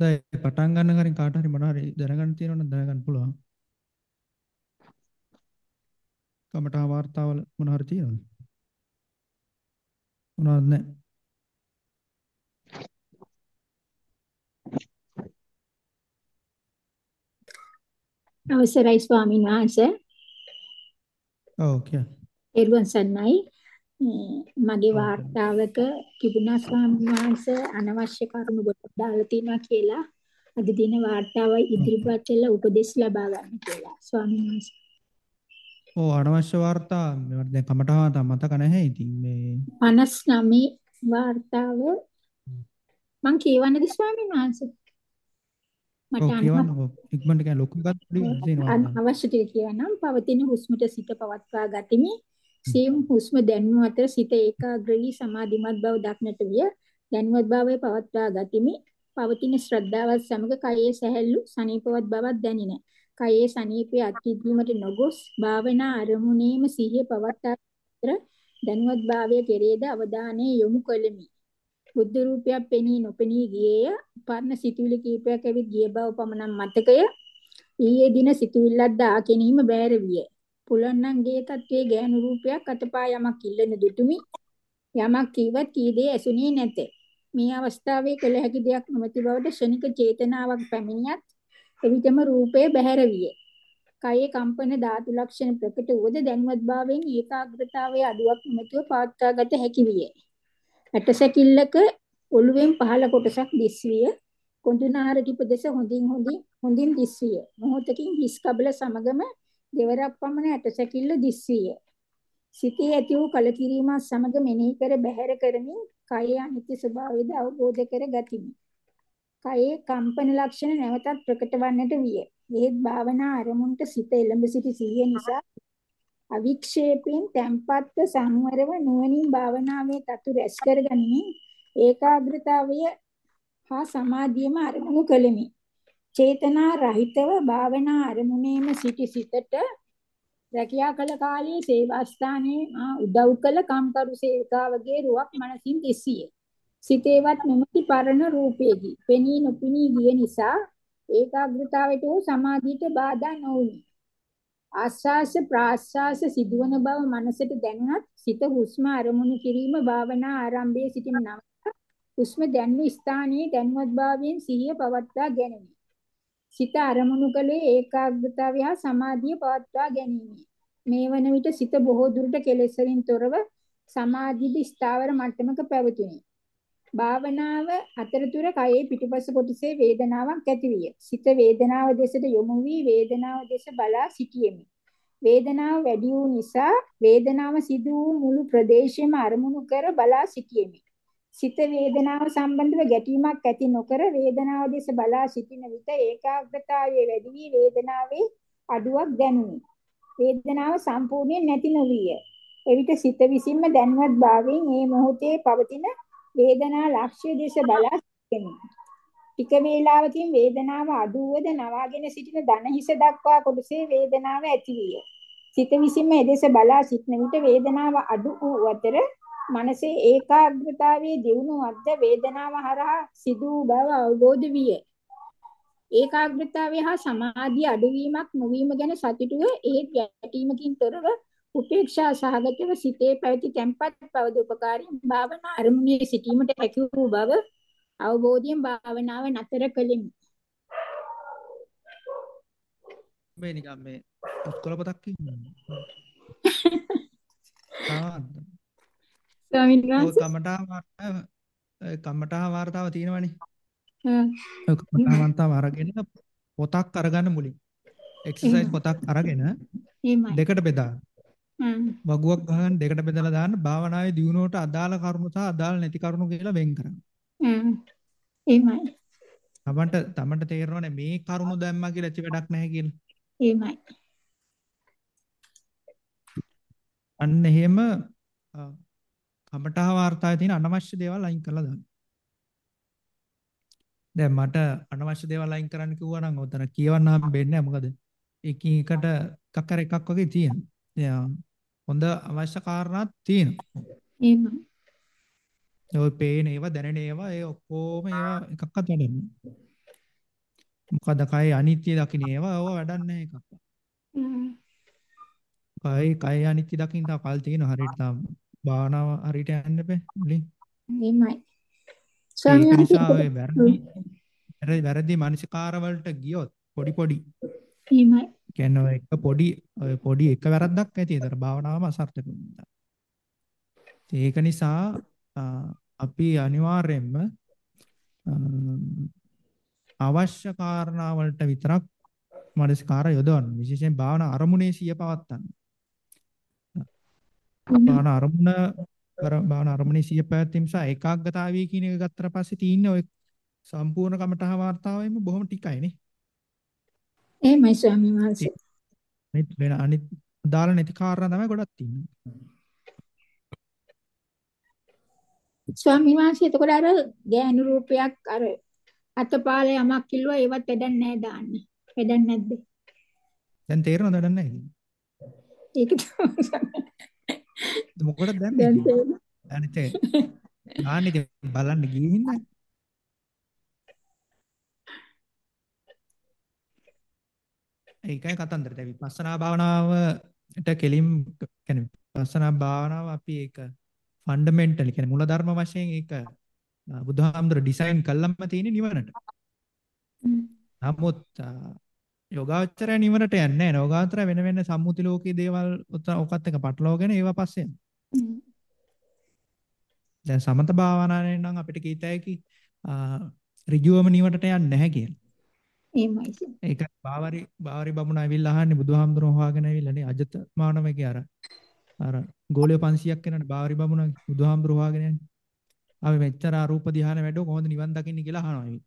දැන් පටන් ගන්න කරින් කාට හරි මොනවා හරි දැනගන්න තියෙනවා නම් දැනගන්න පුළුවන්. කමටහන් වාර්තාවල මොනවා හරි තියෙනවද? මොනවද නැහැ. අවසරයි ස්වාමීන් වහන්සේ. ඔව් කියන්න. එරුවන් සන්නයි. මගේ වාර්තාවක තිබුණා ස්වාමීන් වහන්සේ අනවශ්‍ය කරුණු කොට දාලා තිනවා කියලා. අද දින වාර්තාව ඉදිරිපත් කළ උපදෙස් ලබා ගන්න කියලා. ස්වාමීන් වහන්සේ. ඔව් අනවශ්‍ය වාර්තා. මේවට දැන් කමටහන් මතක නැහැ. ඉතින් මේ 59 වාර්තාව. මං කියවන්නද ස්වාමීන් වහන්සේ? මට ඉක්මනට කියන ලොකු තියෙනවා. අවශ්‍ය ටික කියන්නම් පවතින හුස්මට සිත පවත්වා ගතිමි සියුම් හුස්ම දැනුම අතර සිත ඒකාග්‍ර වී සමාධිමත් බව දක්නට විය දැනුවත් භාවයේ පවත්වා ගතිමි පවතින ශ්‍රද්ධාවත් සමග කයේ සැහැල්ලු සනීපවත් බවක් දැනින කයේ සනීපයේ අත්විඳීමට නොගොස් භාවනා අරමුණේම සිහිය පවත්වා දැනුවත් භාවයේ කෙරේද අවධානය යොමු කළෙමි බුද්ධ රූපයක් පෙනී නොපෙනී ගියේය. පර්ණ සිතුවිලි කීපයක් ඇවිත් ගිය බව පමණක් මතකය. ඊයේ දින සිතුවිල්ලක් දා ගැනීම බෑර විය. පුලන්නන් ගේ තත්වයේ ගෑනු රූපයක් අතපා යමක් ඉල්ලන දුටුමි. යමක් කීවත් කී දේ ඇසුනේ නැත. මේ අවස්ථාවේ කළ හැකි දෙයක් නොමැති බවට ශනික චේතනාවක් පැමිණියත් එවිටම රූපය බැහැර විය. කයේ කම්පන ධාතු ලක්ෂණ ප්‍රකට වූද දැනුවත් භාවයෙන් ඒකාග්‍රතාවයේ අඩුවක් නොමැතිව පවත්වාගත හැකි විය. ඇටසැකිල්ලක ඔළුවෙන් පහළ කොටසක් දිස්විය. කොඳුනාර ටිප දෙස හොඳින් හොඳින් හොඳින් දිස්විය. මොහොතකින් හිස් කබල සමගම දෙවරක් පමණ ඇටසැකිල්ල දිස්විය. සිතේ ඇති වූ කලකිරීමත් සමග මෙනෙහි කර බැහැර කරමින් කයේ අනිත්‍ය ස්වභාවයද අවබෝධ කර ගතිමි. කයේ කම්පන ලක්ෂණ නැවතත් ප්‍රකට වන්නට විය. එහෙත් භාවනා අරමුණට සිත එළඹ සිටි සිහිය නිසා අවික්ෂේපයෙන් තැම්පත්ව සංවරව නුවණින් භාවනාවේ තතු රැස් කරගනිමින් ඒකාග්‍රතාවය හා සමාධියම අරමුණු කළෙමි. චේතනා රහිතව භාවනා අරමුණේම සිටි සිතට රැකියා කළ කාලයේ සේවාස්ථානයේ මා උදව් කළ කම්කරු සේවිකාවගේ රුවක් මනසින් දිස්සිය. සිතේවත් නොමැති පරණ රූපයේදී පෙනී නොපෙනී ගිය නිසා ඒකාග්‍රතාවයට හෝ සමාධියට බාධා නොවුනි. ආස්වාස ප්‍රාස්වාස සිදුවන බව මනසට දැනුණත් සිත හුස්ම අරමුණු කිරීම භාවනා ආරම්භයේ සිටින නවත හුස්ම දැන්වූ ස්ථානයේ දැනුවත් භාවයෙන් සිහිය පවත්වා ගැනීම. සිත අරමුණු කලේ ඒකාග්‍රතාවය හා සමාධිය පවත්වා ගැනීම. මේ වන විට සිත බොහෝ දුරට කෙලෙසරින් තොරව සමාධිද ස්ථාවර මට්ටමක පැවතුණි. භාවනාව අතරතුර කයේ පිටිපස කොටසේ වේදනාවක් ඇතිවිය. සිත වේදනාව දෙසට යොමු වී වේදනාව දෙස බලා සිටියෙමි. වේදනාව වැඩි වූ නිසා වේදනාව සිදු වූ මුළු ප්‍රදේශයම අරමුණු කර බලා සිටියෙමි. සිත වේදනාව සම්බන්ධව ගැටීමක් ඇති නොකර වේදනාව දෙස බලා සිටින විට ඒකාග්‍රතාවයේ වැඩි වී වේදනාවේ අඩුවක් දැනුනි. වේදනාව සම්පූර්ණයෙන් නැති නොවිය. එවිට සිත විසින්ම දැනුවත් භාවයෙන් මේ මොහොතේ පවතින වේදනා ලක්ෂ්‍ය දෙස බලා සිටිමි. ටික වේලාවකින් වේදනාව අඩු වූද නවාගෙන සිටින ධන හිස දක්වා කොටසේ වේදනාව ඇති විය. සිත විසින්ම එදෙස බලා සිටන විට වේදනාව අඩු වූ අතර මනසේ ඒකාග්‍රතාවයේ දියුණුවක්ද වේදනාව හරහා සිදු බව අවබෝධ විය. ඒකාග්‍රතාවය හා සමාධිය අඩුවීමක් නොවීම ගැන සතුටුව ඒත් ගැටීමකින් තොරව උපේක්ෂා සහගතව සිතේ පැවති තැම්පත් බවද උපකාරී භාවනා අරමුණේ සිටීමට හැකි වූ බව අවබෝධයෙන් භාවනාව නතර කළෙමි. මේ නිකන් මේ ඔස්කොල පොතක් කියන්නේ. ස්වාමීන් වහන්සේ කමඨා වාර්තාව කමඨා වාර්තාව තියෙනවනේ. හ්ම්. ඔය කමඨා වාර්තාව අරගෙන පොතක් අරගන්න මුලින්. එක්සර්සයිස් පොතක් අරගෙන දෙකට බෙදා. වගුවක් ගහගෙන දෙකට බෙදලා දාන්න භාවනාවේ දියුණුවට අදාළ කරුණු සහ අදාළ නැති කරුණු කියලා වෙන් කරන්න. හ්ම්. එහෙමයි. තමන්ට තමන්ට තේරෙනවනේ මේ කරුණු දැම්මා කියලා ඇති වැඩක් නැහැ කියලා. එහෙමයි. අන්න එහෙම කමටහ වාර්තාවේ තියෙන අනවශ්‍ය දේවල් අයින් කරලා දාන්න. දැන් මට අනවශ්‍ය දේවල් අයින් කරන්න කිව්වා නම් ඔතන කියවන්න හම්බෙන්නේ නැහැ මොකද එකින් එකට එකක් කර එකක් වගේ තියෙනවා. හොඳ අවශ්‍ය කාරණාත් තියෙනවා. එහෙමයි. ඔය පේන ඒවා දැනෙන ඒවා ඒ ඔක්කොම ඒවා එකක්වත් වැඩන්නේ. මොකද කය අනිත්‍ය දකින්න ඒවා ඕවා වැඩක් නැහැ එකක්. කය කය අනිත්‍ය දකින්න තා කල් තියෙන හරියට තාම භාවනාව හරියට යන්න බෑ මුලින්. එහෙමයි. ස්වාමීන් වහන්සේ වැරදි වැරදි මානසිකාර වලට ගියොත් පොඩි පොඩි එහෙමයි. කියන්නේ එක පොඩි පොඩි එක වැරද්දක් ඇති. ඒතර භාවනාවම අසර්ථක වෙනවා. ඒක නිසා අපි අනිවාර්යයෙන්ම අවශ්‍ය කාරණා වලට විතරක් මනස්කාර යොදවන්න. විශේෂයෙන් භාවනා අරමුණේ සිය පවත්තන්න. භාවන අරමුණ භාවන අරමුණේ සිය පැවැත්ම නිසා ඒකාග්‍රතාවය කියන එක ගත්තට පස්සේ තියෙන ඔය සම්පූර්ණ කමඨහ වර්තාවෙම බොහොම ටිකයි නේ. එහෙමයි ස්වාමීන් වහන්සේ. මේ වෙන අනිත් දාලා නැති කාරණා තමයි ගොඩක් තියෙන්නේ. ස්වාමීන් වහන්සේ එතකොට අර ගෑනු රූපයක් අර අතපාල යමක් කිල්ලුවා ඒවත් වැඩක් නැහැ දාන්න. වැඩක් නැද්ද? දැන් තේරෙනවද වැඩක් නැහැ කියන්නේ? ඒක තමයි. මොකටද දැන්? අනිත් ආන්නේ බලන්න ගිහින් ඒකයි කතන්දර. දැන් විපස්සනා භාවනාවට කෙලින් කියන්නේ විපස්සනා භාවනාව අපි ඒක ෆන්ඩමෙන්ටලි කියන්නේ මූලධර්ම වශයෙන් ඒක බුදුහාමුදුර ඩිසයින් කළාම තියෙන නිවනට. නමුත් යෝගාචරය නිවනට යන්නේ නැහැ. යෝගාචරය වෙන වෙන සම්මුති ලෝකයේ දේවල් ඔකත් එක පටලවාගෙන ඒවා පස්සේ දැන් සමත භාවනාවෙන් නම් අපිට කීත හැකි ඍජුවම නිවනට යන්නේ නැහැ කියලා. එහෙමයි. ඒක බාවරි බාවරි බමුණ ඇවිල්ලා අහන්නේ බුදුහාමුදුරුවෝ හොයාගෙන ඇවිල්ලානේ අජත මානවගේ අර අර ගෝලිය 500ක් වෙනනේ බාවරි බමුණගේ බුදුහාමුදුරුවෝ හොයාගෙන යන්නේ. අපි මෙච්චර අරූප ධ්‍යාන වැඩෝ කොහොමද නිවන් දකින්නේ කියලා අහනවා.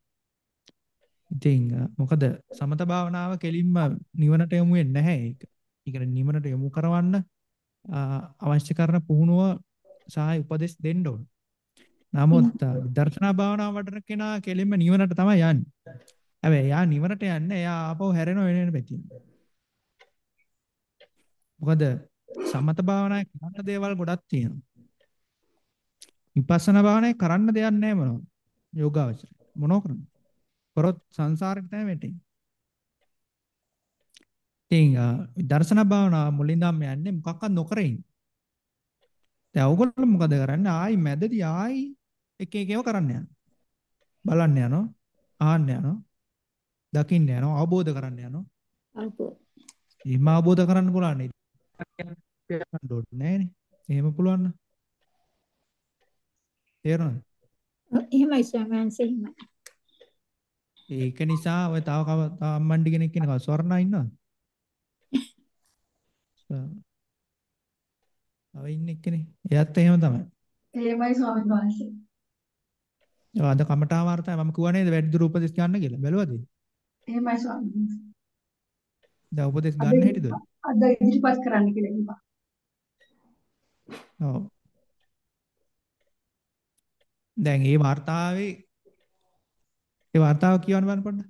ඉතින් මොකද සමත භාවනාව කෙලින්ම නිවනට යොමු වෙන්නේ නැහැ ඒක. ඒ කියන්නේ නිවනට යොමු කරවන්න අවශ්‍ය කරන පුහුණුව සහාය උපදෙස් දෙන්න ඕන. නමුත් දර්ශනා භාවනාව වඩන කෙනා කෙලින්ම නිවනට තමයි යන්නේ. හැබැයි එයා නිවනට යන්නේ එයා ආපහු හැරෙනව වෙන වෙන පැතියෙන්. මොකද සමත භාවනාවේ කරන්න දේවල් ගොඩක් තියෙනවා. විපස්සනා භාවනාවේ කරන්න දෙයක් නැහැ මොනවද? යෝගාවචර. මොනව කරන්නේ? කරොත් සංසාරෙට තමයි වැටෙන්නේ. ඉතින් දර්ශන භාවනාව මුලින්දම යන්නේ මොකක්වත් නොකර ඉන්න. දැන් ඕගොල්ලෝ මොකද කරන්නේ? ආයි මැදදී ආයි එක එක ඒවා කරන්න යනවා. බලන්න යනවා. අහන්න යනවා. දකින්න යනවා අවබෝධ කරන්න යනවා. අවබෝධ. එහෙම අවබෝධ කරන්න පුළුවන් නේද? කියන්න ඕනේ නෑනේ. එහෙම පුළුවන් නම්. තේරෙනවද? එහෙමයි ස්වාමීන් එහෙමයි. ඒක නිසා ඔය තව කව තව අම්මණ්ඩි කෙනෙක් ඉන්නවා ස්වර්ණා ඉන්නවද? අව ඉන්නේ එක්කනේ. එයාත් එහෙම තමයි. එහෙමයි ස්වාමීන් වහන්සේ. ඔය අද කමටා වර්තය මම කිව්වා නේද වැඩිදුර උපදෙස් ගන්න කියලා. බැලුවද? එහෙමයි ස්වාමීන් වහන්සේ. දැන් උපදෙස් ගන්න හිටියද? අද ඉදිරිපත් කරන්න කියලා කිව්වා. ඔව්. දැන් මේ වර්තාවේ ඒ වතාව කියවන්න බලන්න පොඩ්ඩක්.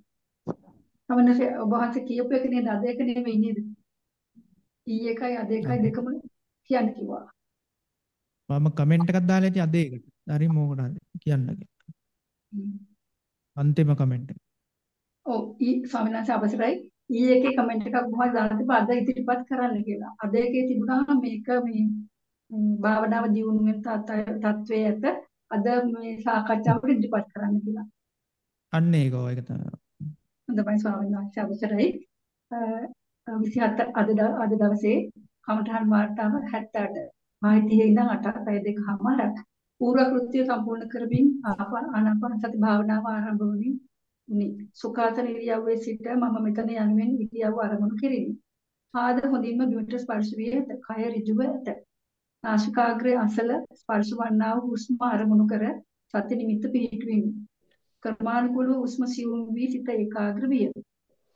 අවනසේ ඔබ වහන්සේ කියපු එක නේද අද එක නෙමෙයි නේද? ඊ එකයි අද එකයි දෙකම කියන්න කිව්වා. මම කමෙන්ට් එකක් දාලා ඉතින් අද ඒකට. හරි මොකට හරි කියන්න අන්තිම කමෙන්ට් එක. ඔව් ඊ ස්වාමිනාච අවසරයි. ඊ එකේ කමෙන්ට් එකක් මොකද දාලා තිබ්බා අද ඉදිරිපත් කරන්න කියලා. අද එකේ තිබුණා මේක මේ භාවනාව දියුණු වෙන තත්ත්වයේ ඇත. අද මේ සාකච්ඡාවට ඉදිරිපත් කරන්න කියලා. අන්න ඒක ඔය එක තමයි. හොඳයි ස්වාමීන් වහන්සේ අවසරයි. 27 අද අද දවසේ කමඨහන් වාර්තාව 78 මාහිතියේ ඉඳන් 8 පැය දෙකමාරක් පූර්ව කෘත්‍ය සම්පූර්ණ කරමින් ආනාපාන සති භාවනාව ආරම්භ වුණේ උනි සුඛාසන ඉරියව්වේ සිට මම මෙතන යනුවෙන් ඉරියව්ව ආරම්භ කෙරිනි. පාද හොඳින්ම බිමට ස්පර්ශ වී ඇත. කය ඍජුව ඇත. නාසිකාග්‍රය අසල ස්පර්ශ වන්නා වූ හුස්ම ආරමුණු කර සති නිමිත්ත පිහිටුවෙමි. කර්මානුකූලව හුස්ම සිවුම් වී සිත ඒකාග්‍ර විය.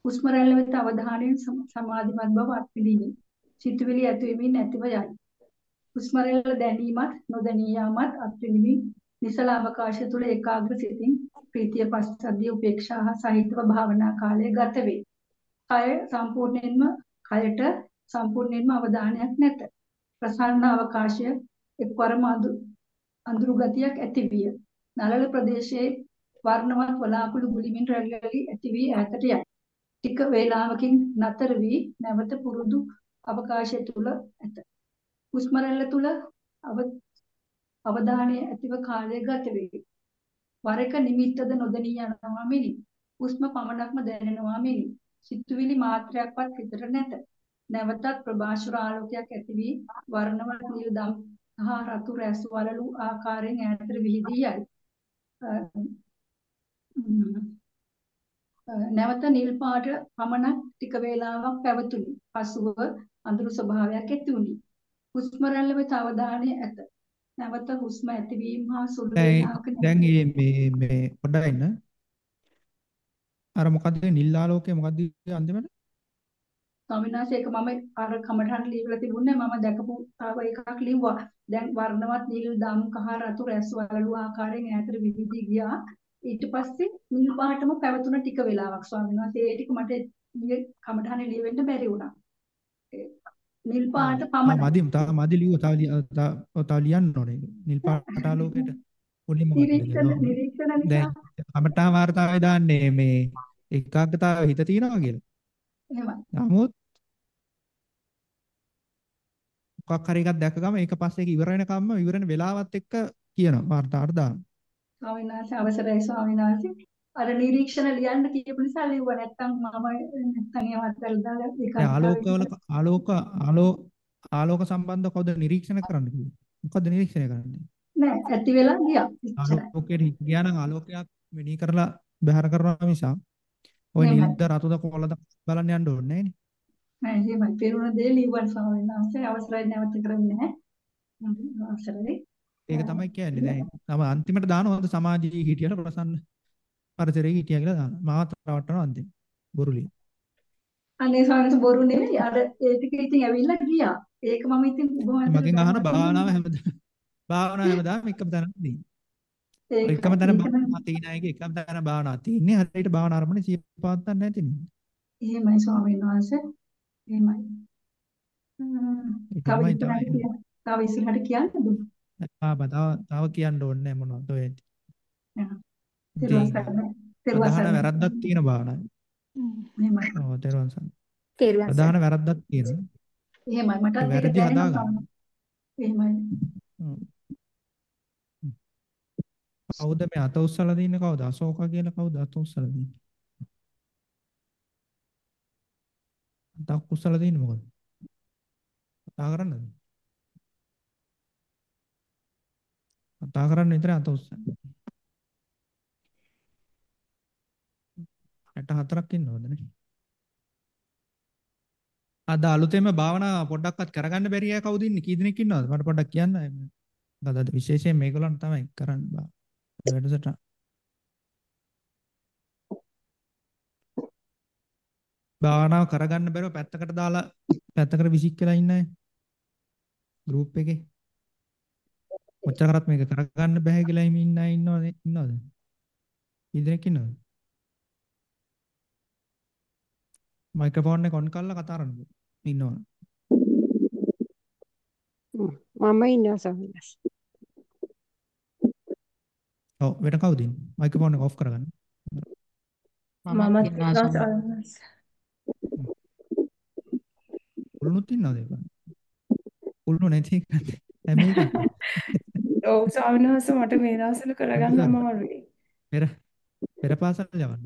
හුස්ම රැල්ල වෙත අවධානයෙන් සමාධිමත් බව අත්විඳිමි. සිතුවිලි ඇතිවෙමින් නැතිව යයි. හුස්ම රැල්ල දැනීමත් නොදැනී යාමත් අත්විඳිමින් නිසල අවකාශය තුල ඒකාග්‍ර සිතින් ප්‍රීතිය පස්සද්ධිය උපේක්ෂා සහිතව භාවනා කාලය ගත වේ. කය සම්පූර්ණයෙන්ම කයට සම්පූර්ණයෙන්ම අවධානයක් නැත. ප්‍රසන්න අවකාශය එක්වරම අඳුරු ගතියක් ඇති විය. නළල ප්‍රදේශයේ වර්ණවත් වලාකුළු ගුලිමින් රැලි ඇති වී ඈතට යයි. ටික වේලාවකින් නතර වී නැවත පුරුදු අවකාශය තුල ඇත. හුස්ම රැල්ල තුල අවධානය ඇතිව කාලය ගත වේ. වර එක නිමිත්තද නොදැනී යනවා මිනි. හුස්ම පමණක්ම දැනෙනවා මිනි. සිතුවිලි මාත්‍රයක්වත් හිතට නැත. නැවතත් ප්‍රභාෂර ආලෝකයක් ඇති වී වර්ණවත් නිල් දම් සහ රතු රැස් වලලු ආකාරයෙන් ඈතට විහිදී යයි. නැවත නිල් පාට පමණක් ටික වේලාවක් පැවතුණි. පසුව අඳුරු ස්වභාවයක් ඇති වුණි. හුස්ම රැල්ල වෙත අවධානය ඇත. නැවත හුස්ම ඇතිවීම හා සුළු වේලාවක දැන් මේ මේ පොඩ්ඩක් ඉන්න. අර මොකද්ද නිල් ආලෝකය මොකද්ද අන්තිමට? ස්වාමීන් වහන්සේ ඒක මම අර කමඨහන් ලියලා තිබුණේ මම දැකපු තව එකක් ලිව්වා. දැන් වර්ණවත් නිල් දම් කහ රතු රැස් වලලු ආකාරයෙන් ඈතට විවිධී ගියා. ඊට පස්සේ නිල් පාටම පැවතුන ටික වෙලාවක් ස්වාමීන් වහන්සේ. ඒ ටික මට කමඨහනේ ලියවෙන්න බැරි වුණා. නිල් පාට පමණ මදි තා මදි ලියුව තව තව ලියන්න ඕනේ. නිල් පාට ආලෝකයට උනේ මොකද දැන් කමඨා වාර්තාවේ දාන්නේ මේ ඒකාග්‍රතාව හිත තියනවා කියලා. එහෙමයි. නමුත් මොකක් හරි එකක් දැක ගම ඒක පස්සේ ඒක ඉවර වෙනකම්ම ඉවර වෙන වෙලාවත් එක්ක කියනවා වාර්තාවට දාන්න ස්වාමීන් වහන්සේ අවසරයි ස්වාමීන් වහන්සේ අර නිරීක්ෂණ ලියන්න කියපු නිසා ලිව්වා. නැත්තම් මම නැත්තම් ඒවත් වැරද්දාලා ඒක ආලෝකවල ආලෝක ආලෝක ආලෝක සම්බන්ධ කවුද නිරීක්ෂණ කරන්න කිව්වේ? මොකද නිරීක්ෂණය කරන්නේ? නෑ ඇති වෙලා ගියා. ආලෝකයට ගියා නම් ආලෝකයක් මෙනී කරලා බහැර කරනවා නිසා ওই නිල්ද රතුද කොළද බලන්න යන්න ඕනේ නෑ නේ එහෙමයි. පෙරුණ දේ ලිව්වන් ස්වාමීන් වහන්සේ අවසරයි නැවත කරන්නේ නැහැ අවසරයි ඒක තමයි කියන්නේ දැන් තම අන්තිමට දානවා සමාජයේ හිටියට ප්‍රසන්න පරිසරයේ හිටියා කියලා දානවා. මාවත් රවට්ටනවා අන්තිම. බොරුලිය. අනේ සානස බොරු නෙවෙයි. අර ඒ ටික ඉතින් ඇවිල්ලා ගියා. ඒක මම ඉතින් ඔබ මගෙන් අහන භාවනාව හැමදාම භාවනාව හැමදාම එකම තැනක් දී. එකම තැන භාවනාව තියෙන අයගේ එකම තැන භාවනාව තියෙන්නේ හරියට භාවනා ආරම්භනේ සිය පවත්තන්න නැති නේ. එහෙමයි ස්වාමීන් වහන්සේ. එහෙමයි. තව ඉස්සරහට කියන්නද? ආ බතාව තව කියන්න ඕනේ මොනවද ඔය. ප්‍රධාන වැරද්දක් තියෙන භාවනාවේ. එහෙමයි. ඔව් තෙරුවන් සරණයි. තෙරුවන් ප්‍රධාන වැරද්දක් තියෙනවා. එහෙමයි මට වැරදි හදාගන්න. එහෙමයි. කවුද මේ අත උස්සලා දින්නේ කවුද? අශෝක කියලා කවුද අත උස්සලා දින්නේ? අතක් උස්සලා දින්නේ මොකද? කතා කරන්නද? කතා කරන්න විතර අත උස්සන්නේ. 64ක් ඉන්නවද නේ? අද අලුතෙන්ම භාවනා පොඩ්ඩක්වත් කරගන්න බැරි අය කවුද ඉන්නේ? කී දෙනෙක් ඉන්නවද? මට පොඩ්ඩක් කියන්න. මොකද අද විශේෂයෙන් මේගොල්ලන් තමයි කරන්න බා. වැඩසටහන. භාවනාව කරගන්න බැරුව පැත්තකට දාලා පැත්තකට විසික් වෙලා ඉන්න අය. ගෲප් එකේ. ඔච්චරත් මේක කරගන්න බෑ කියලා ඉන්න අය ඉන්නවද? ඉන්නවද? කී දෙනෙක් ඉන්නවද? මයික්‍රොෆෝන් එක ඔන් කරලා කතා කරන්න ඉන්නවනේ. මම ඉන්නවා සමිනස්. ඔව් වෙන කවුද ඉන්නේ? මයික්‍රොෆෝන් එක ඔෆ් කරගන්න. මම ඉන්නවා සමිනස්. උළුනුත් ඉන්නවද ඒක? උළුණු නැති එක. හැම එකක්. ඔව් සමිනස් මට මේ දවස්වල කරගන්න අමාරුයි. පෙර පෙර පාසල් යවන්න.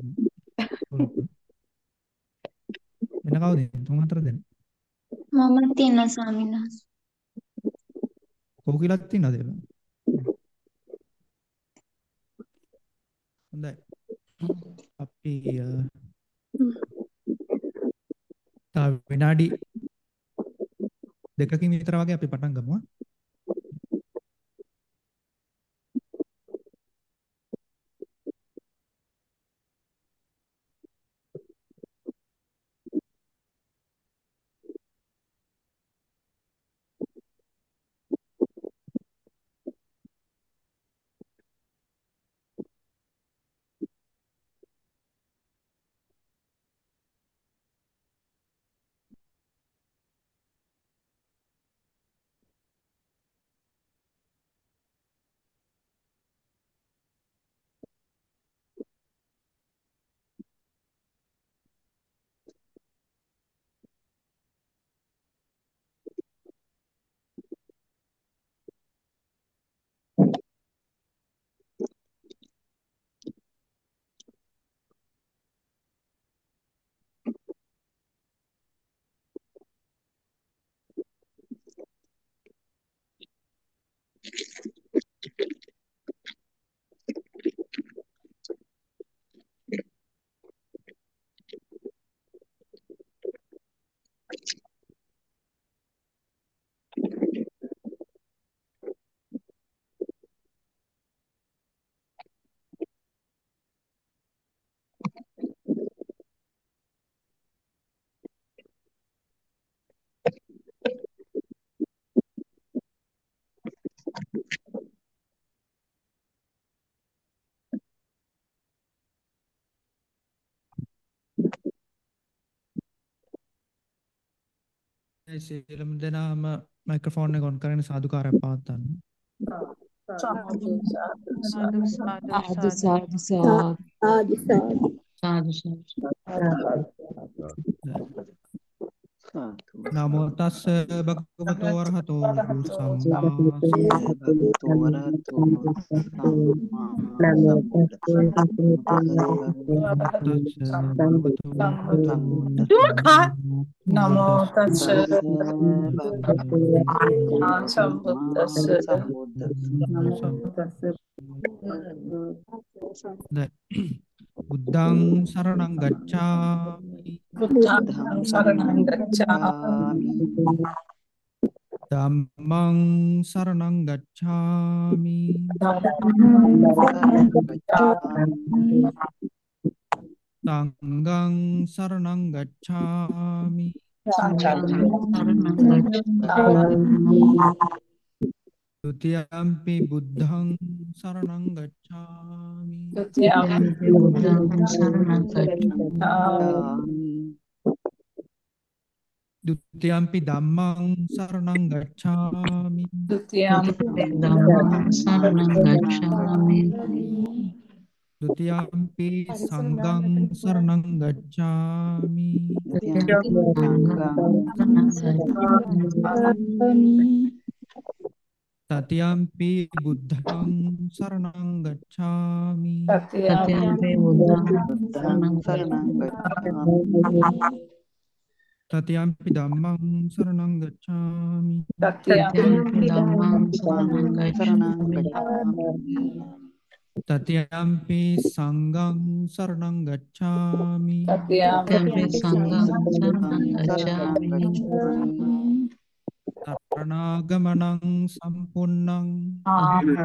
වෙන කවුද? තුන් හතර දෙනෙක්. මම තියෙන ස්වාමීන් වහන්සේ. කෝකිලක් තියනද? හොඳයි. අපි තව විනාඩි දෙකකින් විතර වගේ අපි පටන් ගමු. සියලුම දෙනාම මයික්‍රොෆෝන් එක ඔන් කරගෙන සාදුකාරයක් පවත්වන්න. සාදු. සාදු සාදු. සාදු සාදු නමෝ තස්ස භගවතෝ වරහතෝ සම්මා නමෝ නමෝ තස්ස සම්බුද්දස්ස බුද්ධං සරණං ගච්ඡාමි බුද්ධං සරණං ගච්ඡාමි ධම්මං සරණං ගච්ඡාමි සංඝං සරණං ගච්ඡාමි Dutiyampi buddhang saranang gacchami. Dutiyampi buddhang saranang gacchami. Dutiampi damang saranang gacchami. Dutiampi damang saranang gacchami. Dutiampi sanggang saranang gacchami. Dutiampi sanggang. Tatiampi buddhang saranang gacchami. Tatiampi buddhang saranang gacchami. Tatiampi dhammang saranang gacchami. Tatiampi dhammang saranang gacchami. Tatiampi sanggang saranang gacchami. Tatiampi sanggang saranang gacchami. Taranaga manang sampunang. Amin.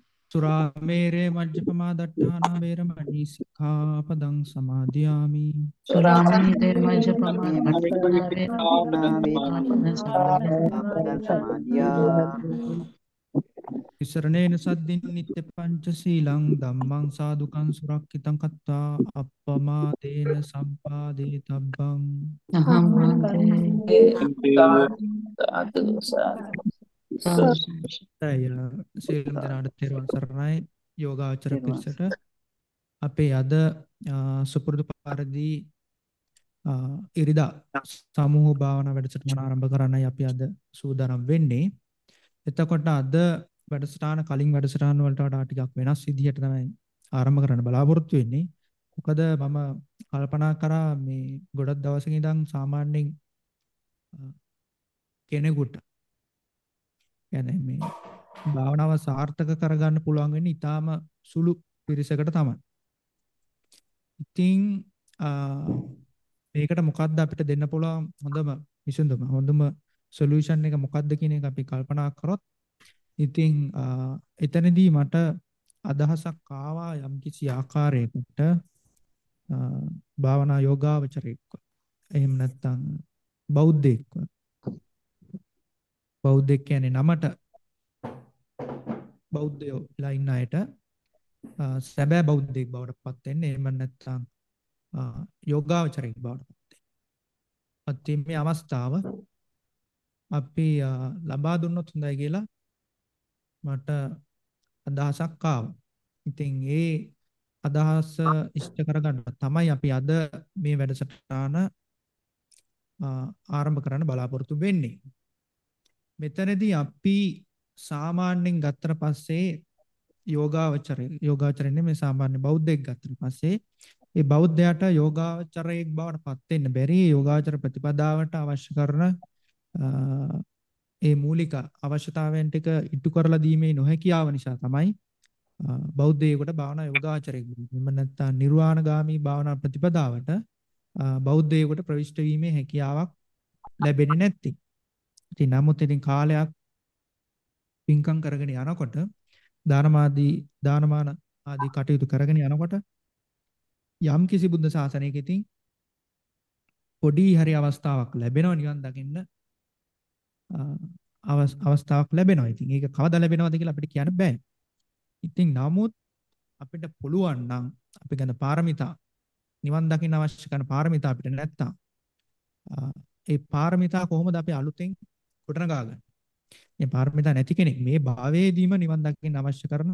සුරාමේරේ මජ්ජපමා දට්ඨාන වේරමණී සික්ඛාපදං සමාදියාමි. සුරාමේරේ මජ්ජපමා දට්ඨාන වේරමණී සික්ඛාපදං සමාදියාමි. ඉසරණේන සද්දින් නිත්‍ය පංච සීලං ධම්මං සාදුකං සුරක්ෂිතං කତ୍තා අප්පමාදේන සම්පාදේ තබ්බං. අහං තය සියලුම දෙනාට තෙරුවන් සරණයි. යෝගාචර පිරිසට අපේ අද සුපුරුදු පරිදි ඉරිදා සමූහ භාවනා වැඩසටහන ආරම්භ කරන්නයි අපි අද සූදානම් වෙන්නේ. එතකොට අද වැඩසටහන කලින් වැඩසටහන් වලට වඩා ටිකක් වෙනස් විදිහට තමයි ආරම්භ කරන්න බලාපොරොත්තු වෙන්නේ. මොකද මම කල්පනා කරා මේ ගොඩක් දවසක ඉඳන් සාමාන්‍යයෙන් කෙනෙකුට يعني මේ භාවනාව සාර්ථක කරගන්න පුළුවන් වෙන්නේ ඊටාම සුළු පිරිසකට තමයි. ඉතින් මේකට මොකද්ද අපිට දෙන්න පුළුවන් හොඳම විසඳුම හොඳම සොලියුෂන් එක මොකද්ද කියන එක අපි කල්පනා කරොත් ඉතින් එතනදී මට අදහසක් ආවා යම්කිසි ආකාරයකට භාවනා යෝගාවචරයෙක්ව එහෙම නැත්නම් බෞද්ධයෙක්ව බෞද්ධයෙක් කියන්නේ නමට බෞද්ධයෝ වෙලා ඉන්න අයට සැබෑ බෞද්ධයෙක් බවට පත් වෙන්නේ එහෙම නැත්නම් යෝගාවචරයෙක් බවට පත් වෙන්නේ. අත්තින් මේ අවස්ථාව අපි ලබා දුන්නොත් හොඳයි කියලා මට අදහසක් ආවා. ඉතින් ඒ අදහස ඉෂ්ට කරගන්න තමයි අපි අද මේ වැඩසටහන ආරම්භ කරන්න බලාපොරොත්තු වෙන්නේ. මෙතනදී අපි සාමාන්‍යයෙන් ගත්තට පස්සේ යෝගාවචරය යෝගාචරය නෙමෙයි සාමාන්‍ය බෞද්ධයෙක් ගත්තට පස්සේ ඒ බෞද්ධයාට යෝගාචරයෙක් බවට පත් වෙන්න බැරි යෝගාචර ප්‍රතිපදාවට අවශ්‍ය කරන ඒ මූලික අවශ්‍යතාවයන් ටික ඉටු කරලා දීමේ නොහැකියාව නිසා තමයි බෞද්ධයෙකුට භාවනා යෝගාචරයෙක් වෙන්න නැත්නම් නිර්වාණගාමී භාවනා ප්‍රතිපදාවට බෞද්ධයෙකුට ප්‍රවිෂ්ඨ වීමේ හැකියාවක් ලැබෙන්නේ නැත්තේ. ඉතින් නමුත් ඉතින් කාලයක් පින්කම් කරගෙන යනකොට දානමාදී දානමාන ආදී කටයුතු කරගෙන යනකොට යම් කිසි බුද්ධ ශාසනයක ඉතින් පොඩි හරි අවස්ථාවක් ලැබෙනවා නිවන් දකින්න අවස්ථාවක් ලැබෙනවා. ඉතින් ඒක කවදා ලැබෙනවද කියලා අපිට කියන්න බෑ. ඉතින් නමුත් අපිට පුළුවන් නම් අපි ගන්න පාරමිතා නිවන් දකින්න අවශ්‍ය කරන පාරමිතා අපිට නැත්තම් ඒ පාරමිතා කොහොමද අපි අලුතෙන් ගොඩනගාගන්නේ? මේ පාරමිතා නැති කෙනෙක් මේ භාවයේදීම නිවන් දකින්න අවශ්‍ය කරන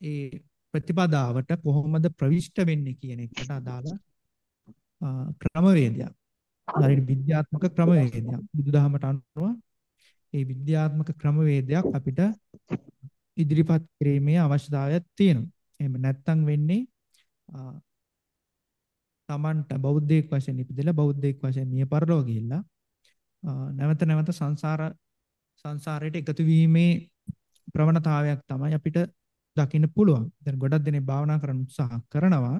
ඒ ප්‍රතිපදාවට කොහොමද ප්‍රවිෂ්ඨ වෙන්නේ කියන එකට අදාළ ක්‍රමවේදයක්. හරියට විද්‍යාත්මක ක්‍රමවේදයක්. බුදුදහමට අනුව ඒ විද්‍යාත්මක ක්‍රමවේදයක් අපිට ඉදිරිපත් කිරීමේ අවශ්‍යතාවයක් තියෙනවා. එහෙම නැත්තම් වෙන්නේ තමන්ට බෞද්ධයෙක් වශයෙන් ඉපදෙලා බෞද්ධයෙක් වශයෙන් මිය පරලෝ ගිහිල්ලා නැවත නැවත සංසාර සංසාරයට එකතු වීමේ ප්‍රවණතාවයක් තමයි අපිට දකින්න පුළුවන්. දැන් ගොඩක් දෙනෙක් භාවනා කරන්න උත්සාහ කරනවා.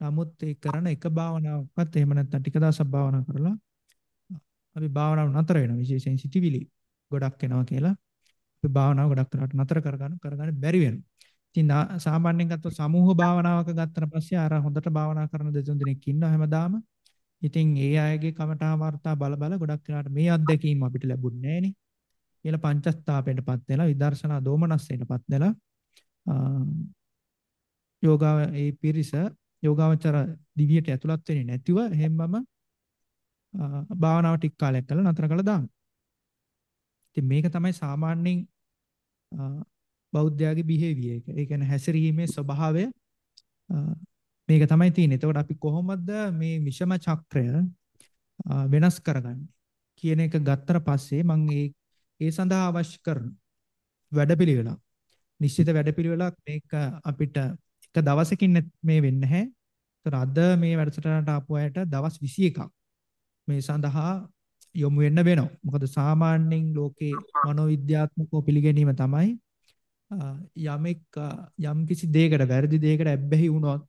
නමුත් ඒ කරන එක භාවනාවක්වත් එහෙම නැත්නම් ටික දවසක් භාවනා කරලා අපි භාවනාව නතර වෙනවා. විශේෂයෙන් සිටිවිලි ගොඩක් එනවා කියලා අපි භාවනාව ගොඩක් කරාට නතර කරගන්න කරගන්න බැරි වෙනවා. ඉතින් සාමාන්‍යයෙන් ගත්තොත් සමූහ භාවනාවක ගත්තට පස්සේ අර හොඳට භාවනා කරන දෙතුන් දෙනෙක් ඉන්නවා හැමදාම. ඉතින් ඒ අයගේ කමඨා වර්තා බල බල ගොඩක් වෙලාට මේ අත්දැකීම අපිට ලැබුණේ නැහනේ. කියලා පංචස්ථාපයටපත් වෙලා විදර්ශනා දෝමනස්සයටපත් වෙලා යෝගාව ඒ පිරිස යෝගාවචර දිවියට ඇතුළත් වෙන්නේ නැතිව හැමම භාවනාව ටික කාලයක් කරලා නතර කළා දාන්න. ඉතින් මේක තමයි සාමාන්‍යයෙන් බෞද්ධයාගේ බිහේවියර් එක. ඒ කියන්නේ හැසිරීමේ ස්වභාවය මේක තමයි තියෙන්නේ. එතකොට අපි කොහොමද මේ විෂම චක්‍රය වෙනස් කරගන්නේ කියන එක ගත්තට පස්සේ මම ඒ ඒ සඳහා අවශ්‍ය කරන වැඩපිළිවෙලක් නිශ්චිත වැඩපිළිවෙලක් මේක අපිට එක දවසකින් මේ වෙන්නේ නැහැ. ඒතර අද මේ වැඩසටහනට ආපු අයට දවස් 21ක් මේ සඳහා යොමු වෙන්න වෙනවා. මොකද සාමාන්‍යයෙන් ලෝකේ මනෝවිද්‍යාත්මකව පිළිගැනීම තමයි යමෙක් යම් කිසි දෙයකට වැරදි දෙයකට ඇබ්බැහි වුණොත්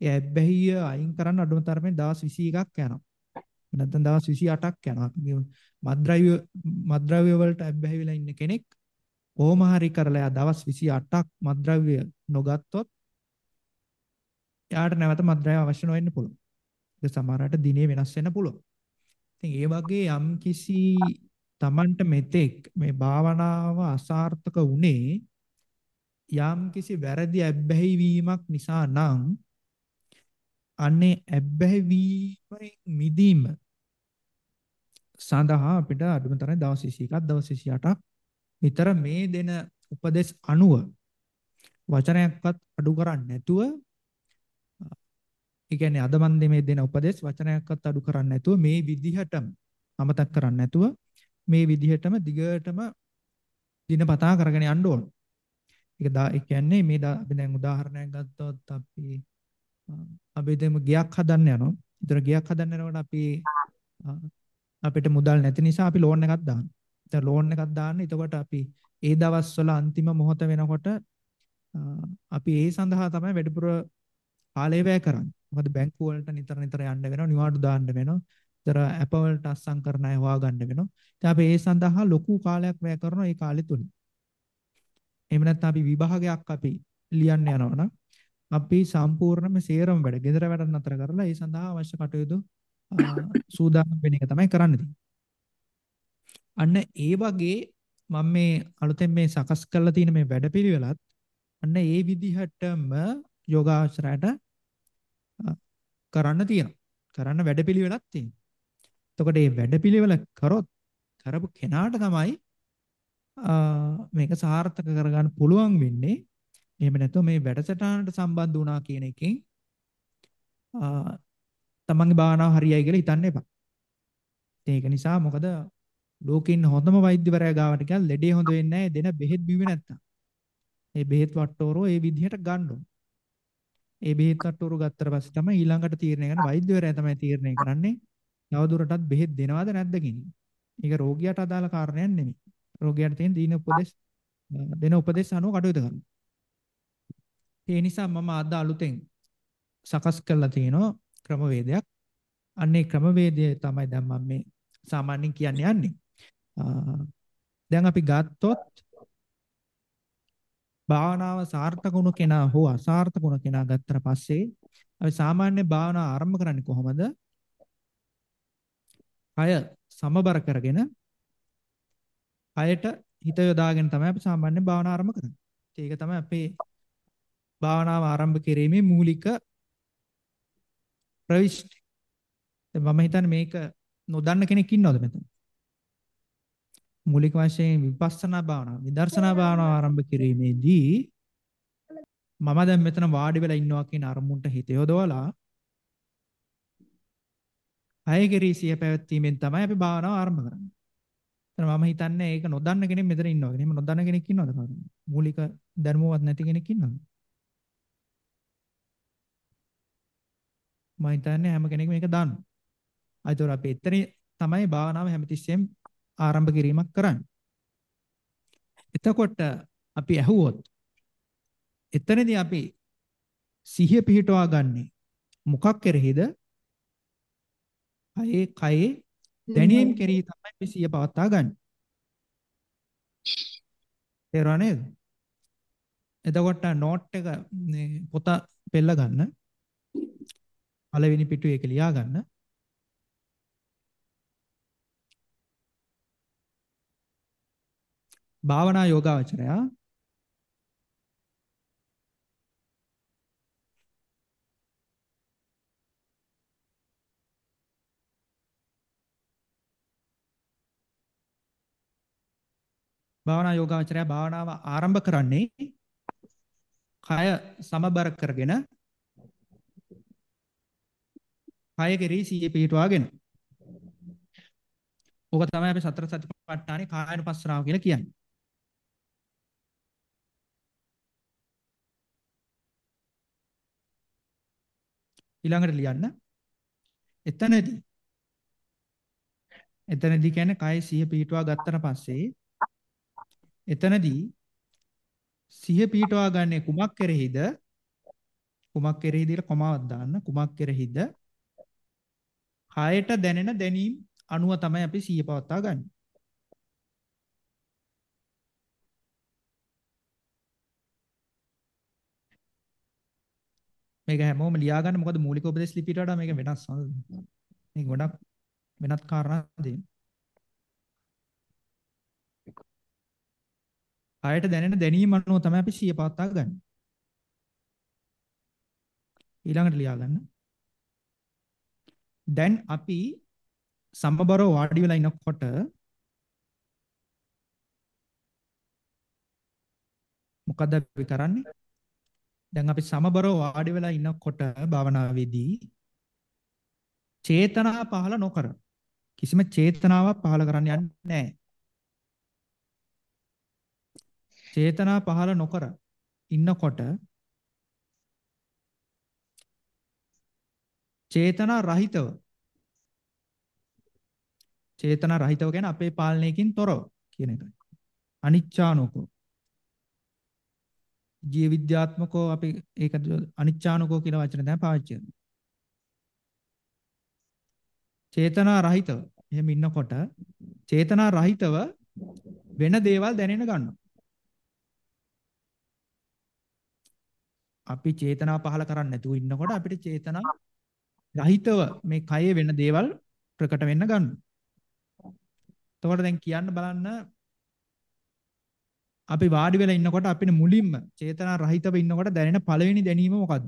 ඒ ඇබ්බැහිය අයින් කරන්න අඩුම තරමේ දවස් 21ක් යනවා. නැත්නම් දවස් 28ක් යනවා. මත්ද්‍රව්‍ය මත්ද්‍රව්‍ය වලට ඇබ්බැහි වෙලා ඉන්න කෙනෙක් කොහොම හරි කරලා එයා දවස් 28ක් මත්ද්‍රව්‍ය නොගත්තොත් එයාට නැවත මත්ද්‍රව්‍ය අවශ්‍ය නොවෙන්න පුළුවන්. ඒක සමහරකට දිනේ වෙනස් වෙන්න පුළුවන්. ඉතින් ඒ වගේ යම් කිසි Tamanට මෙතෙක් මේ භාවනාව අසාර්ථක වුණේ යම් කිසි වැරදි ඇබ්බැහි වීමක් නිසා නම් අන්නේ ඇබ්බැහි වීමෙන් මිදීම සඳහා අපිට අඩුම තරම් දවස් 21ක් දවස් 28ක් විතර මේ දෙන උපදේශ අනුව වචනයක්වත් අඩු කරන්නේ නැතුව ඒ කියන්නේ අද මන් මේ දෙන උපදේශ වචනයක්වත් අඩු කරන්නේ නැතුව මේ විදිහටම අමතක කරන්නේ නැතුව මේ විදිහටම දිගටම දිනපතා කරගෙන යන්න ඕන. ඒක ඒ කියන්නේ මේ අපි දැන් උදාහරණයක් ගත්තොත් අපි අපි දෙමු ගයක් හදන්න යනවා. ඒතර ගයක් හදන්න යනකොට අපි අපිට මුදල් නැති නිසා අපි ලෝන් එකක් දානවා. දැන් ලෝන් එකක් දාන්න. එතකොට අපි ඒ දවස්වල අන්තිම මොහොත වෙනකොට අපි ඒ සඳහා තමයි වැඩිපුර කාලය වැය කරන්නේ. මොකද බැංකුව වලට නිතර නිතර යන්න වෙනවා, නිවාඩු දාන්න වෙනවා. ඒතර ඇප වලට අස්සම් කරන අය හොයාගන්න වෙනවා. ඉතින් අපි ඒ සඳහා ලොකු කාලයක් වැය කරනවා ඒ කාලෙ තුල. එහෙම නැත්නම් අපි විභාගයක් අපි ලියන්න යනවනම් අපි සම්පූර්ණයෙන්ම සේරම වැඩ, ගෙදර වැඩ නතර කරලා ඒ සඳහා අවශ්‍ය කටයුතු සූදානම් වෙන එක තමයි කරන්න අන්න ඒ වගේ මම මේ අලුතෙන් මේ සකස් කරලා තියෙන මේ වැඩපිළිවෙලත් අන්න ඒ විදිහටම යෝගාශ්‍රයට කරන්න තියෙනවා. කරන්න වැඩපිළිවෙලක් තියෙනවා. එතකොට මේ වැඩපිළිවෙල කරොත් කරපු කෙනාට තමයි මේක සාර්ථක කරගන්න පුළුවන් වෙන්නේ. එහෙම නැත්නම් මේ වැඩසටහනට සම්බන්ධ වුණා කියන එකෙන් තමන්ගේ භාවනාව හරියයි කියලා හිතන්න එපා. ඒක නිසා මොකද ලෝකෙින් හොඳම වෛද්‍යවරයා ගාවට ගියල් ලෙඩේ හොඳ වෙන්නේ නැහැ දෙන බෙහෙත් බිව්වේ නැත්තම්. මේ බෙහෙත් වට්ටෝරෝ ඒ විදිහට ගන්න ඕන. ඒ බෙහෙත් වට්ටුරු ගත්තට පස්සේ තමයි ඊළඟට තීරණය ගන්න වෛද්‍යවරයා තමයි තීරණය කරන්නේ තවදුරටත් බෙහෙත් දෙනවද නැද්ද කියන ඒක රෝගියාට අදාළ කාරණයක් නෙමෙයි. රෝගියාට තියෙන දීන උපදෙස් දෙන උපදෙස් අනුව කටයුතු කරනවා. ඒ නිසා මම අද අලුතෙන් සකස් කරලා තියෙනවා ක්‍රමවේදයක්. අන්නේ ක්‍රමවේදය තමයි දැන් මම මේ සාමාන්‍යයෙන් කියන්න යන්නේ. දැන් අපි ගත්තොත් භාවනාව සාර්ථක වුණු කෙනා හෝ අසාර්ථක වුණු කෙනා ගත්තට පස්සේ අපි සාමාන්‍ය භාවනාව ආරම්භ කරන්නේ කොහොමද? කය සමබර කරගෙන කයට හිත යොදාගෙන තමයි අපි සාමාන්‍ය භාවනාව ආරම්භ කරන්නේ. ඒක තමයි අපේ භාවනාව ආරම්භ කිරීමේ මූලික ප්‍රවිෂ්ටි. දැන් මම හිතන්නේ මේක නොදන්න කෙනෙක් ඉන්නවද මෙතන? මූලික වශයෙන් විපස්සනා භාවනාව විදර්ශනා භාවනාව ආරම්භ කිරීමේදී මම දැන් මෙතන වාඩි වෙලා ඉන්නවා කියන අරමුණට හිත යොදවලා අයගිරී සිය පැවැත්වීමෙන් තමයි අපි භාවනාව ආරම්භ කරන්නේ. එතන මම හිතන්නේ ඒක නොදන්න කෙනෙක් මෙතන ඉන්නවා. එහෙම නොදන්න කෙනෙක් ඉන්නවද කවුරුද? මූලික ධර්මවත් නැති කෙනෙක් ඉන්නවද? මම හිතන්නේ හැම කෙනෙක්ම මේක දන්නවා. අයිතෝර අපි එතන තමයි භාවනාව හැමතිස්සෙම ආරම්භ කිරීමක් කරන්නේ. එතකොට අපි ඇහුවොත් එතනදී අපි සිහිය පිහිටවා ගන්නේ මොකක් කෙරෙහිද? කයේ කයේ දැනීම් කෙරෙහි තමයි අපි සිහිය පවත්වා ගන්න. තේරුණා නේද? එතකොට නෝට් එක පොත පෙළ ගන්න. පළවෙනි පිටුවේ ඒක ලියා ගන්න. භාවනා යෝගාවචරයා භාවනා යෝගාවචරය භාවනාව ආරම්භ කරන්නේ කය සමබර කරගෙන කය කෙරෙහි සිහිය පිහිටුවාගෙන. ඕක තමයි අපි සතර සතිපට්ඨානේ කායනුපස්සනාව කියලා කියන්නේ. ඊළඟට ලියන්න. එතනදී එතනදී කියන්නේ කය සිහිය පිහිටුවා ගත්තට පස්සේ එතනදී සිහිය පිහිටවා ගන්නේ කුමක් කෙරෙහිද? කුමක් කෙරෙහිද කියලා කොමාවක් දාන්න. කුමක් කෙරෙහිද? කයට දැනෙන දැනීම් අනුව තමයි අපි සිහිය පවත්වා ගන්න. මේක හැමෝම ලියා ගන්න මොකද මූලික උපදේශ ලිපියට වඩා මේක වෙනස්. මේක ගොඩක් වෙනත් කාරණා දෙන්න. ආයට දැනෙන දැනීම අනුව තමයි අපි සිය පවත්වා ගන්න. ඊළඟට ලියා ගන්න. දැන් අපි සමබරව වාඩි වෙලා ඉනකොට මොකද අපි කරන්නේ? දැන් අපි සමබරව වාඩි වෙලා ඉනකොට භාවනාවේදී චේතනා පහළ නොකර කිසිම චේතනාවක් පහළ කරන්න යන්නේ නැහැ. චේතනා පහළ නොකර ඉන්නකොට චේතනා රහිතව චේතනා රහිතව කියන්නේ අපේ පාලනයකින් තොරව කියන එකයි. අනිච්චානෝකෝ. ජීව විද්‍යාත්මකව අපි ඒක අනිච්චානෝකෝ කියන වචන දැන් පාවිච්චි කරනවා. චේතනා රහිතව එහෙම ඉන්නකොට චේතනා රහිතව වෙන දේවල් දැනෙන්න ගන්නවා. අපි චේතනා පහල කරන්නේ නැතුව ඉන්නකොට අපිට චේතනා රහිතව මේ කයේ වෙන දේවල් ප්‍රකට වෙන්න ගන්නවා. එතකොට දැන් කියන්න බලන්න අපි වාඩි වෙලා ඉන්නකොට අපිට මුලින්ම චේතනා රහිතව ඉන්නකොට දැනෙන පළවෙනි දැනීම මොකද්ද?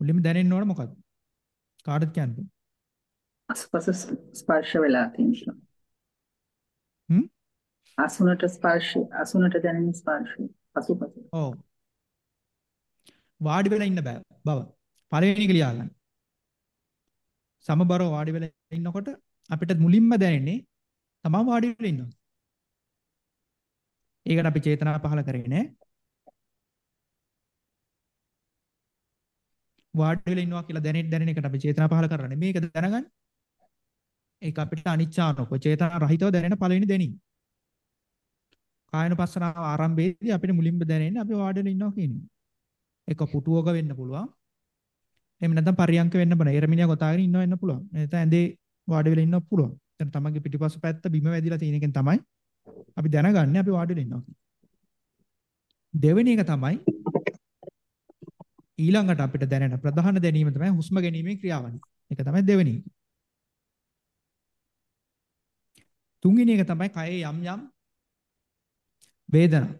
මුලින්ම දැනෙන්න ඕන මොකද්ද? කාටද කියන්නේ? අස්පස ස්පර්ශ වෙලා තියෙනවා. හ්ම්? අසුනට ස්පර්ශ අසුනට දැනෙන ස්පර්ශය. පසුපස. ඔව්. වාඩි වෙලා ඉන්න බෑ බව. පළවෙනි එක ලියා ගන්න. සමබරව වාඩි වෙලා ඉන්නකොට අපිට මුලින්ම දැනෙන්නේ තමන් වාඩි වෙලා ඉන්නවා. ඒකට අපි චේතනා පහල කරේ නෑ. වාඩි වෙලා ඉන්නවා කියලා දැනෙන්න දැනෙන එකට අපි චේතනා පහල කරන්නේ. මේක දැනගන්න. ඒක අපිට අනිච්චානක චේතනා රහිතව දැනෙන පළවෙනි දැනීම. කායනුපස්සනාව ආරම්භයේදී අපිට මුලින්ම දැනෙන්නේ අපි වාඩි වෙලා ඉන්නවා කියන එක. ඒක පුටුවක වෙන්න පුළුවන්. එහෙම නැත්නම් පරියන්ක වෙන්න බෑ. එරමිනියා ගොතාගෙන ඉන්නව වෙන්න පුළුවන්. නැත්නම් ඇඳේ වාඩි වෙලා ඉන්නව පුළුවන්. එතන තමන්ගේ පිටිපස්ස පැත්ත බිම වැදිලා තියෙන එකෙන් තමයි අපි දැනගන්නේ අපි වාඩි වෙලා ඉන්නවා දෙවෙනි එක තමයි ඊළඟට අපිට දැනෙන ප්‍රධාන දැනීම තමයි හුස්ම ගැනීමේ ක්‍රියාවලිය. ඒක තමයි දෙවෙනි එක. තුන්වෙනි එක තමයි කයේ යම් යම් වේදනා.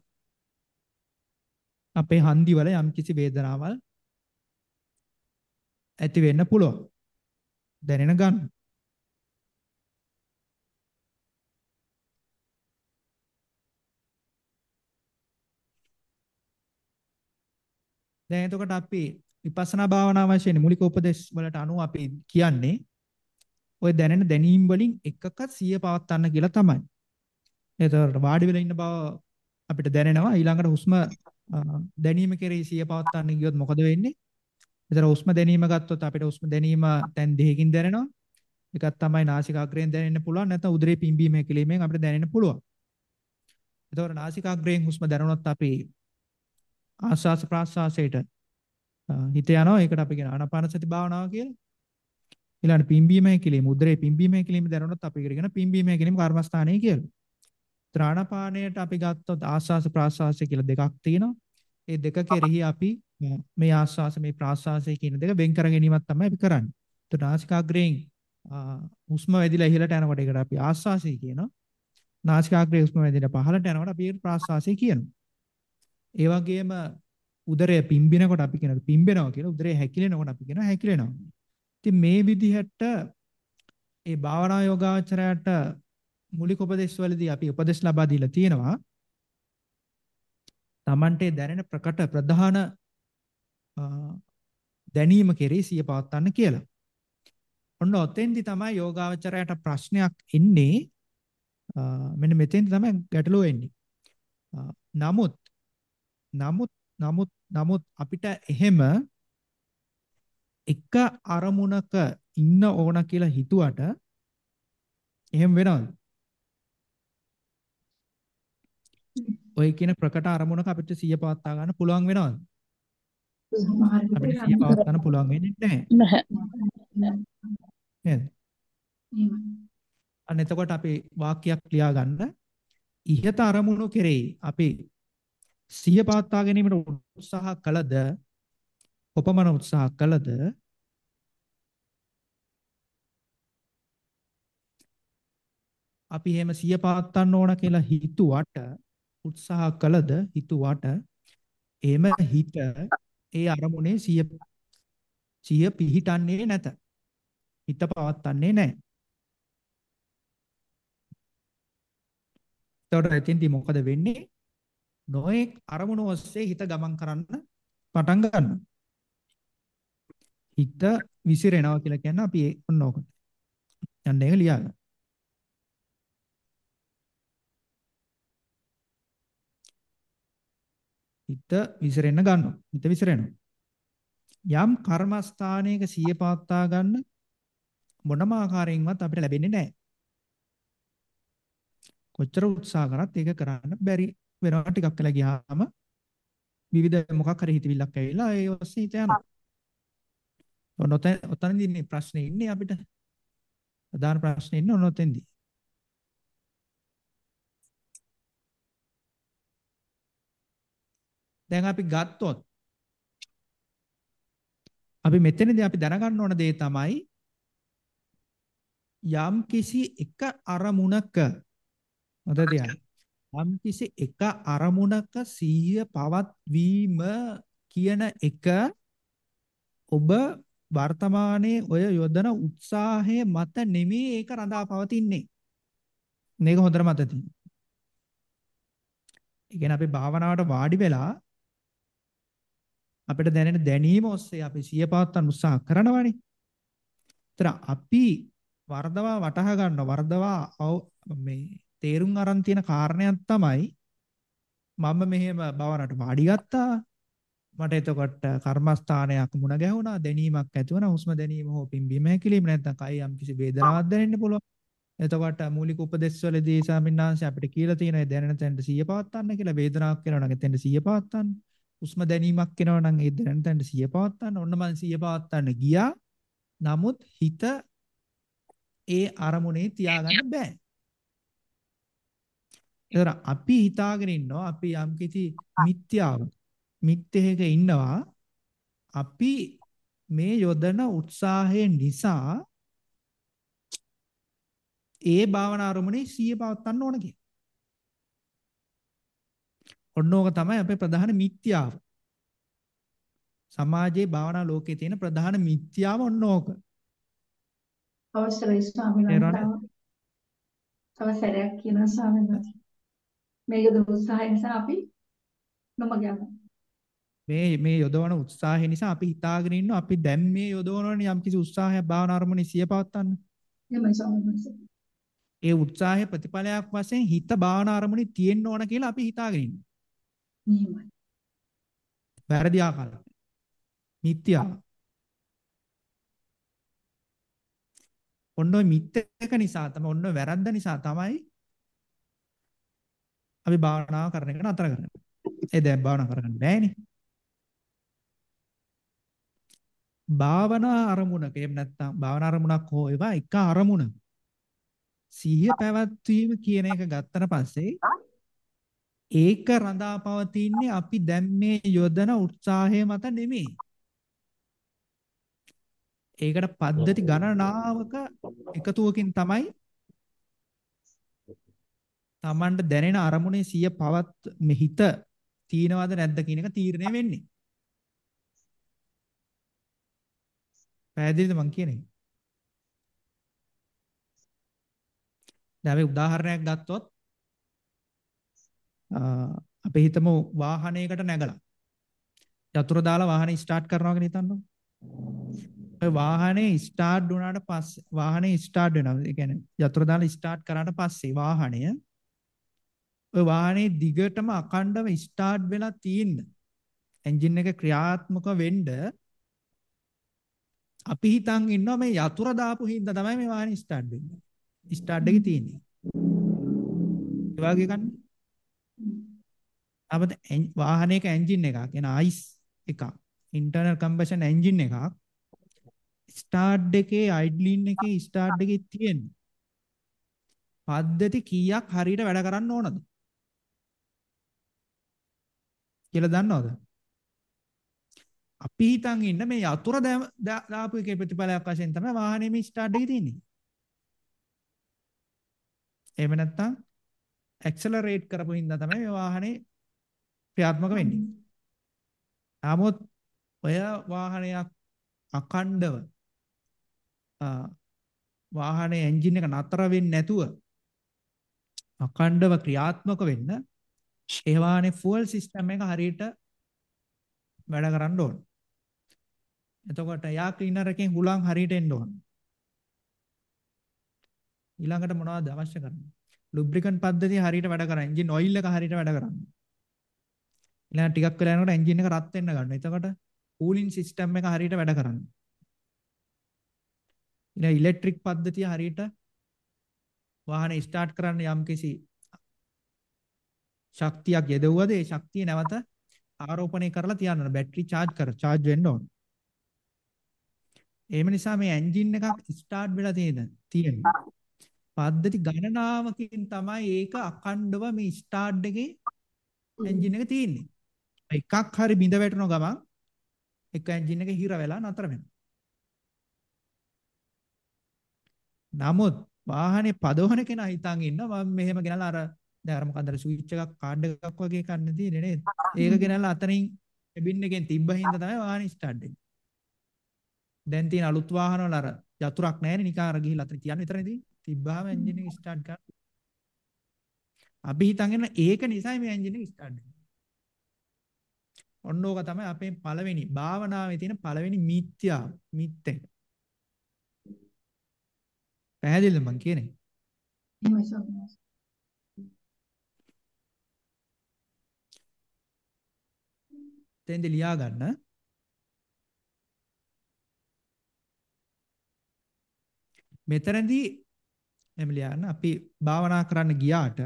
අපේ හන්දි වල යම් කිසි වේදනාවල් ඇති වෙන්න පුළුවන්. දැනෙන ගන්න. දැන් එතකොට අපි විපස්සනා භාවනා වශයෙන් මූලික උපදේශ වලට අනුව අපි කියන්නේ ওই දැනෙන දැනීම් වලින් එකක සිය පවත්වන්න කියලා තමයි. එතකොට වාඩි වෙලා ඉන්න බව අපිට දැනෙනවා ඊළඟට හුස්ම දැනීම කෙරෙහි සිය පවත්වන්න ගියොත් මොකද වෙන්නේ? එතන හුස්ම දැනීම ගත්තොත් අපිට හුස්ම දැනීම දැන් දෙකකින් දැනෙනවා. එකක් තමයි නාසිකාග්‍රයෙන් දැනෙන්න පුළුවන් නැත්නම් උදරේ පිම්බීම හැකිලීමෙන් අපිට දැනෙන්න පුළුවන්. එතකොට නාසිකාග්‍රයෙන් හුස්ම දැනුණොත් අපි ආස්වාස ප්‍රාස්වාසයට හිත යනවා ඒකට අපි කියන ආනාපාන සති භාවනාව කියලා. ඊළඟ පිම්බීම හැකිලිම උදරේ පිම්බීම හැකිලිම දැනුණොත් අපි කියන පිම්බීම හැකිලිම කර්මස්ථානය කියලා. ත්‍රාණපාණයට අපි ගත්තොත් ආස්වාස ප්‍රාස්වාසය කියලා දෙකක් තියෙනවා. ඒ දෙක කෙරෙහි අපි මේ ආස්වාස මේ ප්‍රාස්වාසය කියන දෙක වෙන් කර ගැනීමක් තමයි අපි කරන්නේ. તો නාසිකාග්‍රයෙන් හුස්ම වැදිලා ඉහළට යනකොට ඒකට අපි ආස්වාසය කියනවා. නාසිකාග්‍රයේ හුස්ම වැදිලා පහළට යනකොට අපි ඒකට ප්‍රාස්වාසය කියනවා. ඒ වගේම උදරය පිම්බෙනකොට අපි කියනවා පිම්බෙනවා කියලා උදරය හැකිලෙනකොට අපි කියනවා හැකිලෙනවා. ඉතින් මේ විදිහට ඒ භාවනා යෝගාචරයට මූලික උපදේශ වලදී අපි උපදේශ ලබා දීලා තියෙනවා. Tamante දැනෙන ප්‍රකට ප්‍රධාන දැනීම කෙරෙහි සිය පවත්වන්න කියලා. ඔන්න ඔතෙන්දි තමයි යෝගාචරයට ප්‍රශ්නයක් එන්නේ. මෙන්න මෙතෙන්දි තමයි ගැටලුව එන්නේ. නමුත් නමුත් නමුත් නමුත් අපිට එහෙම එක අරමුණක ඉන්න ඕන කියලා හිතුවට එහෙම වෙනවද? ඔය කියන ප්‍රකට අරමුණක අපිට සිය පවත්වා ගන්න පුළුවන් වෙනවද? අපිට සිය පවත්වා ගන්න පුළුවන් වෙන්නේ නැහැ. නේද? අන්න එතකොට අපි වාක්‍යයක් ලියා ගන්න. ඉහත අරමුණු කෙරෙහි අපි සිය පවත්වා ගැනීමට උත්සාහ කළද කොපමණ උත්සාහ කළද අපි එහෙම සිය පවත්වන්න ඕන කියලා හිතුවට උත්සාහ කළද හිතුවට එහෙම හිත ඒ අරමුණේ සිය සිය පිහිටන්නේ නැත හිත පවත්වන්නේ නැහැ එතකොට එතින්දි මොකද වෙන්නේ නොඑක් අරමුණු ඔස්සේ හිත ගමන් කරන්න පටන් ගන්නවා. හිත විසිරෙනවා කියලා කියන්නේ අපි ඔන්න ඕකට. යන්න ඒක ලියාගන්න. හිත විසිරෙන්න ගන්නවා. හිත විසිරෙනවා. යම් කර්මස්ථානයක සිය පවත්වා ගන්න මොනම ආකාරයෙන්වත් අපිට ලැබෙන්නේ නැහැ. කොච්චර උත්සාහ කරත් ඒක කරන්න බැරි වෙනවා ටිකක් වෙලා ගියාම විවිධ මොකක් හරි හිතවිල්ලක් ඇවිල්ලා ඒ ඔස්සේ හිත යනවා. ඔනොත ඔතනදී ඉන්නේ ප්‍රශ්නේ ඉන්නේ අපිට. ප්‍රධාන ප්‍රශ්නේ ඉන්නේ ඔනොතෙන්දී. දැන් අපි ගත්තොත් අපි මෙතනදී අපි දැනගන්න ඕන දේ තමයි යම් කිසි එක අරමුණක මොකද කියන්නේ යම්කිසි එක අරමුණක සීය පවත්වීම කියන එක ඔබ වර්තමානයේ ඔය යොදන උත්සාහය මත නෙමෙයි ඒක රඳා පවතින්නේ. මේක හොඳට මතක තියන්න. ඒ කියන්නේ අපි භාවනාවට වාඩි වෙලා අපිට දැනෙන දැනීම ඔස්සේ අපි සිය පවත්වන්න උත්සාහ කරනවානේ. ඒතර අපි වර්ධවා වටහා ගන්න වර්ධවා මේ තේරුම් අරන් තියෙන කාරණයක් තමයි මම මෙහෙම භවනට වාඩි ගත්තා. මට එතකොට කර්මස්ථානයක් මුණ ගැහුණා දැනීමක් ඇති වුණා. හුස්ම දැනීම හෝ පිම්බීම හැකිලිම නැත්නම් කයි යම් කිසි වේදනාවක් දැනෙන්න පුළුවන්. එතකොට මූලික උපදෙස් වලදී ස්වාමින්වහන්සේ අපිට කියලා තියෙනවා දැනෙන තැනට සිහිය පවත්වන්න කියලා වේදනාවක් වෙනවා නම් එතෙන්ට සිහිය පවත්වන්න හුස්ම දැනීමක් වෙනවා නම් ඒ දැනෙන තැනට සිහිය පවත්වන්න ඔන්න මම සිහිය පවත්වන්න ගියා නමුත් හිත ඒ අරමුණේ තියාගන්න බෑ ඒතර අපි හිතාගෙන ඉන්නවා අපි යම් කිසි මිත්‍යාව මිත්‍යයක ඉන්නවා අපි මේ යොදන උත්සාහය නිසා ඒ භාවනා අරමුණේ සිය පවත්වන්න ඕන කිය. ඔන්නෝක තමයි අපේ ප්‍රධාන මිත්‍යාව. සමාජයේ භාවනා ලෝකයේ තියෙන ප්‍රධාන මිත්‍යාව ඔන්නෝක. අවසරයි ස්වාමීන් වහන්සේ. තව සැරයක් කියනවා ස්වාමීන් වහන්සේ. මේ යොදන උත්සාහය නිසා අපි නොමග යනවා. මේ මේ යොදවන උත්සාහය නිසා අපි හිතාගෙන ඉන්නවා අපි දැන් මේ යොදවනවනේ යම්කිසි උත්සාහයක් භාවනා අරමුණේ සිය පවත්වන්න. එහෙමයි ස්වාමීන් ඒ උත්සාහයේ ප්‍රතිඵලයක් වශයෙන් හිත භාවනා අරමුණේ තියෙන්න ඕන කියලා අපි හිතාගෙන ඉන්නවා. එහෙමයි. වැරදි ආකාරයක්. මිත්‍යා. ඔන්න ඔය මිත්‍යක නිසා තමයි ඔන්න වැරද්ද නිසා තමයි අපි භාවනා කරන එක නතර කරන්නේ. ඒ දැන් භාවනා කරගන්න බෑනේ. භාවනා අරමුණක එහෙම නැත්නම් භාවනා අරමුණක් හෝ ඒවා එක අරමුණ සිහිය පැවැත්වීම කියන එක ගත්තට පස්සේ ඒක රඳා පවතින්නේ අපි දැන් මේ යොදන උත්සාහය මත නෙමෙයි. ඒකට පද්ධති ගණනාවක එකතුවකින් තමයි Tamanට දැනෙන අරමුණේ සිය පවත් මෙහිත තීනවද නැද්ද කියන එක තීරණය වෙන්නේ. පැහැදිලිද මං කියන්නේ? දැන් අපි උදාහරණයක් ගත්තොත් අපි හිතමු වාහනයකට නැගලා යතුරු දාලා වාහනේ ස්ටාර්ට් කරනවා කියලා හිතන්නකො. ඔය වාහනේ ස්ටාර්ට් වුණාට පස්සේ වාහනේ ස්ටාර්ට් වෙනවා. ඒ කියන්නේ යතුරු දාලා ස්ටාර්ට් කරාට පස්සේ වාහනය ඔය වාහනේ දිගටම අකණ්ඩව ස්ටාර්ට් වෙලා තියෙන්න එන්ජින් එක ක්‍රියාත්මක වෙන්න අපි හිතන් ඉන්නවා මේ යතුරු දාපු හින්දා තමයි මේ වාහනේ ස්ටාර්ට් වෙන්නේ. ස්ටාර්ට් එකේ තියෙන්නේ. ඒ වගේ ගන්න. අපිට වාහනයක එන්ජින් එකක් එන අයිස් එකක් ඉන්ටර්නල් කම්බෂන් එන්ජින් එකක් ස්ටාර්ට් එකේ අයිඩ්ලින් එකේ ස්ටාර්ට් එකේ තියෙන පද්ධති කීයක් හරියට වැඩ කරන්න ඕනද? කියලා දන්නවද? අපි හිතන් ඉන්න මේ යතුරු දාපු එකේ ප්‍රතිඵලයක් වශයෙන් තමයි වාහනේ මේ ස්ටාර්ට් එකේ තියෙන්නේ. එහෙම නැත්නම් ඇක්සලරේට් කරපු හින්දා තමයි මේ වාහනේ ක්‍රියාත්මක වෙන්නේ. නමුත් ඔය වාහනයක් අකණ්ඩව වාහනේ එන්ජින් එක නතර වෙන්නේ නැතුව අකණ්ඩව ක්‍රියාත්මක වෙන්න ඒ වාහනේ ෆුවල් සිස්ටම් එක හරියට වැඩ කරන්න ඕන. එතකොට යා ක්ලීනර් එකෙන් හුලං හරියට එන්න ඕන. ඊළඟට මොනවද අවශ්‍ය කරන්නේ? ලුබ්‍රිකන්ට් පද්ධතිය හරියට වැඩ කරන්නේ. එන්ජින් ඔයිල් එක හරියට වැඩ කරන්නේ. ඊළඟ ටිකක් වෙලා යනකොට එන්ජින් එක රත් වෙන්න ගන්නවා. එතකොට කූලින් සිස්ටම් එක හරියට වැඩ කරන්නේ. ඊළඟ ඉලෙක්ට්‍රික් පද්ධතිය හරියට වාහනේ ස්ටාර්ට් කරන්න යම්කිසි ශක්තියක් යදවුවද ඒ ශක්තිය නැවත ආරෝපණය කරලා තියන්න ඕන. බැටරි charge කර charge වෙන්න ඕන. එහෙම නිසා මේ එන්ජින් එකක් ස්ටාර්ට් වෙලා තියෙන තියෙනවා. පද්ධති ගණනාවකින් තමයි ඒක අඛණ්ඩව මේ ස්ටාර්ට් එකේ එන්ජින් එක තියෙන්නේ. එකක් හරි බිඳ වැටෙන ගමන් එක එන්ජින් එක හිර වෙලා නතර වෙනවා. නමුත් වාහනේ පදවන කෙනා හිතන් ඉන්න මම මෙහෙම ගෙනලා අර දැන් අර මොකන්ද ස්විච් එකක් කාඩ් එකක් වගේ කන්න තියෙන්නේ නේද? ඒක ගෙනලා අතනින් එබින් එකෙන් තිබ්බ හින්දා තමයි වාහනේ ස්ටාර්ට් වෙන්නේ. දැන් තියෙන අලුත් වාහන වල අර යතුරක් නැහැනේ නිකන් අර ගිහිල්ලා අතන තියන්න විතරනේ තියෙන්නේ. තිබ්බාම එන්ජින් එක ස්ටාර්ට් කරන්න. අපි හිතන් ඒක නිසායි මේ එන්ජින් එක ස්ටාර්ට් වෙන්නේ. ඔන්න ඕක තමයි අපේ පළවෙනි භාවනාවේ තියෙන පළවෙනි මිත්‍යාව මිත්‍යෙන්. පැහැදිලිද මං කියන්නේ? තෙන්ද ලියා ගන්න. මෙතනදී එම ලියන්න අපි භාවනා කරන්න ගියාට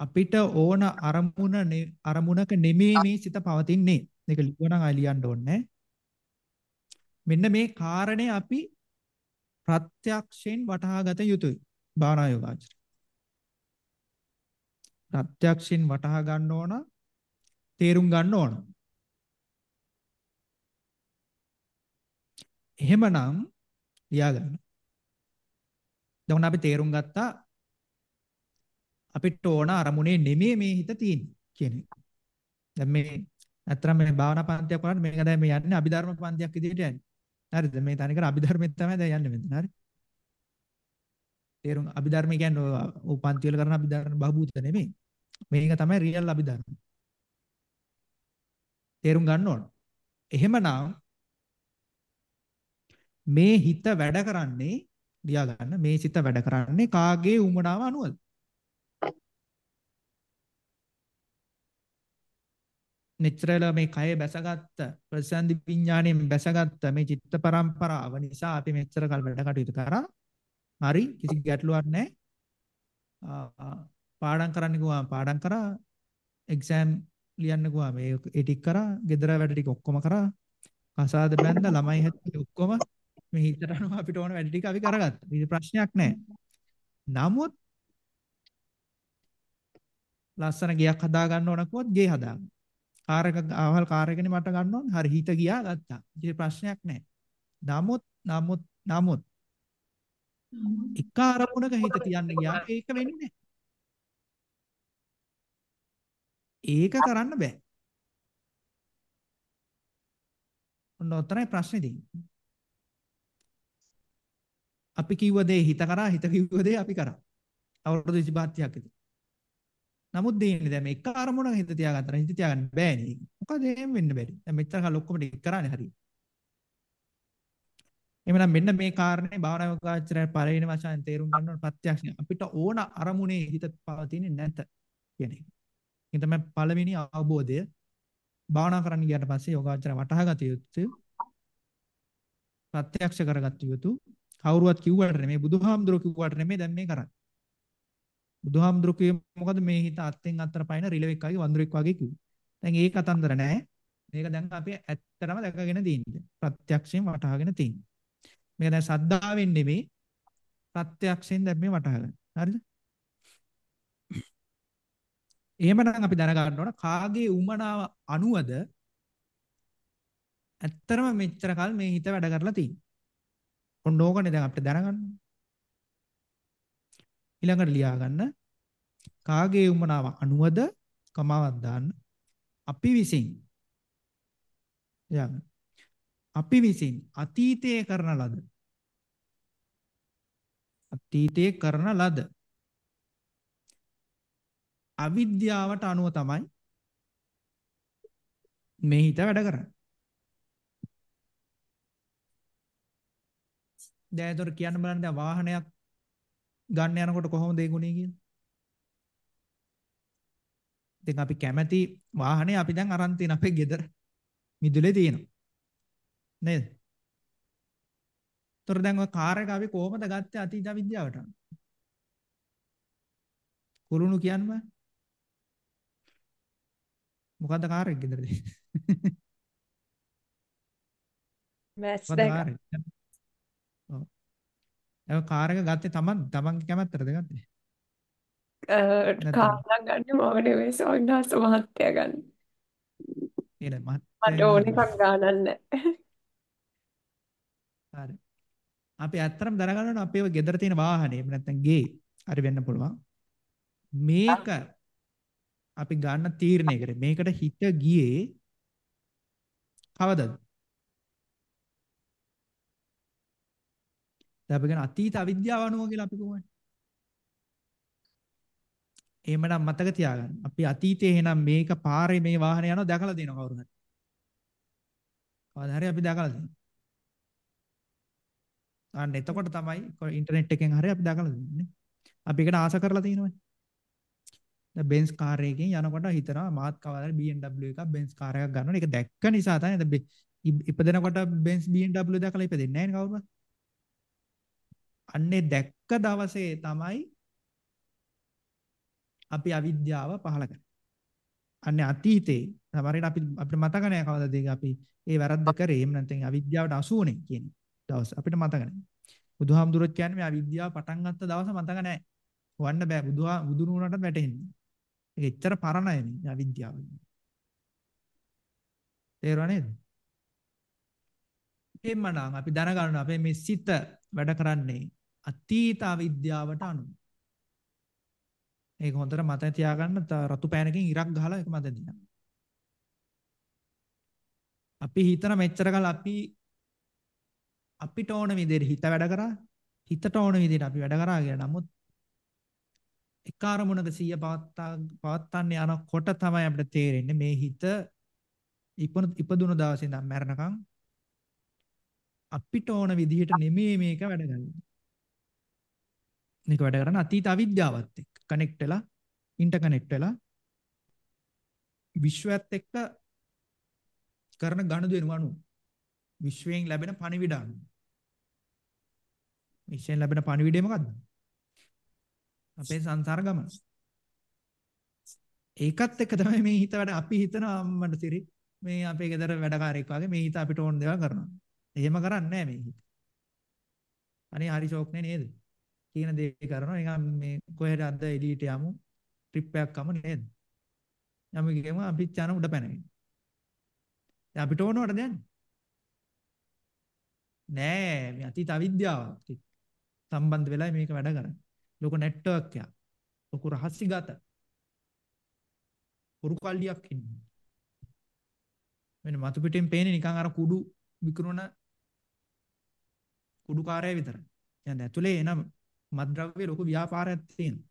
අපිට ඕන අරමුණ අරමුණක නෙමෙයි මේ සිත පවතින්නේ. මේක ලියුවනම් ආය ලියන්න ඕනේ. මෙන්න මේ කාරණේ අපි ප්‍රත්‍යක්ෂයෙන් වටහා ගත යුතුයි. භාවනා යෝගාචර. ප්‍රත්‍යක්ෂයෙන් වටහා ගන්න ඕන තේරුම් ගන්න ඕන. එහෙමනම් ලියාගන්න. දැන් අපි තේරුම් ගත්තා අපිට ඕන අරමුණේ නෙමෙයි මේ හිත තියෙන්නේ කියන එක. දැන් මේ අත්‍තරම මේ භාවනා පන්තියක් කරන්නේ මේක දැන් මේ යන්නේ අභිධර්ම පන්තියක් විදිහට යන්නේ. හරිද? මේ තනිකර අභිධර්මෙත් තමයි දැන් යන්නේ මෙතන. හරි? තේරුම් අභිධර්ම කියන්නේ ඔය පන්ති වල කරන අභිධර්ම බහූත නෙමෙයි. මේක තමයි රියල් අභිධර්ම. තේරුම් ගන්න ඕන. එහෙමනම් මේ හිත වැඩ කරන්නේ ලියා ගන්න මේ සිත වැඩ කරන්නේ කාගේ උමනාව අනුවද? නිතරල මේ කය බැසගත්ත ප්‍රසන්දි විඥාණයෙන් බැසගත්ත මේ චිත්ත පරම්පරාව නිසා අපි මෙච්චර කල් වැඩ කටයුතු කරා. හරි කිසි ගැටලුවක් නැහැ. පාඩම් කරන්න ගියාම පාඩම් කරා එක්සෑම් ලියන්න ගියාම ඒ ටික කරා ගෙදර වැඩ ටික ඔක්කොම කරා කසාද බැන්ද ළමයි හැටි ඔක්කොම මේ හිතට අනුව අපිට ඕන වැඩ ටික අපි කරගත්තා. ඉතින් ප්‍රශ්නයක් නැහැ. නමුත් ලස්සන ගයක් හදා ගන්න ඕන කිව්වොත් ගේ හදාගන්න. කාර් එක අවල් කාර් එකනේ මට ගන්න ඕනේ. හරි හිත ගියා ගත්තා. ඉතින් ප්‍රශ්නයක් නැහැ. නමුත් නමුත් නමුත් එක අරමුණක හිත තියන්න ගියාම ඒක වෙන්නේ නැහැ. ඒක කරන්න බෑ. ඔන්න ඔතනයි ප්‍රශ්නේ තියෙන්නේ. අපි කිව්ව දේ හිත කරා හිත කිව්ව දේ අපි කරා. අවුරුදු 25ක් විතර. නමුත් දෙන්නේ දැන් මේ එක අරමුණක හිත තියාගත්තා හිත තියාගන්න බෑනේ. මොකද එහෙම වෙන්න බැරි. දැන් මෙච්චර කල් ඔක්කොම ටික කරානේ හරියට. එhmenan මෙන්න මේ කාරණේ භාවනා යෝගාචරය පළවෙනි වශයෙන් තේරුම් ගන්න ඕන ප්‍රත්‍යක්ෂය. අපිට ඕන අරමුණේ හිත පවතින්නේ නැත කියන එක. ඒක තමයි පළවෙනි අවබෝධය. භාවනා කරන්න ගියාට පස්සේ යෝගාචරය වටහා ගත යුතු ප්‍රත්‍යක්ෂ කරගත යුතු කවුරුවත් කිව්වට නෙමෙයි බුදුහාමුදුරුවෝ කිව්වට නෙමෙයි දැන් මේ කරන්නේ. බුදුහාමුදුරුවෝ කිව්වේ මොකද මේ හිත අත්ෙන් අත්තර පයින් රිලෙවෙක් වගේ වඳුරෙක් වගේ කිව්වේ. දැන් ඒ කතන්දර නෑ. මේක දැන් අපි ඇත්තටම දැකගෙන තියෙන්නේ. ප්‍රත්‍යක්ෂයෙන් වටහාගෙන තියෙන්නේ. මේක දැන් සද්දාවෙන් නෙමෙයි ප්‍රත්‍යක්ෂයෙන් දැන් මේ වටහා ගන්න. හරිද? එහෙමනම් අපි දැනගන්න ඕන කාගේ උමනාව අනුවද ඇත්තරම මෙච්චර කල් මේ හිත වැඩ කරලා තියෙන්නේ. ඔන්න ඕකනේ දැන් අපිට දැනගන්න. ඊළඟට ලියා ගන්න කාගේ උමනාව අනුවද කමාවක් දාන්න? අපි විසින්. යන්න අපි විසින් අතීතයේ කරන ලද. අතීතයේ කරන ලද. අවිද්‍යාවට අනුව තමයි මේ හිත වැඩ කරන්නේ. දැන් ඒතර කියන්න බලන්න දැන් වාහනයක් ගන්න යනකොට කොහොමද ඒ ගුණය කියන්නේ? ඉතින් අපි කැමැති වාහනේ අපි දැන් අරන් තියෙන අපේ ගෙදර මිදුලේ තියෙනවා. නේද? ତොර දැන් ඔය කාර් එක අපි කොහොමද ගත්තේ අතීත විද්‍යාවට? කුරුණු කියන්න බෑ. මොකද්ද කාර් එක ගෙදර තියෙන්නේ? මැස් දැක. ඒ කාර් එක ගත්තේ තමන් තමන්ගේ කැමැත්තටද ගත්තේ? කාලා ගන්න මම නෙවෙයි සෝන්දාස මහත්තයා ගන්න. මහත්තයා මට ඕන එකක් නැහැ. හරි. අපි ඇත්තටම දැනගන්න ඕන අපේ ගෙදර තියෙන වාහනේ එහෙම නැත්නම් ගේ හරි වෙන්න පුළුවන්. මේක අපි ගන්න තීරණය කරේ මේකට හිත ගියේ කවදද? දැන් අපි කියන අතීත අවිද්‍යාව අනුව කියලා අපි කොහොමද? එහෙමනම් මතක තියාගන්න. අපි අතීතයේ එහෙනම් මේක පාරේ මේ වාහනේ යනවා දැකලා තියෙනවා කවුරු හරි. කවදා හරි අපි දැකලා තියෙනවා. අන්න එතකොට තමයි ඉන්ටර්නෙට් එකෙන් හරි අපි දැකලා දෙන්නේ. අපි ඒකට ආස කරලා තියෙනවනේ. දැන් බෙන්ස් කාර් එකකින් යනකොට හිතනවා මාත් කවදාද BMW එකක් බෙන්ස් කාර් එකක් ගන්නවා. ඒක දැක්ක නිසා තමයි ඉපදෙනකොට බෙන්ස් BMW දැකලා ඉපදෙන්නේ නැහැ නේ කවුරුවත්. අන්නේ දැක්ක දවසේ තමයි අපි අවිද්‍යාව පහළ කරන්නේ. අන්නේ අතීතේ සමහරවිට අපි අපිට මතක නැහැ කවදාද ඒක අපි ඒ වැරද්ද කරේ එහෙම නැත්නම් අවිද්‍යාවට අසු වුනේ කියන දවස් අපිට මතක නැහැ. බුදුහාමුදුරුවෝ කියන්නේ මේ අවිද්‍යාව පටන් ගත්ත දවස මතක නැහැ. හොයන්න බෑ බුදුහා බුදු නුවණටත් වැටෙන්නේ. ඒක එච්චර පරණයි මේ අවිද්‍යාව. තේරුණා නේද? එම්මනම් අපි දැනගන්න අපේ මේ සිත වැඩ කරන්නේ අතීත අවිද්‍යාවට අනුව. ඒක හොඳට මතක තියාගන්න රතු පෑනකින් ඉරක් ගහලා ඒක මතක තියාගන්න. අපි හිතන මෙච්චර කල් අපි අපිට ඕන විදිහට හිත වැඩ කරා හිතට ඕන විදිහට අපි වැඩ කරා කියලා. නමුත් එක අරමුණක සිය පවත්තා පවත්තන්න යනකොට තමයි අපිට තේරෙන්නේ මේ හිත ඉපදුණු දවසේ ඉඳන් මැරෙනකන් අපිට ඕන විදිහට නෙමෙයි මේක වැඩ කරන්නේ. මේක වැඩ කරන අතීත අවිද්‍යාවත් එක්ක කනෙක්ට් වෙලා ඉන්ටර්කනෙක්ට් වෙලා විශ්වයත් එක්ක කරන ගනුදෙනු අනුව විශ්වයෙන් ලැබෙන පණිවිඩ අනුව විශ්වයෙන් ලැබෙන පණිවිඩය මොකද්ද? අපේ සංසාර ගමන. ඒකත් එක්ක තමයි මේ හිත වැඩ අපි හිතන අම්මට සිරි මේ අපේ ගෙදර වැඩකාරයෙක් වගේ මේ හිත අපිට ඕන දේවල් කරනවා. එහෙම කරන්නේ නැහැ මේ හිත. අනේ හරි ෂෝක්නේ නේද? කියන දේ කරනවා නිකන් මේ කොහෙද අද එළියට යමු ට්‍රිප් එකක් කම නේද? යමු ගියම අපිත් යන උඩ පැනගෙන. දැන් අපිට ඕනවට දැන් නෑ මේ අතීත අවිද්‍යාවක් සම්බන්ධ වෙලා මේක වැඩ කරන්නේ. ලොකු නෙට්වර්ක් එකක්. ලොකු රහස්‍යගත. පුරු කල්ලියක් ඉන්නේ. මෙන්න මතු පිටින් පේන්නේ නිකන් අර කුඩු විකුණන කුඩුකාරය විතරයි. දැන් ඇතුලේ එන මත්ද්‍රව්‍ය ලොකු ව්‍යාපාරයක් තියෙනවා.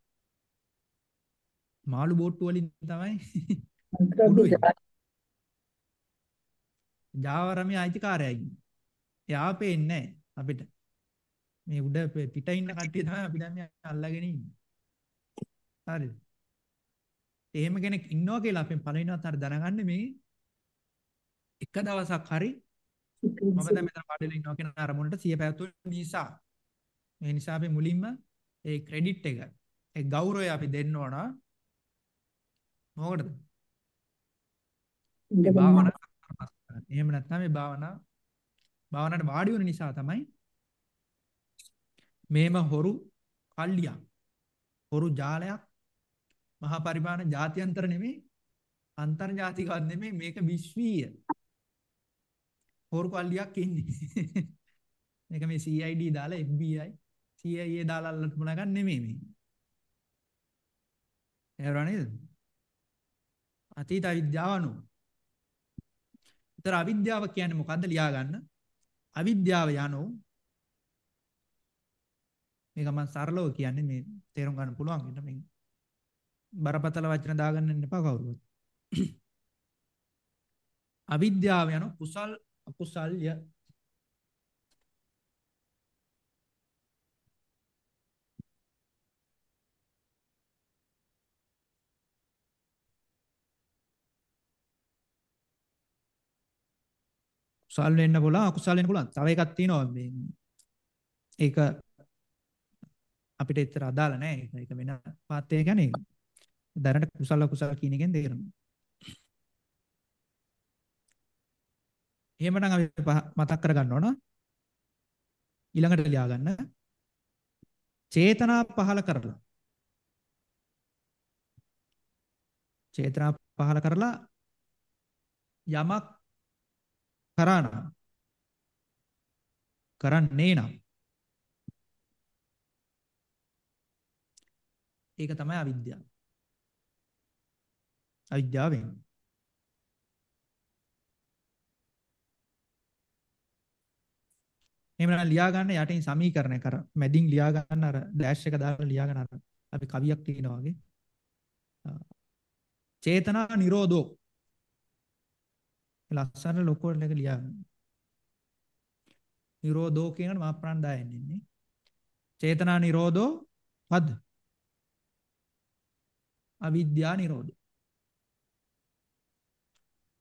මාළු බෝට්ටු වලින් තමයි ජාවරමේ අයිතිකාරයයි. එයා පේන්නේ අපිට. මේ උඩ පිට ඉන්න කට්ටිය තමයි අපි දැන් මේ අල්ලගෙන ඉන්නේ. හරිද? එහෙම කෙනෙක් ඉන්නවා කියලා අපි පළවෙනිවත් හරි දැනගන්නේ මේ එක දවසක් හරි මම දැන් මෙතන පාඩේලා ඉන්නවා කියන අරමුණට සිය පැවතුන නිසා. මේ නිසා අපි මුලින්ම ඒ ක්‍රෙඩිට් එක ඒ ගෞරවය අපි දෙන්න ඕන. මොකටද? මේ භාවනා එහෙම නැත්නම් මේ භාවනා භාවනාවට වාඩි වෙන නිසා තමයි මේම හොරු කල්ලියක් හොරු ජාලයක් මහා පරිමාණ ජාත්‍යන්තර නෙමෙයි අන්තර්ජාතිකවත් නෙමෙයි මේක විශ්වීය හොරු කල්ලියක් ඉන්නේ. මේක මේ CID දාලා FBI CIA දාලා අල්ලන්න මොන ගන්න නෙමෙයි මේ. එහෙම නේද? අතීත අවිද්‍යාව අනුව. ඒතර අවිද්‍යාව කියන්නේ මොකද්ද ලියා ගන්න අවිද්‍යාව යනෝ මේක මම සරලව කියන්නේ මේ තේරුම් ගන්න පුළුවන් ඉන්න මේ බරපතල වචන දාගන්න යන්න එපා කවුරුවත්. අවිද්‍යාව යන කුසල් අකුසල්ය කුසල් වෙන්න පුළුවන් අකුසල් වෙන්න පුළුවන්. තව එකක් තියෙනවා මේ ඒක අපිට එච්චර අදාළ නැහැ. ඒක වෙන පාත්තේ කියන්නේ දැනට කුසල කුසල කියන එකෙන් තේරෙනවා. එහෙමනම් අපි මතක් කරගන්න ඕන. ඊළඟට ලියා ගන්න. චේතනා පහල කරලා. චේතනා පහල කරලා යමක් කරා නම් කරන්නේ නම් ඒක තමයි අවිද්‍යාව. අවිද්‍යාවෙන්. එහෙමනම් ලියා ගන්න යටින් සමීකරණය කර මැදින් ලියා ගන්න අර ඩෑෂ් එක දාලා ලියා ගන්න අර අපි කවියක් කියනවා වගේ. චේතනා නිරෝධෝ ලස්සන ලොකෝට එක ලියා ගන්න. නිරෝධෝ කියන මා ප්‍රාණදායෙන් ඉන්නේ. චේතනා නිරෝධෝ පද අවිද්‍යා නිරෝධය.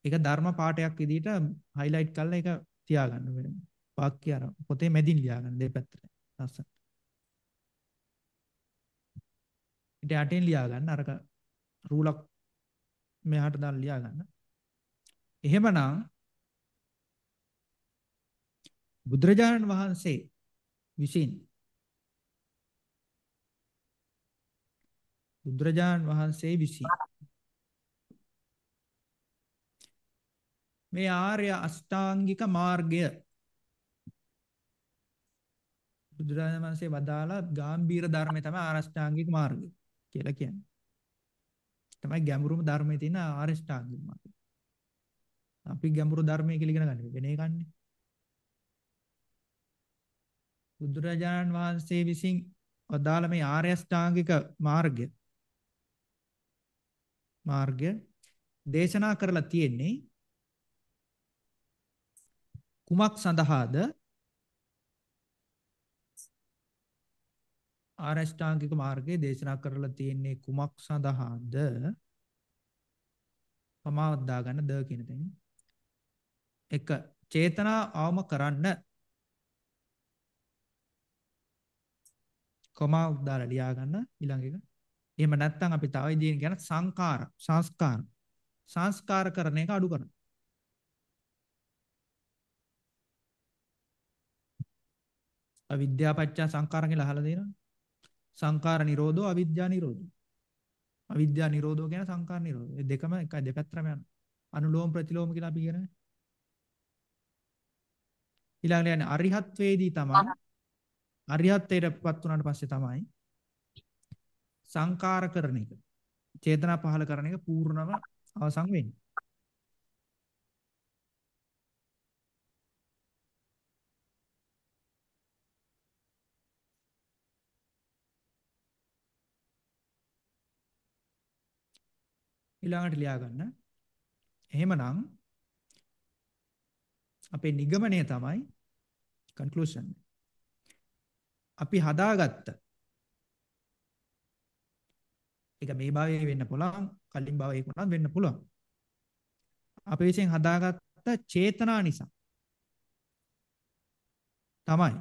ඒක ධර්ම පාඩයක් විදිහට highlight කරලා ඒක තියාගන්න වෙනවා. වාක්‍ය අර පොතේ මැදින් ලියාගන්න දෙපැත්තට. ලස්සන. ඊට යටින් ලියාගන්න අරක රූලක් මෙහාට දාලා ලියාගන්න. එහෙමනම් බුදුරජාණන් වහන්සේ විසින් බුදුරජාණන් වහන්සේ විසින් මේ ආර්ය අෂ්ටාංගික මාර්ගය බුදුරජාණන් වහන්සේ වදාලා ගාම්භීර ධර්මය තමයි ආරෂ්ඨාංගික මාර්ගය කියලා කියන්නේ. තමයි ගැඹුරුම ධර්මයේ තියෙන ආරෂ්ඨාංගික මාර්ගය. අපි ගැඹුරු ධර්මය කියලා ඉගෙන ගන්න වෙන එකන්නේ. බුදුරජාණන් වහන්සේ විසින් වදාළ මේ ආර්ය අෂ්ටාංගික මාර්ගය මාර්ගය දේශනා කරලා තියෙන්නේ කුමක් සඳහාද ආරෂ්ඨාංගික මාර්ගයේ දේශනා කරලා තියෙන්නේ කුමක් සඳහාද? පමාවක් දාගන්න ද කියන තැන එක චේතනා අවම කරන්න. කොමාවක් දාලා ලියා ගන්න ඊළඟ එක. එහෙම නැත්නම් අපි තව ඉදින් කියන සංකාර සංස්කාර. සංස්කාර කරන එක අඩු කරනවා. අවිද්‍යාව පත්‍ය සංකාර කියලා අහලා තියෙනවද? සංකාර නිරෝධෝ අවිද්‍යා නිරෝධෝ. අවිද්‍යා නිරෝධෝ කියන සංකාර නිරෝධෝ. මේ දෙකම එකයි දෙපැත්තටම යනවා. අනුලෝම ප්‍රතිලෝම කියලා අපි කියනවා. ඊළඟට යන්නේ අරිහත් වේදී තමයි අරිහත්ත්වයටපත් වුණාට පස්සේ තමයි සංකාර කරන එක. චේතනා පහල කරන එක පූර්ණම අවසන් වෙන්නේ. ඊළඟට ලියා ගන්න. එහෙමනම් අපේ නිගමනය තමයි conclusion. අපි හදාගත්ත ඒක මේ භාවයේ වෙන්න පුළුවන් කලින් භාවයක උනත් වෙන්න පුළුවන්. අපි විසින් හදාගත්ත චේතනා නිසා තමයි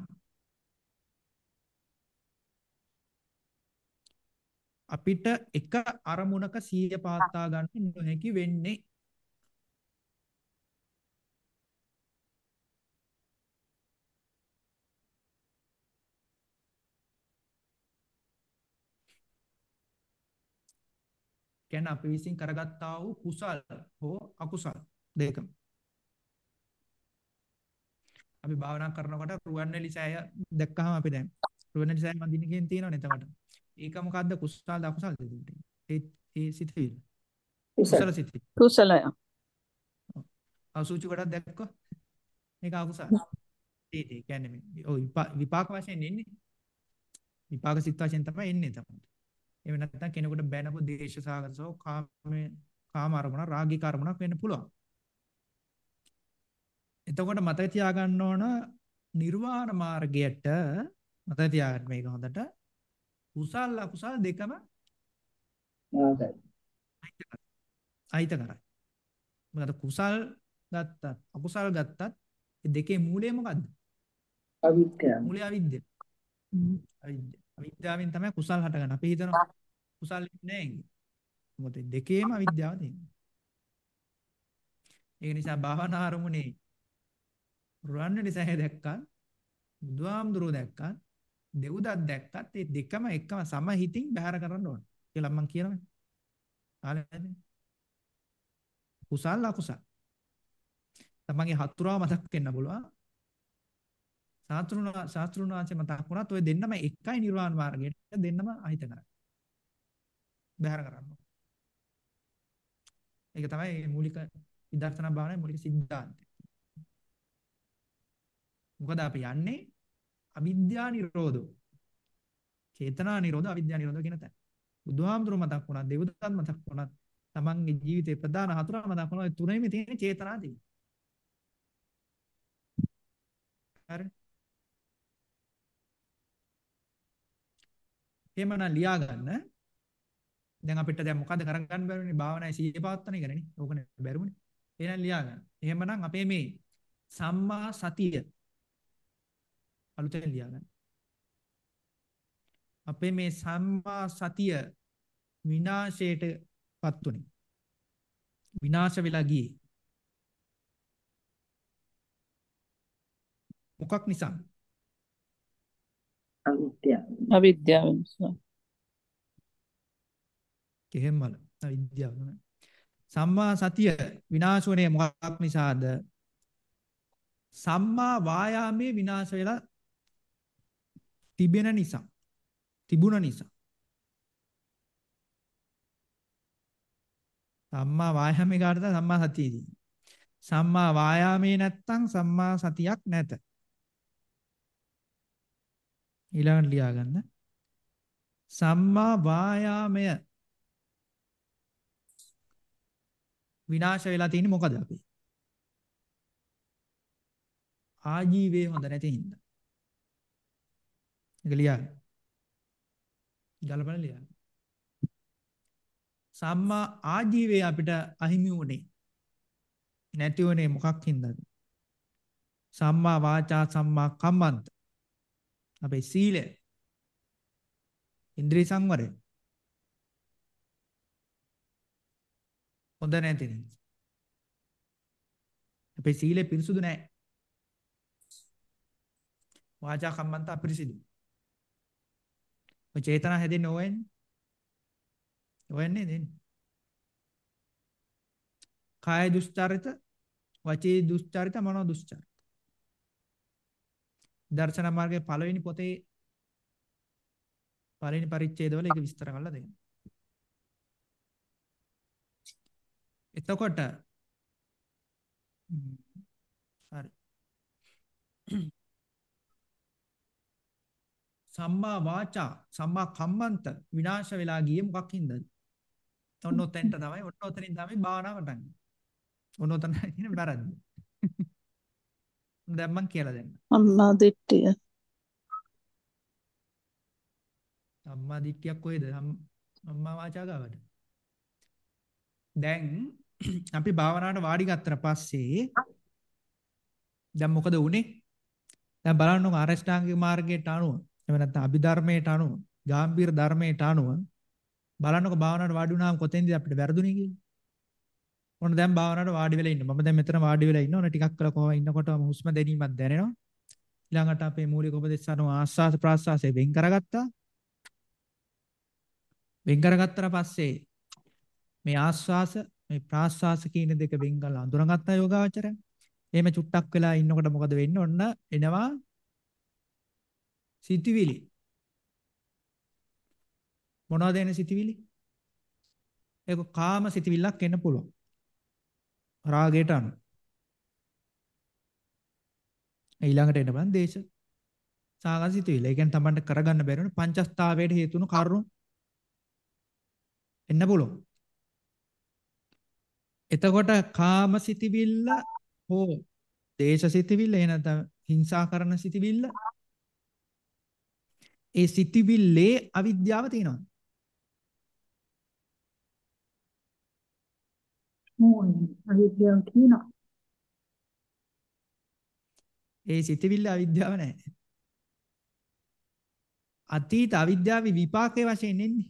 අපිට එක අරමුණක සිහිය පාත්තා ගන්න නොහැකි වෙන්නේ. කියන්නේ අපි විසින් කරගත්තා වූ කුසල් හෝ අකුසල් දෙකම අපි භාවනා කරනකොට රුවන්වැලි සෑය දැක්කහම අපි දැන් රුවන්වැලි සෑය වඳින්න කියන තියෙනවනේ එතකොට. ඒක මොකද්ද? කුසල්ද අකුසල්ද ඒ ඒ සිතවිල්ල. කුසල. සිතවිල්ල. කුසලය අසුචි කොටක් දැක්කෝ? ඒක අකුසල. ඒ ඒ කියන්නේ ඔය විපාක වශයෙන් එන්නේ. විපාක සිත් වශයෙන් තමයි එන්නේ තමයි. එහෙම නැත්නම් කෙනෙකුට බැනපු දේශ සාගතසෝ කාමයේ කාම අරමුණ රාගික අරමුණක් වෙන්න පුළුවන්. එතකොට මතක තියාගන්න ඕන නිර්වාණ මාර්ගයට මතක තියාගන්න මේක හොඳට කුසල් අකුසල් දෙකම අහිත කරයි. මොකද කුසල් ගත්තත් අකුසල් ගත්තත් ඒ දෙකේ මූලය මොකද්ද? අවිද්‍යාව. මූලය අවිද්‍යාව. අවිද්‍යාව. අවිද්‍යාවෙන් තමයි කුසල් හටගන්නේ. අපි හිතනවා කුසල් නෑ මොකද දෙකේම අවිද්‍යාව තියෙනවා. ඒ නිසා භාවනා අරමුණේ රුවන්වැලි සෑය දැක්කා බුදුහාමුදුරුවෝ දැක්කා දෙව්දත් දැක්කත් ඒ දෙකම එකම සමහිතින් බැහැර කරන්න ඕන කියලා මම කියනවානේ. ආලනේ. කුසල් අකුසල්. තමන්ගේ හතුරා මතක් වෙන්න බලවා. සාත්‍රුණ සාත්‍රුණ වාචේ මතක් වුණත් ඔය දෙන්නම එකයි නිර්වාණ මාර්ගයට දෙන්නම අහිත කරන්නේ. බැහැර කරන්න. ඒක තමයි මූලික විදර්ශනා භාවනාවේ මූලික સિદ્ધාන්තය. මොකද අපි යන්නේ අවිද්‍යා නිරෝධෝ. චේතනා නිරෝධ අවිද්‍යා නිරෝධ කියන තැන. බුදුහාමුදුරුව මතක් වුණා, දෙව්දත් මතක් වුණා, තමන්ගේ ජීවිතේ ප්‍රධාන හතුර මතක් වුණා. ඒ තුනෙම තියෙන චේතනා තියෙනවා. හරි. එහෙමනම් ලියා ගන්න දැන් අපිට දැන් මොකද කරගන්න බැරුනේ භාවනාවේ සීය පවත්තන එකනේ. ඕකනේ බැරුනේ. එහෙනම් ලියා ගන්න. එහෙමනම් අපේ මේ සම්මා සතිය අලුතෙන් ලියා ගන්න. අපේ මේ සම්මා සතිය විනාශයටපත් උනේ. විනාශ වෙලා ගියේ. මොකක් නිසා? අවිද්‍යාව. අවිද්‍යාව නිසා. කෙහෙම්මල අවිද්‍යාව නෑ. සම්මා සතිය විනාශ වුනේ මොකක් නිසාද? සම්මා වායාමයේ විනාශ වෙලා තිබෙන නිසා. තිබුණ නිසා. සම්මා වායාමයේ කාටද සම්මා සතියේදී. සම්මා වායාමයේ නැත්තම් සම්මා සතියක් නැත. ඊළඟට ලියා ගන්න. සම්මා වායාමය විනාශ වෙලා තියෙන්නේ මොකද අපි? ආජීවයේ හොඳ නැති හින්දා. ඒක ලියා. ගලපන ලියා. සම්මා ආජීවයේ අපිට අහිමි වුණේ නැති වුණේ මොකක් හින්දාද? සම්මා වාචා සම්මා කම්මන්ත. අපේ සීලය. ඉන්ද්‍රිය සංවරය. හොඳ නැති නිසා. අපේ සීලය පිරිසුදු නැහැ. වාචා කම්මන්ත අපිරිසිදු. ඔය චේතනා හැදෙන්නේ ඕවෙන්නේ. ඕවෙන්නේ දෙන්නේ. කාය දුස්චරිත, වචී දුස්චරිත, මනෝ දුස්චරිත. දර්ශන මාර්ගයේ පළවෙනි පොතේ පළවෙනි පරිච්ඡේදවල ඒක විස්තර කරලා දෙනවා. එතකොට හරි සම්මා වාචා සම්මා කම්මන්ත විනාශ වෙලා ගියේ මොකක් හින්දාද? ඔන්න ඔතෙන්ට තමයි ඔන්න ඔතනින් තමයි භාවනාව පටන් ගන්නේ. ඔන්න ඔතන කියන වැරද්ද. දැන් මං කියලා දෙන්න. අම්මා දිට්ඨිය. අම්මා දිට්ඨියක් කොහෙද? අම්මා වාචා ගාවට. දැන් අපි භාවනාවට වාඩි ගත්තට පස්සේ දැන් මොකද වුනේ? දැන් බලන්නකො ආරෂ්ඨාංගික මාර්ගයට අනුව එහෙම නැත්නම් අභිධර්මයට අනුව ගාම්භීර ධර්මයට අනුව බලන්නකො භාවනාවට වාඩි වුණාම කොතෙන්ද අපිට වැරදුනේ කියලා. ඔන්න දැන් භාවනාවට වාඩි වෙලා ඉන්න. මම දැන් මෙතන වාඩි වෙලා ඉන්න ඕන ටිකක් කළා කොහොම ඉන්නකොටම හුස්ම දැනීමක් දැනෙනවා. ඊළඟට අපේ මූලික උපදේශ අනුව ආස්වාස ප්‍රාස්වාසය වෙන් කරගත්තා. වෙන් කරගත්තට පස්සේ මේ ආස්වාස මේ ප්‍රාස්වාස කියන දෙක වෙන් කරලා අඳුරගත්තා යෝගාවචරය. එහෙම චුට්ටක් වෙලා ඉන්නකොට මොකද වෙන්නේ? ඔන්න එනවා සිතවිලි. මොනවද එන සිතවිලි? ඒක කාම සිතවිල්ලක් එන්න පුළුවන්. රාගයට අනුව. ඊළඟට එන්න බලන්න දේශ සාගත සිතවිල්ල. ඒ කියන්නේ Tamanට කරගන්න බැරි වෙන පංචස්තාවයට හේතුණු කරුණු එන්න පුළුවන්. එතකොට කාම සිතවිල්ල හෝ දේශ සිතවිල්ල එහෙ නැත්නම් හිංසා කරන සිතවිල්ල ඒ සිතවිල්ලේ අවිද්‍යාව තියෙනවා. මූලික අවිද්‍යාව තියෙනවා. ඒ සිතවිල්ල අවිද්‍යාව නැහැ. අතීත අවිද්‍යාවේ විපාකයේ වශයෙන් එන්නේ.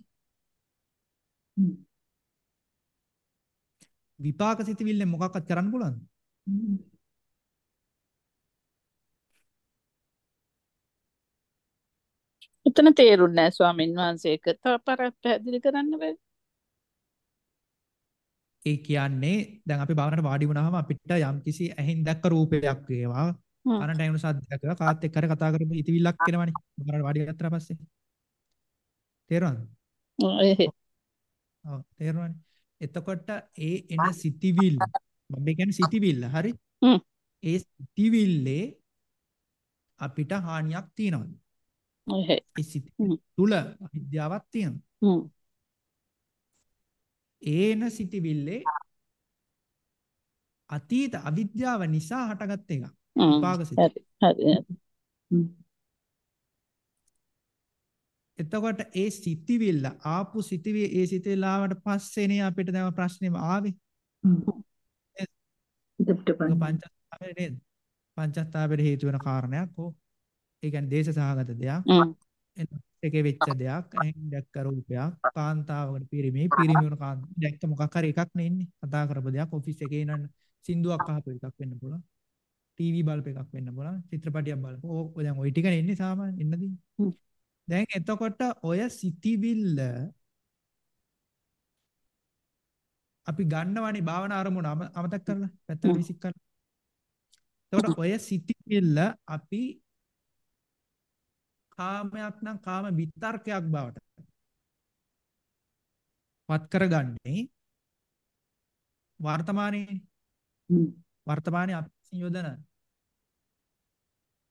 විපාක සිතවිල්ලෙන් මොකක්වත් කරන්න පුළුවන්ද? එතන තේරුන්නේ නැහැ ස්වාමින් වහන්සේ ඒක තව පාරක් පැහැදිලි කරන්න බෑ. ඒ කියන්නේ දැන් අපි භාවනාවට වාඩි වුණාම අපිට යම්කිසි ඇහෙන් දැක්ක රූපයක් වේවා කනට ඇහෙන සද්දයක් වේවා කාත් එක්ක කතා කරපු ඉතිවිල්ලක් එනවනේ භාවනාවට වාඩි ගත්තා පස්සේ තේරුණාද? ඔව් තේරුණානේ. එතකොට ඒ එන සිතිවිල්ල මම කියන්නේ සිතිවිල්ල හරි? ඒ සිතිවිල්ලේ අපිට හානියක් තියනවාද? ඔය ඒ සිතිවිල්ල තුල විද්‍යාවක් තියෙනවා. ඒන සිටිවිල්ලේ අතීත අවිද්‍යාව නිසා හටගත් එක. විපාක සිත. හරි හරි. එතකොට ඒ සිතිවිල්ල ආපු සිතිවිලි ඒ සිතිවිල්ලාවට පස්සේනේ අපිට දැන් ප්‍රශ්නේ ආවේ. පංචස්ථාපේ නේද? පංචස්ථාපේ හේතු වෙන කාරණයක් ඕ. ඒ කියන්නේ දේශ සහගත දෙයක්. එකේ වෙච්ච දෙයක් ඇහෙන් දැක්ක රූපයක් කාන්තාවකට පිරිමි පිරිමි වුණ කාන්තාව දැක්ක මොකක් හරි එකක් නේ ඉන්නේ. කතා කරපු දෙයක් ඔෆිස් එකේ ඉන්න සින්දුවක් අහපු එකක් වෙන්න පුළුවන්. ටීවී බලපු එකක් වෙන්න පුළුවන්. චිත්‍රපටියක් බලපු. ඔය දැන් ওই ටිකනේ ඉන්නේ සාමාන්‍ය ඉන්නදී. දැන් එතකොට ඔය සිතිවිල්ල අපි ගන්නවනේ භාවනා අරමුණ අමතක කරලා. පැත්තට විසික් කරලා එතකොට ඔය සිතිවිල්ල අපි කාමයක් නම් කාම විතර්කයක් බවට පත් කරගන්නේ වර්තමානයේ වර්තමානයේ අපි සංයෝදන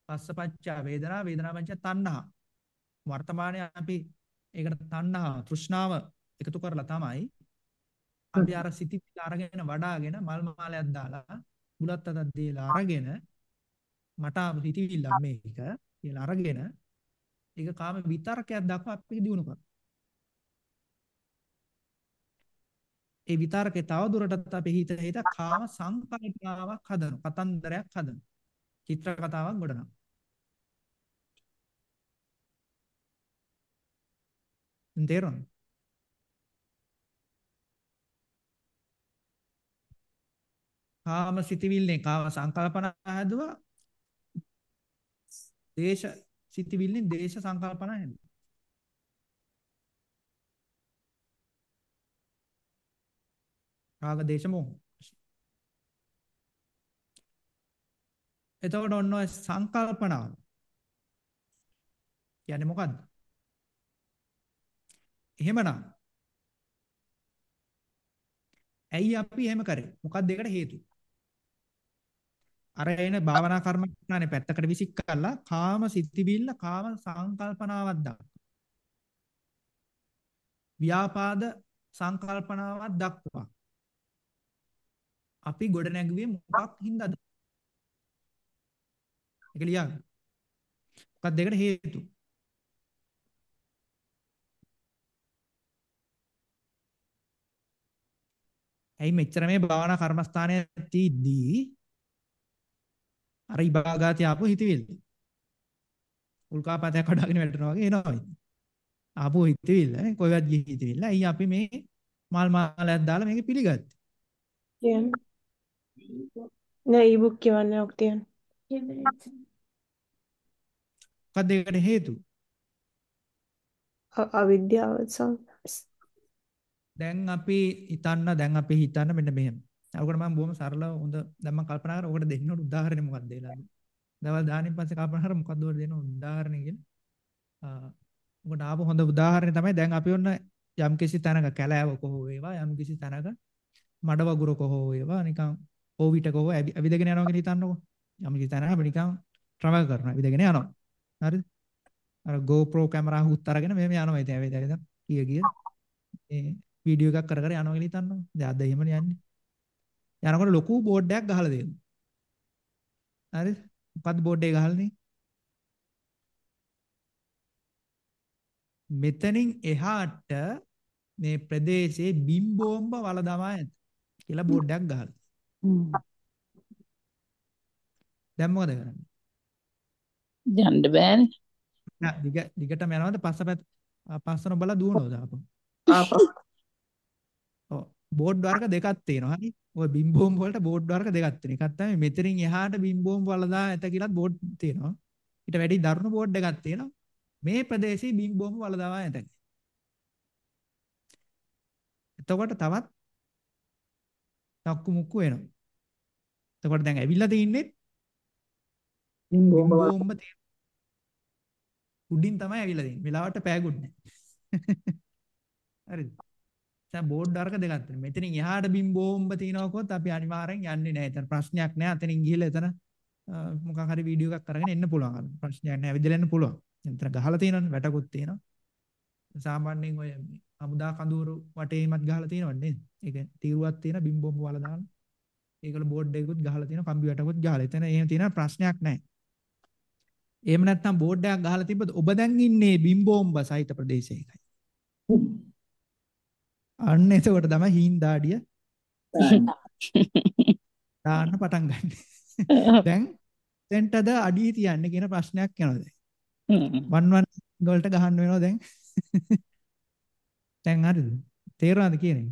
පස්සපච්චා වේදනා වේදනාපච්චා තණ්හා. වර්තමානයේ අපි ඒකට තණ්හා තෘෂ්ණාව එකතු කරලා තමයි අපි අර සිතිවිලි අරගෙන වඩාගෙන මල් මාලයක් දාලා බුලත් අතක් දීලා අරගෙන මට හිතවිල්ල මේක කියලා අරගෙන ඒක කාම විතරකයක් දක්වා අපි දිනු කරනවා. ඒ විතරකේ තව දුරටත් අපි හිත හිත කාම සංකල්පනාවක් හදනවා. කතන්දරයක් හදනවා. චිත්‍ර කතාවක් ගොඩනගනවා. තේරුණාද? කාම සිතිවිල්ලේ කාම සංකල්පන හැදුවා දේශ සිතිවිල්ලෙන් දේශ සංකල්පන හැදුවා රාග දේශ මොහ. එතකොට ඔන්න ඔය සංකල්පනාව කියන්නේ මොකද්ද? එහෙමනම් ඇයි අපි එහෙම කරේ? මොකක්ද ඒකට හේතුව? අර එන භාවනා කර්මස්ථානේ පැත්තකට විසික් කරලා කාම සිතිවිල්ල කාම සංකල්පනාවක් දාන්න. ව්‍යාපාද සංකල්පනාවක් දක්වා. අපි ගොඩ නැගුවේ මොකක් හින්දාද? ඒක ලියන්න. මොකක්ද දෙකට හේතු? ඇයි මෙච්චර මේ භාවනා කර්මස්ථානයේ තීද්දී අර ඉබාගාතිය ආපු හිතවිල්ල. උල්කාපාතයක් කඩාගෙන වැටෙනවා වගේ එනවා. ආපු හිතවිල්ල නේ කොයිවත් ගිහි හිතවිල්ල. අයි අපි මේ මල් මාලයක් දාලා මේක පිළිගත්තේ. කියන්නේ නෑ ඊබුක් කියවන්නේ ඔක් තියන. මොකද ඒකට හේතු? අවිද්‍යාව දැන් අපි හිතන්න දැන් අපි හිතන්න මෙන්න මෙහෙම. ඔකට මම බොහොම සරලව හොඳ දැන් මම කල්පනා කරා ඔකට දෙන්න උදාහරණය මොකක්ද කියලා. දවල් දානින් පස්සේ කල්පනා කරා මොකක්ද ඔකට දෙන්න උදාහරණය කියලා. ඔකට ආපු හොඳ උදාහරණය තමයි දැන් අපි ඔන්න යම් කිසි තැනක කැලෑව කොහො වේවා යම් කිසි තැනක මඩ වගුර කොහො වේවා නිකන් ඕවිට කොහො ඇවිදගෙන යනවා කියලා හිතන්නකෝ. යම් කිසි තැනක අපි නිකන් ට්‍රැවල් කරනවා ඇවිදගෙන යනවා. හරිද? අර GoPro කැමරා හුත් අරගෙන මෙහෙම යනවා ඉතින් ඇවිදගෙන කිය කිය මේ වීඩියෝ එකක් කර කර යනවා කියලා හිතන්නකෝ. දැන් අද එහෙමනේ යන්නේ. යනකොට ලොකු බෝඩ් එකක් ගහලා දෙනවා. හරිද? මොකද්ද බෝඩ් එක ගහලානේ? මෙතනින් එහාට මේ ප්‍රදේශයේ බිම් බෝම්බ වල දමා ඇත කියලා බෝඩ් එකක් ගහලා. දැන් මොකද කරන්නේ? යන්න බෑනේ. නෑ දිග දිගටම යනවද පස්සපැත්ත පස්සන බල දුවනවද ආපහු? ආපහු. බෝඩ් වර්ග දෙකක් තියෙනවා හරි. ඔය බිම් බෝම්බ වලට බෝඩ් වර්ග දෙකක් තියෙනවා. එකක් තමයි මෙතනින් එහාට බිම් බෝම්බ වලදා ඇත කියලාත් බෝඩ් තියෙනවා. ඊට වැඩි දරුණු බෝඩ් එකක් තියෙනවා. මේ ප්‍රදේශයේ බිම් බෝම්බ වලදාවා ඇත. එතකොට තවත් තක්කු මුක්කු වෙනවා. එතකොට දැන් ඇවිල්ලා තින්නේ බිම් බෝම්බ බෝම්බ උඩින් තමයි ඇවිල්ලා තින්නේ. වෙලාවට පෑගුන්නේ. හරිද? දැන් බෝඩ් අරක දෙකක් තියෙනවා. මෙතනින් එහාට බිම් බෝම්බ තියනකොත් අපි අනිවාර්යෙන් යන්නේ නැහැ. එතන ප්‍රශ්නයක් නැහැ. අතනින් ගිහලා එතන මොකක් හරි වීඩියෝ එකක් අරගෙන එන්න පුළුවන්. ප්‍රශ්නයක් නැහැ. ඇවිදලා එන්න පුළුවන්. එතන ගහලා තියෙනවනේ වැටකුත් තියෙනවා. සාමාන්‍යයෙන් ඔය අමුදා කඳුරු වටේමත් ගහලා තියෙනවනේ නේද? ඒක තීරුවක් තියෙන බිම් බෝම්බ වල දාන. ඒකවල බෝඩ් එකකුත් ගහලා තියෙනවා. කම්බි වැටකුත් ගහලා. එතන එහෙම තියෙන ප්‍රශ්නයක් නැහැ. එහෙම නැත්නම් බෝඩ් එකක් ගහලා තිබ්බද ඔබ දැන් ඉන්නේ බිම්බෝම්බ සහිත ප්‍රදේශයකයි. අන්න එතකොට තමයි හිඳාඩිය දාන්න පටන් ගන්න. දැන් දෙන්ටද අඩිය තියන්නේ කියන ප්‍රශ්නයක් එනවා දැන්. වන් වන් වලට ගහන්න වෙනවා දැන්. දැන් හරිද? තේරෙනවද කියන්නේ?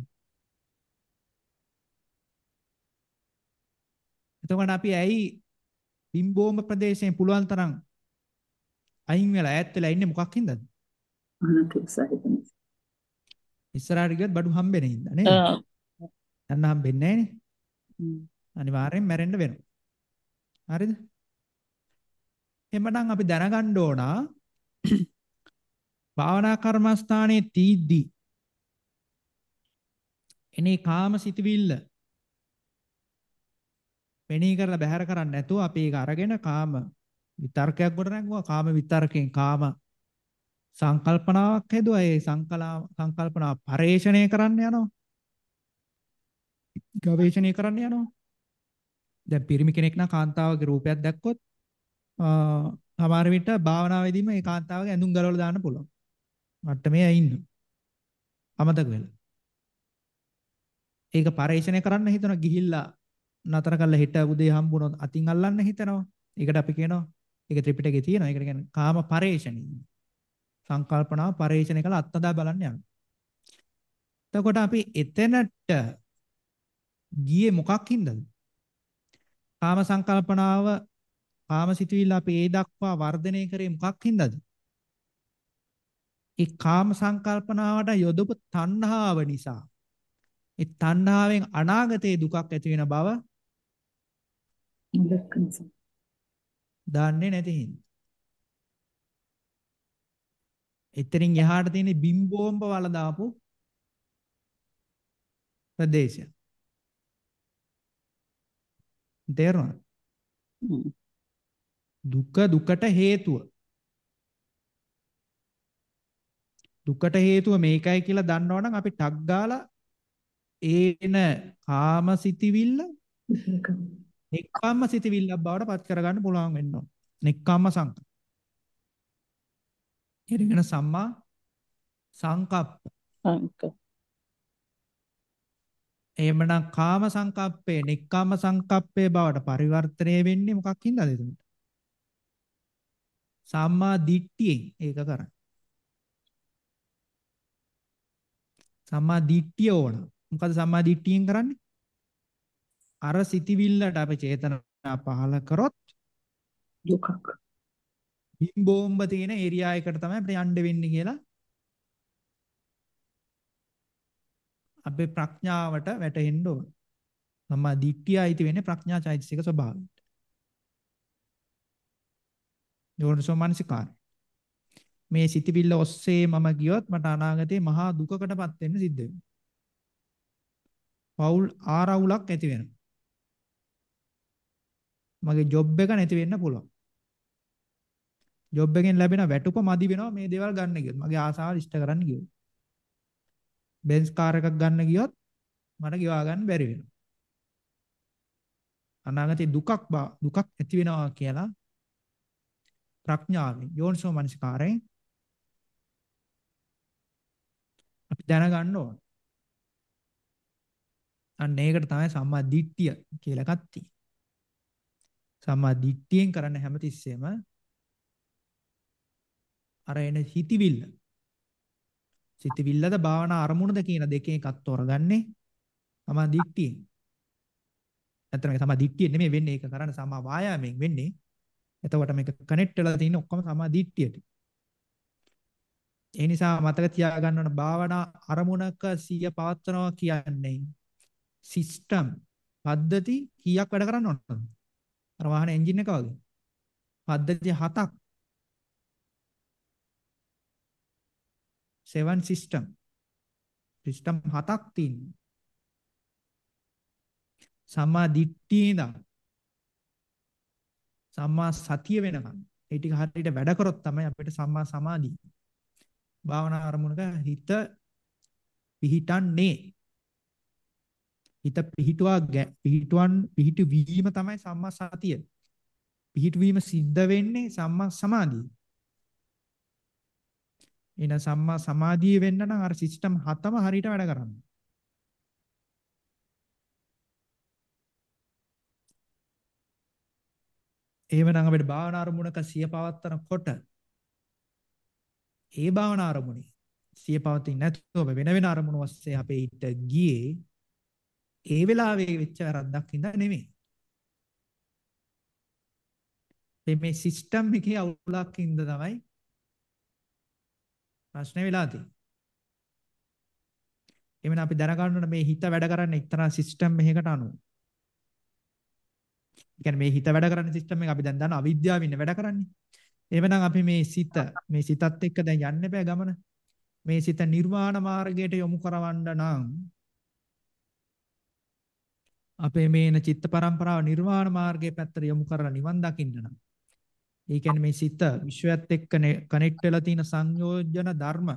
එතකොට අපි ඇයි බිම්බෝම ප්‍රදේශයෙන් පුළුවන් තරම් අයින් වෙලා ඈත් වෙලා ඉන්නේ මොකක් හින්දාද? අනතුරුසහිත නිසා. ඉස්සරහට ගියොත් බඩු හම්බෙන්නේ හින්දා නේද? යන්න හම්බෙන්නේ නැහැ නේ. අනිවාර්යෙන් මැරෙන්න වෙනවා. හරිද? එhmenan අපි දැනගන්න ඕන භාවනා කර්මස්ථානයේ තීද්දි එනේ කාම සිතවිල්ල මෙනෙහි කරලා බැහැර කරන්නේ නැතුව අපි ඒක අරගෙන කාම විතර්කයක් කොට නැගුවා කාම විතර්කයෙන් කාම සංකල්පනාවක් හැදුවා. ඒ සංකලා සංකල්පනාව පරේෂණය කරන්න යනවා. ගවේෂණය කරන්න යනවා. දැන් පිරිමි කෙනෙක් නම් කාන්තාවගේ රූපයක් දැක්කොත් සමහර විට භාවනාවේදීම ඒ කාන්තාවගේ ඇඳුම් ගලවලා දාන්න පුළුවන්. මට්ටමේ ඉන්න? අමතක වෙලා. ඒක පරේෂණය කරන්න හිතන ගිහිල්ලා නතර කරලා හිට උදේ හම්බුනොත් අතින් අල්ලන්න හිතනවා. ඒකට අපි කියනවා ඒක ත්‍රිපිටකේ තියෙනවා. ඒකට කියන්නේ කාම පරේෂණී. සංකල්පනාව පරේෂණය කළ අත්දා බලන්න යනවා. එතකොට අපි එතනට ගියේ මොකක් හින්දාද? කාම සංකල්පනාව කාම සිතුවිල්ල අපි ඒ දක්වා වර්ධනය කරේ මොකක් හින්දාද? ඒ කාම සංකල්පනාවට යොදපු තණ්හාව නිසා. ඒ තණ්හාවෙන් අනාගතයේ දුකක් ඇති වෙන බව දන්නේ නැති හින්දා. එතනින් එහාට තියෙන බිම්බෝම්බ වල දාපු ප්‍රදේශය. තේරුණාද? දුක දුකට හේතුව. දුකට හේතුව මේකයි කියලා දන්නවනම් අපි ටක් ගාලා ඒන කාමසිතවිල්ල නෙක්ඛම්ම සිතවිල්ලක් බවට පත් කරගන්න පුළුවන් වෙන්න ඕන. නෙක්ඛම්ම සංක. ඊළඟට සම්මා සංකප්ප. සංක. එහෙමනම් කාම සංකප්පේ නෙක්ඛම්ම සංකප්පේ බවට පරිවර්තනය වෙන්නේ මොකක් හින්දාද එතකොට? සම්මා දිට්ඨියෙන් ඒක කරන්නේ. සම්මා දිට්ඨිය ඕන. මොකද සම්මා දිට්ඨියෙන් කරන්නේ? අර සිටිවිල්ලට අපි චේතනා පහල කරොත් දුකක්. බිම්බෝම්බ තියෙන ඒරියා එකට තමයි අපිට යන්න වෙන්නේ කියලා අපේ ප්‍රඥාවට වැටෙන්න ඕන. සම්මා දිට්ඨිය අයිති වෙන්නේ ප්‍රඥා චෛතසික ස්වභාවයට. යෝනිසෝ මනසිකාර. මේ සිටිවිල්ල ඔස්සේ මම ගියොත් මට අනාගතේ මහා දුකකටපත් වෙන්න සිද්ධ වෙනවා. පෞල් ආරවුලක් ඇති වෙනවා. මගේ ජොබ් එක නැති වෙන්න පුළුවන්. ජොබ් එකෙන් ලැබෙන වැටුප මදි වෙනවා මේ දේවල් ගන්න ගියොත්. මගේ ආසාවල් ඉෂ්ට කරන්න ගියොත්. බෙන්ස් කාර් එකක් ගන්න ගියොත් මට ගෙවා ගන්න බැරි වෙනවා. අනාගතේ දුකක් දුකක් ඇති වෙනවා කියලා ප්‍රඥාවෙන් යෝනිසෝ මනසිකාරයෙන් අපි දැනගන්න ඕන. අන්න ඒකට තමයි සම්මා දිට්ඨිය කියලා එකක් තියෙන්නේ. සම්මා දිට්ඨියෙන් කරන්න හැමතිස්සෙම අර එන හිතවිල්ල සිතවිල්ලද භාවනා අරමුණද කියන දෙකෙන් එකක් තෝරගන්නේ සම්මා දිට්ඨියෙන්. නැත්නම් මේක සම්මා දිට්ඨිය නෙමෙයි වෙන්නේ ඒක කරන්න සම්මා වායාමයෙන් වෙන්නේ. එතකොට මේක කනෙක්ට් වෙලා තියෙන ඔක්කොම සම්මා දිට්ඨියට. ඒ නිසා මතක තියාගන්න ඕන භාවනා අරමුණක සිය පවත්වනවා කියන්නේ සිස්ටම් පද්ධති කීයක් වැඩ කරන්න ඕනද? අර වාහන එන්ජින් එක වගේ. පද්ධති හතක්. 7 system. සිස්ටම් හතක් තියෙනවා. සම්මා දිට්ඨිය ඉඳන් සම්මා සතිය වෙනකම් ඒ ටික හරියට වැඩ කරොත් තමයි අපිට සම්මා සමාධිය. භාවනා අරමුණක හිත පිහිටන්නේ හිත පිහිටුවා පිහිටුවන් පිහිටු වීම තමයි සම්මා සතිය. පිහිටවීම සිද්ධ වෙන්නේ සම්මා සමාධිය. එන සම්මා සමාධිය වෙන්න නම් අර සිස්ටම් හතම හරියට වැඩ කරන්න. එහෙමනම් අපිට භාවනා අරමුණක සිය පවත්තනකොට ඒ භාවනා අරමුණේ සිය පවතින් නැතුව වෙන වෙන අරමුණු ඔස්සේ අපේ හිත ගියේ ඒ වෙලාවේ වෙච්ච වැරද්දක් හින්දා නෙමෙයි. මේ සිස්ටම් එකේ අවුලක් හින්දා තමයි ප්‍රශ්නේ වෙලා තියෙන්නේ. එමෙන්න අපි දැනගන්න ඕන මේ හිත වැඩ කරන්නේ එක්තරා සිස්ටම් එකකට අනුව. ඒ කියන්නේ මේ හිත වැඩ කරන සිස්ටම් එක අපි දැන් දන්න අවිද්‍යාවින් වැඩ කරන්නේ. එහෙමනම් අපි මේ සිත මේ සිතත් එක්ක දැන් යන්න බෑ ගමන. මේ සිත නිර්වාණ මාර්ගයට යොමු කරවන්න නම් අපේ මේන චිත්ත පරම්පරාව නිර්වාණ මාර්ගයේ පැත්තට යොමු කරලා නිවන් දකින්න නම් ඒ කියන්නේ මේ සිත විශ්වයත් එක්ක කනෙක්ට් වෙලා තියෙන සංයෝජන ධර්ම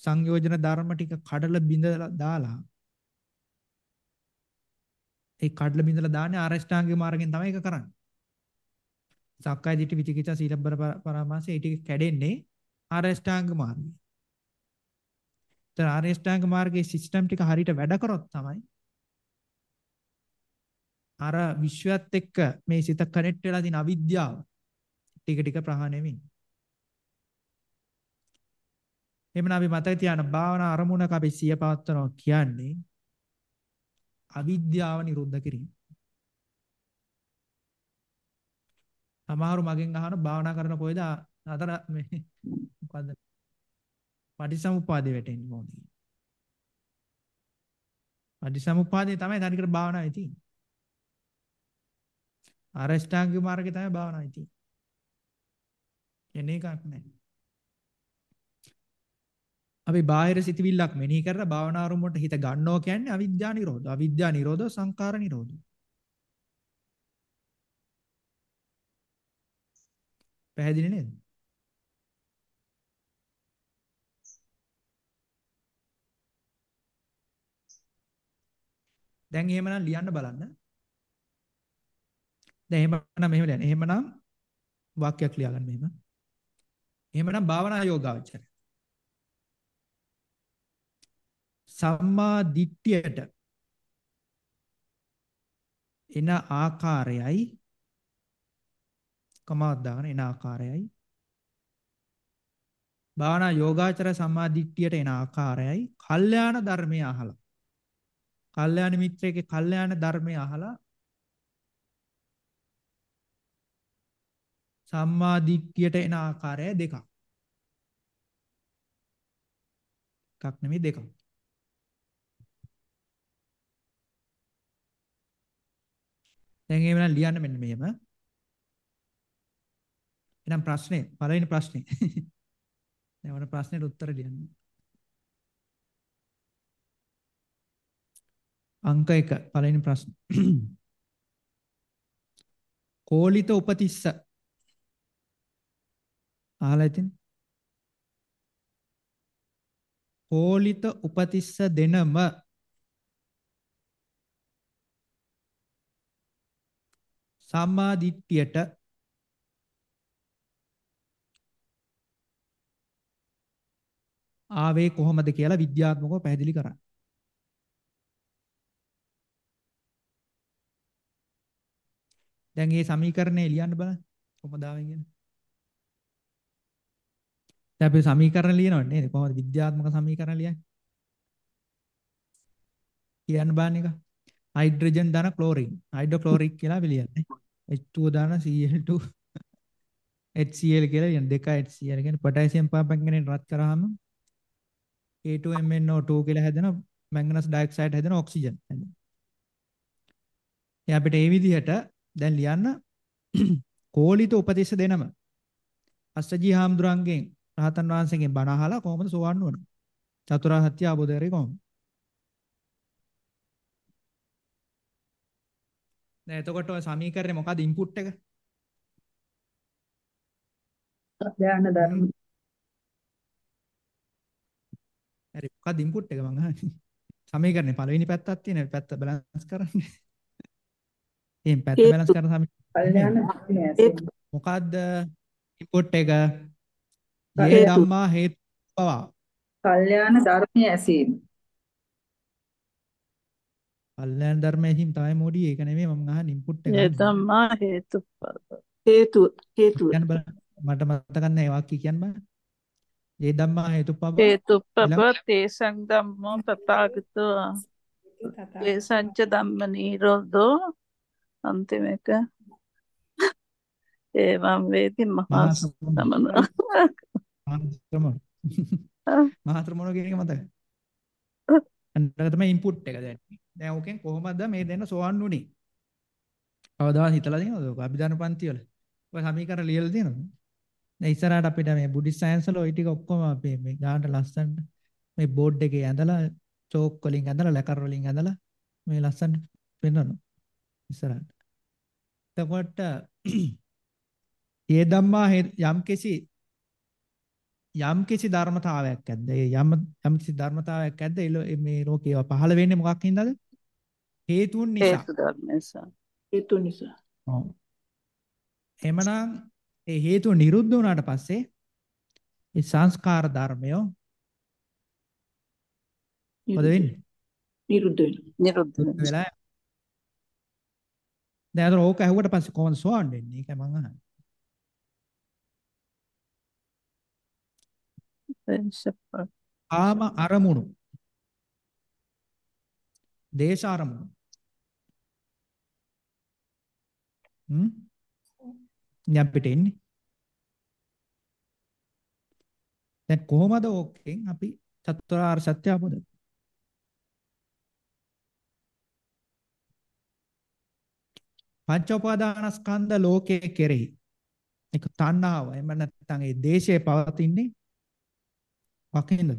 සංයෝජන ධර්ම ටික කඩලා බිඳලා දාලා ඒ කඩලා බිඳලා දාන්නේ ආරෂ්ඨාංගික මාර්ගයෙන් තමයි ඒක කරන්නේ. සක්කාය දිට්ඨි විචිකිච්ඡා සීලබ්බර පරාමාස ඒ ටික කැඩෙන්නේ ආරෂ්ඨාංග මාර්ගය. ඒතර ආරෂ්ඨාංග මාර්ගයේ සිස්ටම් ටික හරියට වැඩ කරොත් තමයි අර විශ්වයත් එක්ක මේ සිත කනෙක්ට් වෙලා තියෙන අවිද්‍යාව ටික ටික ප්‍රහාණය වෙන්නේ. එhmenan අපි මතක තියාගන්න භාවනා අරමුණක අපි සිය පවත්වනවා කියන්නේ අවිද්‍යාව නිරුද්ධ කිරීම. සමහරු මගෙන් අහන භාවනා කරන කොයිද අතර මේ මොකද්ද? පටිසමුප්පාදේ වැටෙන්නේ මොකද? පටිසමුප්පාදේ තමයි තනිකර භාවනාවේ තියෙන්නේ. අරෂ්ඨාංගික මාර්ගේ තමයි භාවනාවේ තියෙන්නේ. එන එකක් නැහැ. අපි බාහිර සිතවිල්ලක් මෙනෙහි කරලා භාවනා අරමුණට හිත ගන්නවා කියන්නේ අවිද්‍යා නිරෝධ. අවිද්‍යා නිරෝධ සංකාර නිරෝධ. පැහැදිලි නේද? දැන් එහෙමනම් ලියන්න බලන්න. දැන් එහෙමනම් මෙහෙම ලියන්න. එහෙමනම් වාක්‍යයක් ලියාගන්න මෙහෙම. එහෙමනම් භාවනා යෝගාවචරය. සම්මා දිට්ඨියට එන ආකාරයයි. කමාවක් දාගෙන එන ආකාරයයි. භාවනා යෝගාචර සම්මා දිට්ඨියට එන ආකාරයයි. කල්යාණ ධර්මය අහලා. කල්යාණ මිත්‍රයේ කල්යාණ ධර්මය අහලා සම්මා දිට්ඨියට එන ආකාරය දෙකක්. එකක් නෙමෙයි දෙකක්. දැන් එහෙනම් ලියන්න මෙන්න මෙහෙම. එහෙනම් ප්‍රශ්නේ පළවෙනි ප්‍රශ්නේ. දැන් වන ප්‍රශ්නෙට උත්තර ලියන්න. අංක 1 පළවෙනි ප්‍රශ්න. කෝලිත උපතිස්ස අහලා ඉතින් කෝලිත උපතිස්ස දෙනම සම්මා දිට්ඨියට ආවේ කොහොමද කියලා විද්‍යාත්මකව පැහැදිලි කරන්න. දැන් මේ සමීකරණය ලියන්න බලන්න කොහොමද ආවේ කියන්නේ. දැන් අපි සමීකරණ ලියනවනේ නේද? කොහොමද විද්‍යාත්මක සමීකරණ ලියන්නේ? කියන්න බෑන එක. හයිඩ්‍රජන් දාන ක්ලෝරින්. හයිඩ්‍රොක්ලෝරික් කියලා අපි ලියන්නේ. H2O දාන Cl2 HCl කියලා ලියන දෙක HCl කියන්නේ පොටෑසියම් පාපැංගනේට රත් කරාම K2MnO2 කියලා හැදෙන මැංගනස් ඩයොක්සයිඩ් හැදෙන ඔක්සිජන් හැදෙනවා. අපිට මේ විදිහට දැන් ලියන්න කෝලිත උපදේශ දෙනම අස්සජී හාමුදුරන්ගෙන් රහතන් වහන්සේගෙන් බණ අහලා කොහොමද සෝවන් වුණ? චතුරාර්ය අවබෝධ කරේ කොහොමද? දැන් එතකොට ඔය සමීකරණය මොකද්ද ඉන්පුට් එක? ධ්‍යාන ධර්ම. හරි මොකද්ද ඉන්පුට් එක මං අහන්නේ? සමීකරණේ පළවෙනි පැත්තක් තියෙන පැත්ත බැලන්ස් කරන්නේ. එහෙන් පැත්ත බැලන්ස් කරන සමීකරණ කල්යාණ ධර්මයේ ඇසීම. මොකද්ද ඉන්පුට් එක? යේ ධම්මා හේතු පවා. කල්යාණ ධර්මයේ ඇසීම. කල්යාණ ධර්මයේ හිම් තමයි මොඩි ඒක නෙමෙයි මම අහන්නේ ඉන්පුට් එක. ඒ ධම්මා හේතුඵල. හේතු හේතු කියන්න බලන්න මට මතක නැහැ වාක්‍ය කියන්න බෑ. ඒ ධම්මා හේතුපබ හේතුපබ තේසං ධම්මෝ තථාගතෝ තේසංච ධම්ම නිරෝධෝ අන්තිම එක ඒවම් වේති මහා සමන මහා ශ්‍රමණ කියන එක මතකයි. අන්න තමයි ඉන්පුට් එක දැන්. දැන් ඕකෙන් කොහොමද මේ දෙන්න සෝවන් උනේ? කවදාවත් හිතලා තියෙනවද ඔක අභිධර්ම පන්ති වල? ඔය සමීකරණ ලියලා තියෙනවද? දැන් ඉස්සරහට අපිට මේ බුද්ධිස් සයන්ස් වල ওই ටික ඔක්කොම අපි මේ ගානට ලස්සනට මේ බෝඩ් එකේ ඇඳලා චෝක් වලින් ඇඳලා ලැකර් වලින් ඇඳලා මේ ලස්සනට පෙන්වනවා ඉස්සරහට. එතකොට ඒ ධම්මා යම් කිසි යම් කිසි ධර්මතාවයක් ඇද්ද? ඒ යම් යම් කිසි ධර්මතාවයක් ඇද්ද? මේ ලෝකේ පහළ වෙන්නේ මොකක් හින්දාද? හේතුන් නිසා. හේතු ධර්ම නිසා. හේතු නිසා. ඔව්. එහෙමනම් ඒ හේතුව නිරුද්ධ වුණාට පස්සේ ඒ සංස්කාර ධර්මය මොකද වෙන්නේ? නිරුද්ධ වෙනවා. නිරුද්ධ වෙලා දැන් අර ඕක ඇහුවට පස්සේ කොහොමද සෝවන් වෙන්නේ? ඒකයි මං අහන්නේ. ආම අරමුණු. දේශ අරමුණු. හ්ම්? දැන් අපිට එන්නේ. දැන් කොහොමද ඕකෙන් අපි චතුරාර්ය සත්‍ය අවබෝධ පංච උපාදානස්කන්ධ ලෝකයේ කෙරෙහි. ඒක තණ්හාව. එහෙම නැත්නම් ඒ දේශයේ පවතින්නේ වකින්ද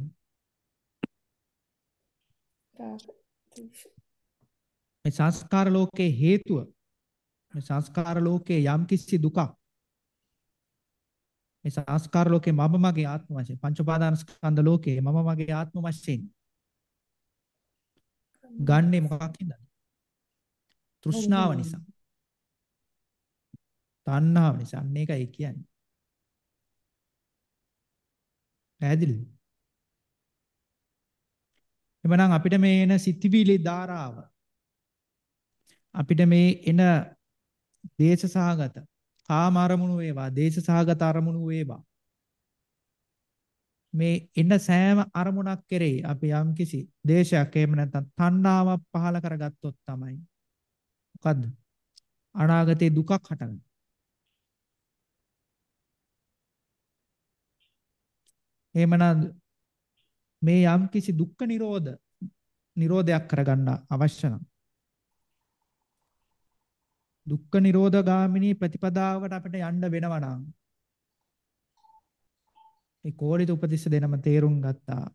මේ සංස්කාර ලෝකයේ හේතුව මේ සංස්කාර ලෝකයේ යම් කිසි දුකක් මේ සංස්කාර ලෝකේ මම මගේ ආත්ම වශයෙන් පංච උපාදාන ස්කන්ධ ලෝකේ මම මගේ ආත්ම වශයෙන් ගන්නේ මොකක් හින්දාද? තෘෂ්ණාව නිසා. තණ්හාව නිසා. අන්න ඒකයි කියන්නේ. පැහැදිලිද? එමනම් අපිට මේ එන සිතිවිලි ධාරාව අපිට මේ එන දේශ සහගත කාම අරමුණු වේවා දේශ සහගත අරමුණු වේවා. මේ එන සෑම අරමුණක් කෙරෙහි අපි යම්කිසි දේශයක් එහෙම නැත්නම් තණ්හාවක් පහල කරගත්තොත් තමයි මොකද්ද? අනාගතේ දුකක් හටගන්නේ. එහෙමනම් මේ යම්කිසි දුක්ඛ නිරෝධ නිරෝධයක් කරගන්න අවශ්‍ය නම්. දුක්ඛ නිරෝධ ගාමිනී ප්‍රතිපදාවට අපිට යන්න වෙනවා නම් මේ කෝලිත උපතිස්ස දෙනම තේරුම් ගත්තා.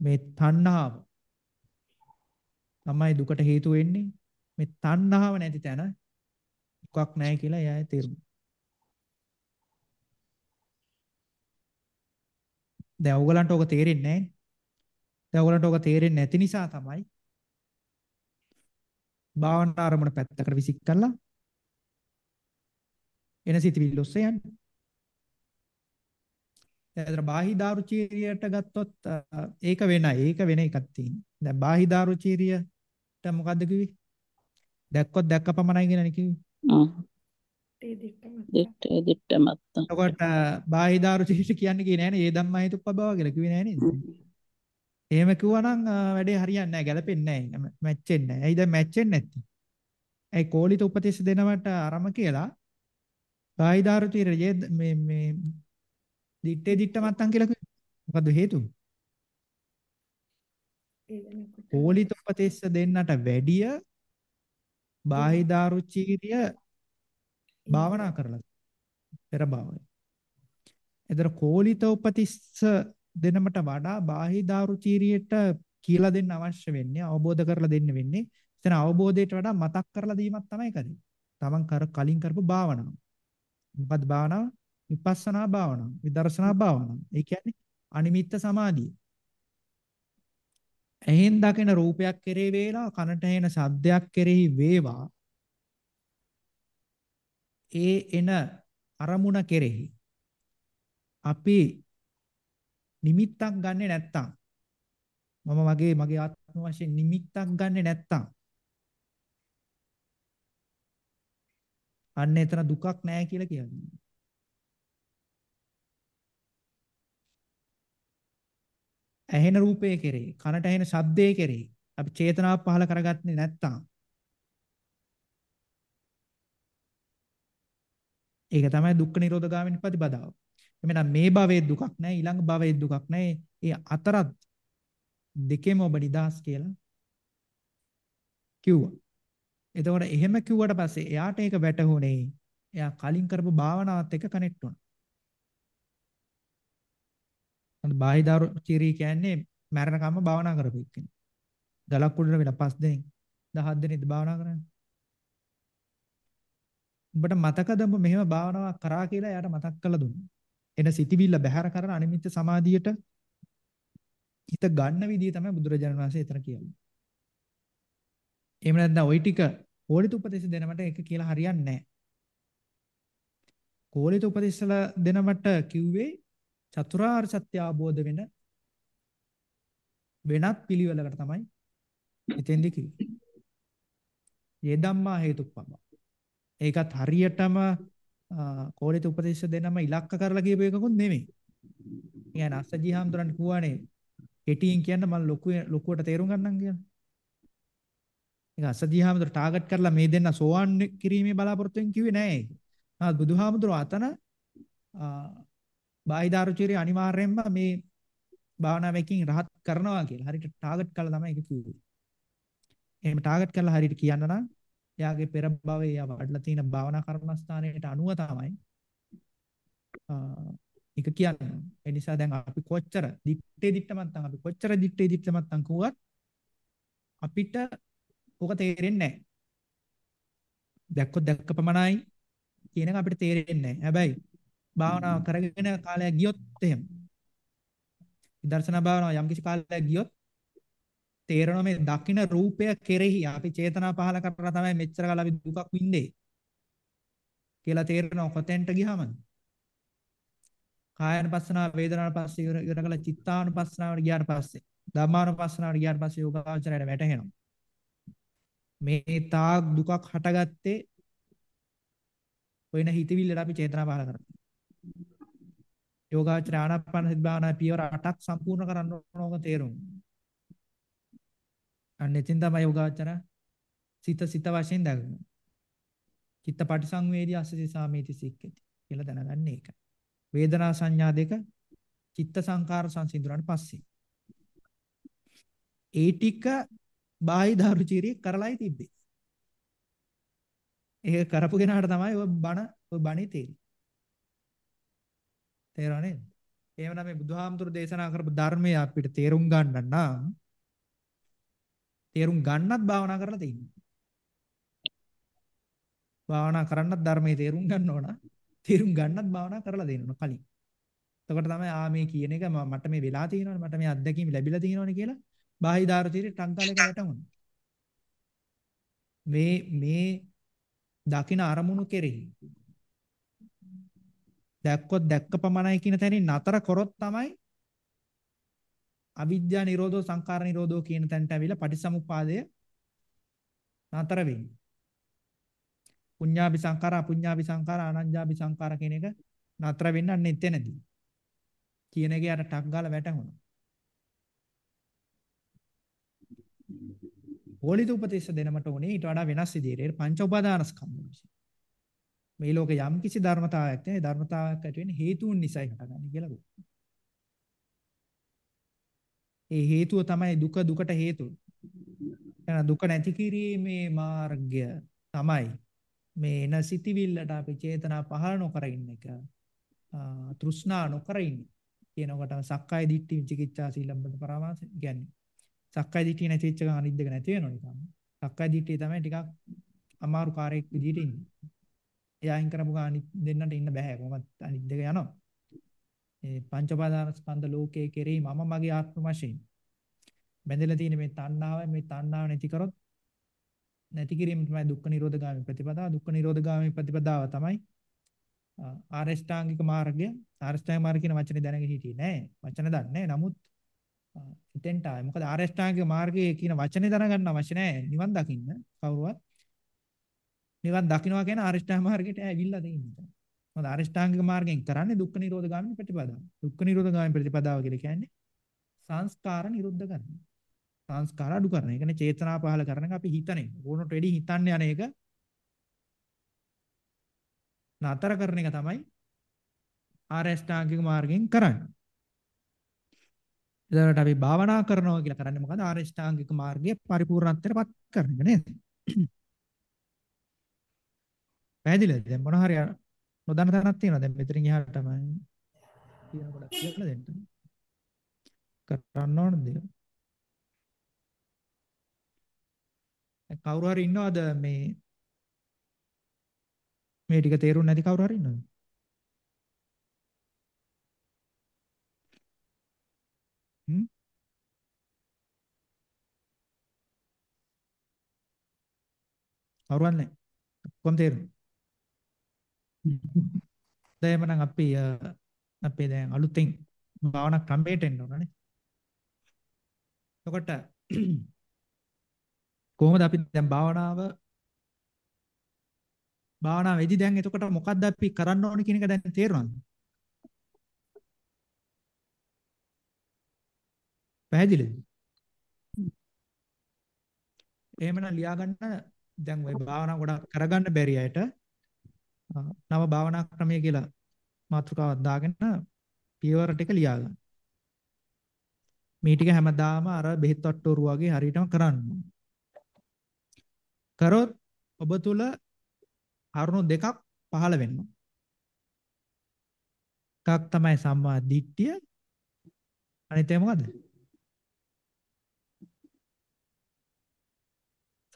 මේ තණ්හාව තමයි දුකට හේතු වෙන්නේ. මේ තණ්හාව නැති තැන දුකක් නැහැ කියලා එයා තේරුම් දැන් ඕගලන්ට ඕක තේරෙන්නේ නැහැ දැන් ඕගලන්ට ඕක තේරෙන්නේ නැති නිසා තමයි භාවනා අරමුණ පැත්තකට විසික් කරලා එන සිතිවිල්ල ඔස්සේ යන්නේ. දැන් බාහිදාරුචීරියට ගත්තොත් ඒක වෙනයි. ඒක වෙන එකක් තියෙනවා. දැන් බාහිදාරුචීරියට මොකද්ද කිව්වේ? දැක්කොත් දැක්ක පමණයි කියලානේ කිව්වේ. දිට්ඨ දිට්ඨ මත්ත. එතකොට බාහිදාරුචීරිය කියන්නේ කියේ නෑනේ. ඒ ධම්මා හේතුප්පබව කියලා කිව්වේ නෑ නේද? එහෙම කිව්වනම් වැඩේ හරියන්නේ නැහැ, ගැලපෙන්නේ නැහැ, මැච් වෙන්නේ නැහැ. ඇයි දැන් මැච් වෙන්නේ නැත්තේ? ඇයි කෝලිත උපදේශ දෙනවට අරම කියලා කායිදාරු තීරයේ මේ මේ දිත්තේ දිත්ත මත්තන් කියලා කිව්වේ. මොකද්ද හේතුව? කෝලිත උපදේශ දෙන්නට වැඩිය බාහිදාරු චීරිය භාවනා කරලා පෙර භාවය. එතන කෝලිත උපතිස්ස දෙනමට වඩා බාහිදාරු චීරියට කියලා දෙන්න අවශ්‍ය වෙන්නේ අවබෝධ කරලා දෙන්න වෙන්නේ එතන අවබෝධයට වඩා මතක් කරලා දීමක් තමයි කරන්නේ. තමන් කර කලින් කරපු භාවනාව. මොකද්ද භාවනාව? විපස්සනා භාවනාව, විදර්ශනා භාවනාව. ඒ කියන්නේ අනිමිත්ත සමාධිය. ඇහෙන් දකින රූපයක් කෙරේ වේලා කනට ඇහෙන ශබ්දයක් කෙරෙහි වේවා ඒ එන අරමුණ කෙරෙහි අපි නිමිත්තක් ගන්නෙ නැත්තම් මම මගේ මගේ ආත්ම වශයෙන් නිමිත්තක් ගන්නෙ නැත්තම් අන්න එතන දුකක් නැහැ කියලා කියන්නේ. ඇහෙන රූපය කෙරේ කනට ඇහෙන ශබ්දය කෙරේ අපි චේතනාව පහල කරගත්තේ නැත්තම් ඒක තමයි දුක්ඛ නිරෝධ ගාමිනී ප්‍රතිපදාව. එමෙන්න මේ භවයේ දුකක් නැහැ ඊළඟ භවයේ දුකක් නැහැ. ඒ අතරත් දෙකේම ඔබ නිදහස් කියලා කිව්වා. එතකොට එහෙම කිව්වට පස්සේ එයාට ඒක වැටහුනේ එයා කලින් කරපු භාවනාවත් එක්ක කනෙක්ට් වුණා. අන්න බාහිදාරු චිරි කියන්නේ මරණකම්ම භාවනා කරපු එක්කෙනෙක්. ගලක් උඩට වෙන පස් දෙනෙක් 10 දෙනෙක් භාවනා කරන්නේ. උඹට මතකද උඹ මෙහෙම භාවනාවක් කරා කියලා එයාට මතක් කරලා දුන්නා. එන සිටිවිල්ල බැහැර කරන අනිමිත්‍ය සමාධියට හිත ගන්න විදිය තමයි බුදුරජාණන් වහන්සේ එතන කියන්නේ. එහෙම නැත්නම් ওই ටික කෝලිත උපදේශ දෙනමට ඒක කියලා හරියන්නේ නැහැ. කෝලිත උපදේශලා දෙනමට කිව්වේ චතුරාර්ය සත්‍ය අවබෝධ වෙන වෙනත් පිළිවෙලකට තමයි එතෙන්දි කිව්වේ. යේ ධම්මා හේතුප්පම. ඒකත් හරියටම කෝලිත උපදේශ දෙනම ඉලක්ක කරලා කියපු එකකුත් නෙමෙයි. يعني අස්සජී හාමුදුරන් කිව්වානේ කෙටියෙන් කියන්න මම ලොකු ලොකුවට තේරුම් ගන්නම් කියලා. ඒක අස්සජී හාමුදුර ටාගට් කරලා මේ දෙන්න සෝවාන් කිරීමේ බලාපොරොත්තුෙන් කිව්වේ නෑ ඒක. නමුත් බුදුහාමුදුර අතන බාහිදාරුචිරිය අනිවාර්යයෙන්ම මේ භාවනාවකින් රහත් කරනවා කියලා. හරියට ටාගට් කරලා තමයි ඒක කිව්වේ. එහෙම ටාගට් කරලා හරියට කියන්න නම් එයාගේ පෙර භවයේ එයා වඩලා තියෙන භාවනා කර්මස්ථානයට අනුව තමයි ඒක කියන්නේ. ඒ නිසා දැන් අපි කොච්චර දිත්තේ දිත්තමත්තන් අපි කොච්චර දිත්තේ දිත්තමත්තන් කිව්වත් අපිට ඕක තේරෙන්නේ නැහැ. දැක්කොත් දැක්ක පමණයි කියන එක අපිට තේරෙන්නේ නැහැ. හැබැයි භාවනා කරගෙන කාලයක් ගියොත් එහෙම විදර්ශනා භාවනාව යම්කිසි කාලයක් ගියොත් තේරෙනවා මේ දකින්න රූපය කෙරෙහි අපි චේතනා පහල කරලා තමයි මෙච්චර කාල අපි දුකක් විඳේ කියලා තේරෙනවා කොතෙන්ට ගියාමද? කායानुපස්සනාව වේදනානුපස්සී ඉවර කළා චිත්තානුපස්සනාවට ගියාට පස්සේ ධම්මානුපස්සනාවට ගියාට පස්සේ යෝගාචරයට වැටහෙනවා. මේ තාක් දුකක් හටගත්තේ ඔයන හිතවිල්ලට අපි චේතනා පහල කරලා යෝගාචර ආනාපාන සති භාවනා පියවර 8ක් සම්පූර්ණ කරන්න ඕනක තේරුම්. අන්න එතින් තමයි යෝගාචර සිත සිත වශයෙන් දගන. චිත්ත පටිසංවේදී අස්සසි සාමීති සික්කති කියලා දැනගන්න ඒක. වේදනා සංඥා දෙක චිත්ත සංකාර සංසිඳුණාට පස්සේ. ඒ ටික බාහි දාරුචීරිය කරලායි තිබ්බේ. ඒක කරපු කෙනාට තමයි ඔය බණ ඔය බණේ තේරෙන්නේ. තේරෙනව නේද? එහෙමනම් මේ බුදුහාමුදුරු දේශනා කරපු ධර්මය අපිට තේරුම් ගන්න නම් තේරුම් ගන්නත් භාවනා කරලා තියෙනවා. භාවනා කරන්නත් ධර්මයේ තේරුම් ගන්න ඕන. තේරුම් ගන්නත් භාවනා කරලා දෙන්න කලින්. එතකොට තමයි ආ මේ කියන එක මට මේ වෙලා තියෙනවනේ මට මේ අත්දැකීම් ලැබිලා තියෙනවනේ කියලා බාහිදාරතීරේ ටංකාලයක වැටුණා. මේ මේ දකින අරමුණු කෙරෙහි දැක්කොත් දැක්ක පමණයි කියන තැනින් නතර කරොත් තමයි අවිද්‍යා නිරෝධෝ සංඛාර නිරෝධෝ කියන තැනට ඇවිල්ලා පටිසමුපාදය නතර වෙන්නේ. පුඤ්ඤාභි සංඛාර අපුඤ්ඤාභි සංඛාර අනඤ්ඤාභි සංඛාර කියන එක නතර වෙන්න අන්න එතනදී. කියන එකේ අර ටක් ගාලා වැටහුණා. ඕලිත උපදේශ දෙනමට උනේ ඊට වඩා වෙනස් විදිහට පංච උපාදානස්කන්ධ විශ්ය. මේ ලෝකේ යම් කිසි ධර්මතාවයක් තියෙන ධර්මතාවයක් ඇති වෙන්නේ හේතුන් නිසායි හටගන්නේ කියලා කිව්වා. ඒ හේතුව තමයි දුක දුකට හේතුව. එහෙනම් දුක නැති කිරීමේ මාර්ගය තමයි මේ එන සිටිවිල්ලට අපි චේතනා පහළ නොකර ඉන්න එක. තෘෂ්ණා නොකර ඉන්න. කියනකොට සක්කාය දිට්ඨි විචිකිච්ඡා සීලම්බද පරාමාස කියන්නේ. සක්කාය දිට්ඨිය නැති වෙච්ච ගමන් අනිත් දෙක නැති වෙනවා නිකන්. සක්කාය දිට්ඨිය තමයි ටිකක් අමාරු කාර්යයක් විදිහට ඉන්නේ. එයා අයින් කරපු ගාන දෙන්නට ඉන්න බෑ කොහොමද අනිත් දෙක යනවා මේ පංච උපාදාන ස්කන්ධ ලෝකයේ කෙරෙහි මම මගේ ආත්ම වශයෙන් බැඳලා තියෙන මේ තණ්හාව මේ තණ්හාව නැති කරොත් නැති කිරීම තමයි දුක්ඛ නිරෝධගාමී ප්‍රතිපදාව. දුක්ඛ නිරෝධගාමී ප්‍රතිපදාව තමයි ආරෂ්ඨාංගික මාර්ගය. ආරෂ්ඨාංගික මාර්ගය කියන වචනේ දැනගෙන හිටියේ නෑ. වචන දන්නේ නමුත් හිතෙන්ට ආයි. මොකද ආරෂ්ඨාංගික මාර්ගයේ කියන වචනේ දැනගන්න අවශ්‍ය නෑ. නිවන් දකින්න කවුරුවත්. නිවන් දකින්නවා කියන ආරෂ්ඨාංගික මාර්ගයට ඇවිල්ලා තියෙනවා. මොකද ආරෂ්ඨාංගික මාර්ගයෙන් කරන්නේ දුක්ඛ නිරෝධගාමී ප්‍රතිපදාව. දුක්ඛ නිරෝධගාමී ප්‍රතිපදාව කියලා කියන්නේ සංස්කාර නිරුද්ධ කරනවා. සංස්කාර අඩු කරන. ඒ කියන්නේ චේතනා පහල කරන එක අපි හිතන එක. ඕනට වැඩි හිතන්න යන එක නතර කරන එක තමයි ආරෂ්ඨාංගික මාර්ගයෙන් කරන්නේ. එතකොට අපි භාවනා කරනවා කියලා කරන්නේ මොකද? ආරෂ්ඨාංගික මාර්ගයේ පරිපූර්ණත්වයට පත් කරන එක නේද? පැහැදිලිද? දැන් මොන හරි නොදන්න තැනක් තියෙනවා. දැන් මෙතනින් එහාට තමයි කියන ගොඩක් කියලා දෙන්න. කරන්න ඕන දේ. කවුරු හරි ඉන්නවද මේ මේ ටික තේරුම් නැති කවුරු හරි ඉන්නවද? හ්ම් කවුරුවත් නැහැ. කොහොම තේරුණා? දැන් එමනම් අපි අපි දැන් අලුතෙන් භාවනා ක්‍රමයට එන්න ඕනනේ. එතකොට කොහොමද අපි දැන් භාවනාව භාවනා වෙදි දැන් එතකොට මොකද්ද අපි කරන්න ඕනේ කියන එක දැන් තේරුණාද? පැහැදිලිද? එහෙමනම් ලියා ගන්න දැන් ওই භාවනා ගොඩක් කරගන්න බැරි අයට නව භාවනා ක්‍රමය කියලා මාතෘකාවක් දාගෙන පියවර ටික ලියා ගන්න. මේ ටික හැමදාම අර බෙහෙත් වට්ටෝරු වගේ හරියටම කරන්න. කරොත් ඔබ තුල කරුණු දෙකක් පහළ වෙනවා. එකක් තමයි සම්මා දිට්ඨිය අනිත් එක මොකද්ද?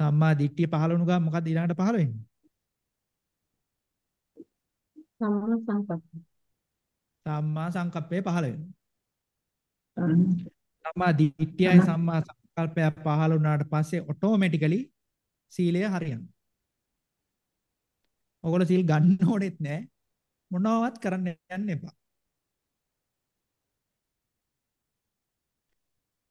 සම්මා දිට්ඨිය පහළ වුණු ගමන් මොකද්ද ඊළඟට පහළ වෙන්නේ? සම්මා සංකප්ප. සම්මා සංකප්පය පහළ වෙනවා. සම්මා දිට්ඨියයි සම්මා සංකල්පය පහළ වුණාට පස්සේ ඔටෝමැටිකලි සීලය හරියනවා. ඔයගොල්ලෝ සීල් ගන්න ඕනෙත් නෑ. මොනවත් කරන්න යන්න එපා.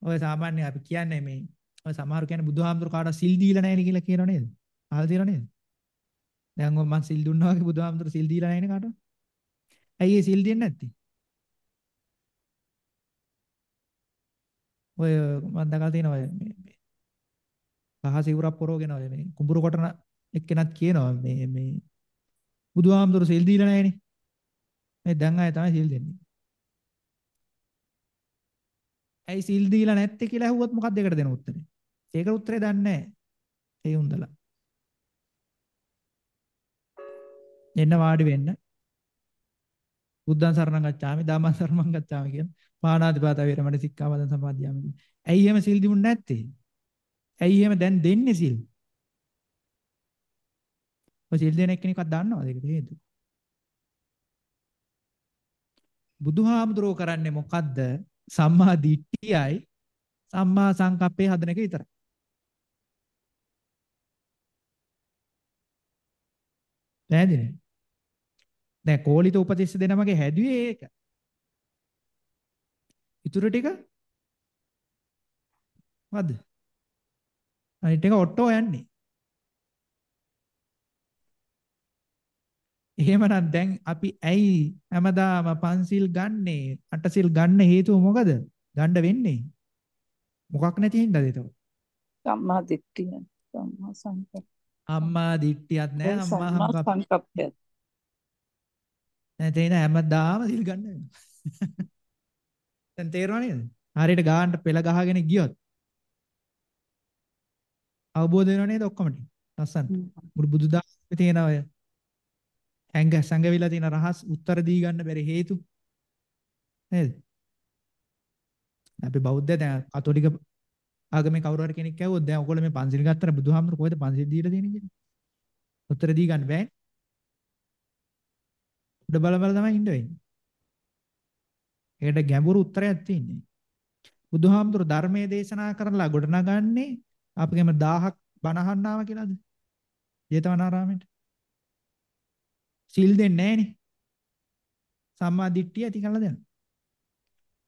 ඔය සාමාන්‍ය අපි කියන්නේ මේ ඔය සමහර කියන්නේ බුදුහාමුදුර කාට සිල් දීලා නැහැ කියලා කියනව නේද? අහලා තියෙනව නේද? දැන් මම සිල් දුන්නා වගේ බුදුහාමුදුර සිල් දීලා නැහැ නේ කාටවත්. ඇයි ඒ සිල් දෙන්නේ නැත්තේ? ඔය මම දැකලා තියෙනවා මේ මේ කහ සිවුරක් පොරවගෙන ඔය මේ කුඹුරු කොටන එක්කෙනත් කියනවා මේ මේ බුදුහාමුදුර සිල් දීලා නැහැනේ. මේ දැන් ආයෙ තමයි සිල් දෙන්නේ. ඇයි සිල් දීලා නැත්තේ කියලා ඇහුවොත් මොකක්ද ඒකට දෙන උත්තරේ? ඒකට උත්තරේ දන්නේ නැහැ. ඒ උන්දලා. එන්න වාඩි වෙන්න. බුද්ධං සරණං ගච්ඡාමි ධම්මං සරණං ගච්ඡාමි කියන පාණාතිපාත වේරමණී සික්ඛාපදං සමාදියාමි. ඇයි එහෙම සිල් දිමුන්නේ නැත්තේ? ඇයි එහෙම දැන් දෙන්නේ සිල්? ඔය සිල් දෙන එක්කෙනෙක්වත් දන්නවද ඒකට හේතුව? බුදුහාමුදුරෝ කරන්නේ මොකද්ද? සම්මා දිට්ඨියයි සම්මා සංකප්පේ හදන එක විතරයි. පැහැදිලිද? දැන් කෝලිත උපතිස්ස දෙනමගේ හැදුවේ ඒක. ඉතුරු ටික මොකද්ද? අනිත් එක ඔට්ටෝ යන්නේ. එහෙමනම් දැන් අපි ඇයි හැමදාම පන්සිල් ගන්නේ අටසිල් ගන්න හේතුව මොකද? ගන්න වෙන්නේ. මොකක් නැති හින්දාද ඒක? සම්මා දිට්ඨිය සම්මා සංකප්ප. අම්මා දිට්ඨියක් නැහැ අම්මා සංකප්පය. නැතේන හැමදාම සිල් ගන්න වෙනවා. දැන් තේරෙනව නේද? හරියට ගාන්න පෙළ ගහගෙන ගියොත් අවබෝධ වෙනව නේද ඔක්කොම ටික? ලස්සන. මුළු බුදුදහමේ තියෙන ඔය ඇඟ සංගවිලා තියෙන රහස් උත්තර දී ගන්න බැරි හේතු නේද? අපි බෞද්ධ දැන් කතෝලික ආගමේ කවුරු හරි කෙනෙක් ඇහුවොත් දැන් ඔයගොල්ලෝ මේ පන්සිල් ගත්තට බුදුහාමුදුරු කොහෙද පන්සිල් දීලා තියෙන්නේ කියලා. උත්තර දී ගන්න බෑ. උඩ බල බල තමයි ඉන්න වෙන්නේ. ඒකට ගැඹුරු උත්තරයක් තියෙන්නේ. බුදුහාමුදුරු ධර්මයේ දේශනා කරලා ගොඩනගන්නේ අපිගේම 1000ක් බණ අහන්නව කියලාද? ජේතවනාරාමයට. සීල් දෙන්නේ නැහනේ. සම්මා දිට්ඨිය ඇති කරලා දෙනවා.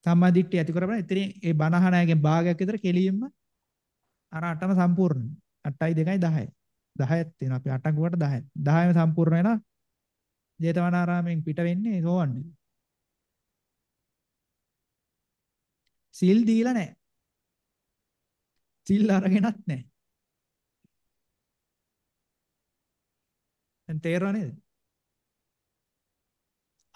සම්මා දිට්ඨිය ඇති කරපුවා ඉතින් ඒ බණ අහන අයගෙන් භාගයක් විතර කෙලින්ම අර අටම සම්පූර්ණ. 8යි 2යි 10යි. 10ක් තියෙනවා. අපි 8ක් වට 10යි. 10ම සම්පූර්ණ වෙනවා. ජේතවනාරාමයෙන් පිට වෙන්නේ සෝවන්. සීල් දීලා නැහැ. සීල් අරගෙනත් නැහැ. දැන් තේරෙනව නේද?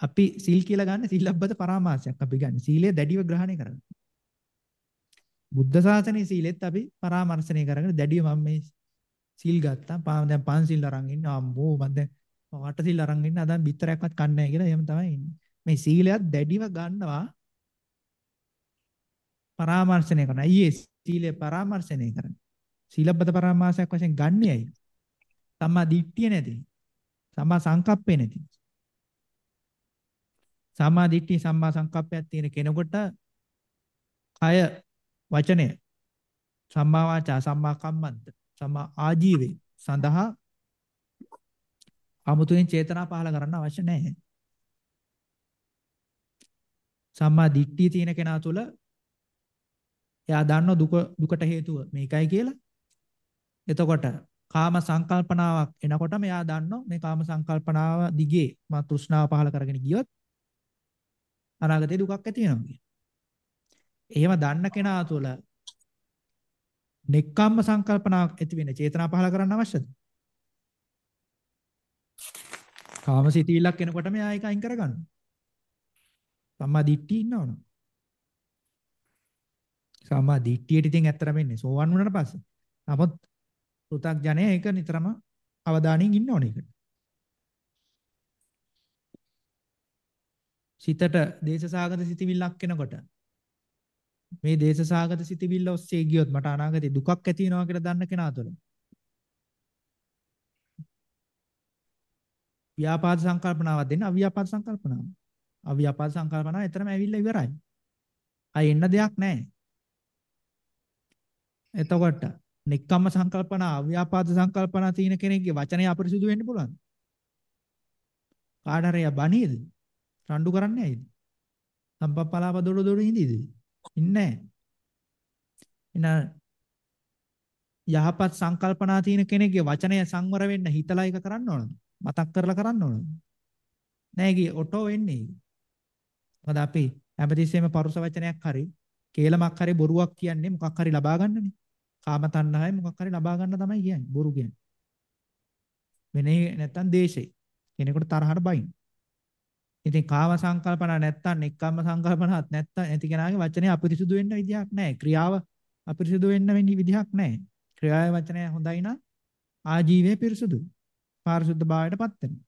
අපි සීල් කියලා ගන්න සීලබ්බත පරාමාසයක් අපි ගන්න. සීලය දැඩිව ග්‍රහණය කරගන්න. බුද්ධ ශාසනයේ සීලෙත් අපි පරාමර්ශණය කරගෙන දැඩිව මම මේ සීල් ගත්තා. පාම දැන් පන්සිල් අරන් ඉන්න අම්බෝ මම දැන් වට සීල් අරන් ඉන්න අද බිත්තරයක්වත් කන්නේ නැහැ කියලා එහෙම තමයි ඉන්නේ. මේ සීලයත් දැඩිව ගන්නවා පරාමර්ශණය කරන. අයියේ සීලය පරාමර්ශණය කරන. සීලබ්බත පරාමාසයක් වශයෙන් ගන්නේ ඇයි? සම්මා දිට්ඨිය නැති. සම්මා සංකප්පේ නැති. සම්මා දිට්ඨිය සම්මා සංකප්පයක් තියෙන කෙනෙකුට කය වචනය සම්මා වාචා සම්මා කම්මන්ත සම්මා ආජීවේ සඳහා 아무තුවෙන් චේතනා පහල කරන්න අවශ්‍ය නැහැ. සම්මා දිට්ඨිය තියෙන කෙනා තුළ එයා දන්නව දුක දුකට හේතුව මේකයි කියලා. එතකොට කාම සංකල්පනාවක් එනකොටම එයා දන්නව මේ කාම සංකල්පනාව දිගේ මා තෘෂ්ණාව පහල කරගෙන ගියොත් අනාගතේ දුකක් ඇති වෙනවා කියන. එහෙම දන්න කෙනා තුළ නෙක්ඛම්ම සංකල්පනාවක් ඇති වෙන චේතනා පහල කරන්න අවශ්‍යද? කාමසිතීලක් එනකොටම එයා ඒක අයින් කරගන්නවා. සම්මා දිට්ඨිය ඉන්නවනේ. සම්මා දිට්ඨියට ඉතින් ඇත්තටම එන්නේ සෝවන් වුණාට පස්සේ. නමුත් පෘථග්ජනය ඒක නිතරම අවධානයෙන් ඉන්න ඕනේ ඒකට. සිතට දේශසාගත සිතිවිල්ලක් එනකොට මේ දේශසාගත සිතිවිල්ල ඔස්සේ ගියොත් මට අනාගතේ දුකක් ඇති වෙනවා කියලා දන්න කෙනා තුළ ව්‍යාපාද සංකල්පනාවක් දෙන්න අව්‍යාපාද සංකල්පනාව. අව්‍යාපාද සංකල්පනාව එතරම් ඇවිල්ලා ඉවරයි. ආයෙ එන්න දෙයක් නැහැ. එතකොට නික්කම්ම සංකල්පනා අව්‍යාපාද සංකල්පනා තියෙන කෙනෙක්ගේ වචනය අපරිසුදු වෙන්න පුළුවන්. කාට හරි බණීද? රණ්ඩු කරන්නේ ඇයිද? සම්පප්පලාප දොඩ දොඩ ඉඳීද? ඉන්නේ නැහැ. යහපත් සංකල්පනා තියෙන කෙනෙක්ගේ වචනය සංවර වෙන්න හිතලා එක කරන්න ඕනද? මතක් කරලා කරන්න ඕනද? නෑ ගියේ ඔටෝ වෙන්නේ. මොකද අපි හැමතිස්සෙම පරුස වචනයක් හරි කේලමක් හරි බොරුවක් කියන්නේ මොකක් හරි ලබා ගන්නනේ. කාම තණ්හාවයි මොකක් හරි ලබා ගන්න තමයි කියන්නේ. බොරු කියන්නේ. වෙනේ නැත්තම් දේශේ. කෙනෙකුට තරහට බයින්. ඉතින් කාම සංකල්පන නැත්තම් නික්කම්ම සංකල්පනත් නැත්තම් ඇති කෙනාගේ වචනේ අපිරිසුදු වෙන්න විදිහක් නැහැ. ක්‍රියාව අපිරිසුදු වෙන්න වෙන්නේ විදිහක් නැහැ. ක්‍රියාවේ වචනය හොඳයි නම් ආජීවයේ පිරිසුදුයි. පාරිශුද්ධ භාවයටපත් වෙනවා.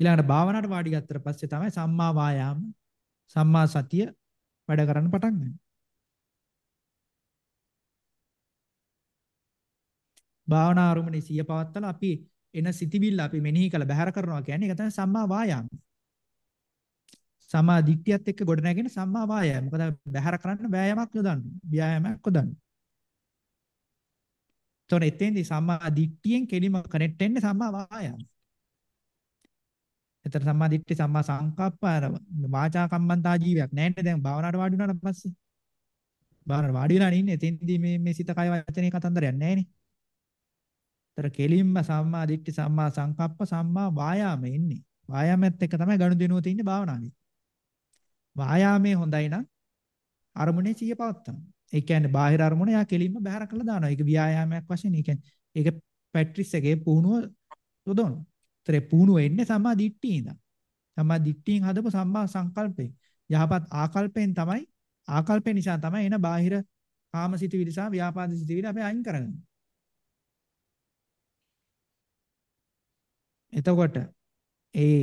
ඊළඟට භාවනාවට වාඩි ගත්තට පස්සේ තමයි සම්මා වායාම සම්මා සතිය වැඩ කරන්න පටන් ගන්නේ. භාවනා අරුමනේ සිය පවත්තලා අපි එන සිතිවිල්ල අපි මෙනෙහි කළ බැහැර කරනවා කියන්නේ ඒක තමයි සම්මා වායාම. සම්මා දිට්ඨියත් එක්ක ගොඩ නැගෙන සම්මා වායාම. මොකද බැහැර කරන්න වෑයමක් යොදන්න. ව්‍යායාමයක් යොදන්න. එතකොට එතෙන්දී සම්මා දිට්ඨියෙන් කෙලිම කනෙක්ට් වෙන්නේ සම්මා වායාම. එතන සම්මා දිට්ඨි සම්මා සංකප්ප වාචා කම්මන්තා ජීවයක් නැහැ දැන් භාවනාවට වාඩි වුණාට පස්සේ. භාවනාවට වාඩි වෙලා ඉන්නේ එතෙන්දී මේ මේ සිත කය වචනේ කතන්දරයක් නැහැනේ. ତර කෙලින්ම සම්මා දිට්ඨි සම්මා සංකප්ප සම්මා වායාම එන්නේ. වායාමයත් එක්ක තමයි ගනුදෙනුව තියෙන්නේ භාවනාවේ. වායාමයේ හොඳයි නම් අරමුණේ සිය පවත්තන. ඒ කියන්නේ බාහිර අරමුණ යා කෙලින්ම බැහැර කරලා දානවා. ඒක ව්‍යායාමයක් වශයෙන්. ඒ කියන්නේ ඒක පැට්‍රිස් එකේ පුහුණුව යොදවනවා. ඒතර පුහුණුව එන්නේ සම්මා දිට්ඨිය ඉඳන්. සම්මා දිට්ඨියෙන් හදපු සම්මා සංකල්පේ. යහපත් ආකල්පෙන් තමයි ආකල්පේ නිසා තමයි එන බාහිර කාමසිතවිලි සහ ව්‍යාපාද සිතවිලි අපි අයින් කරගන්නේ. එතකොට ඒ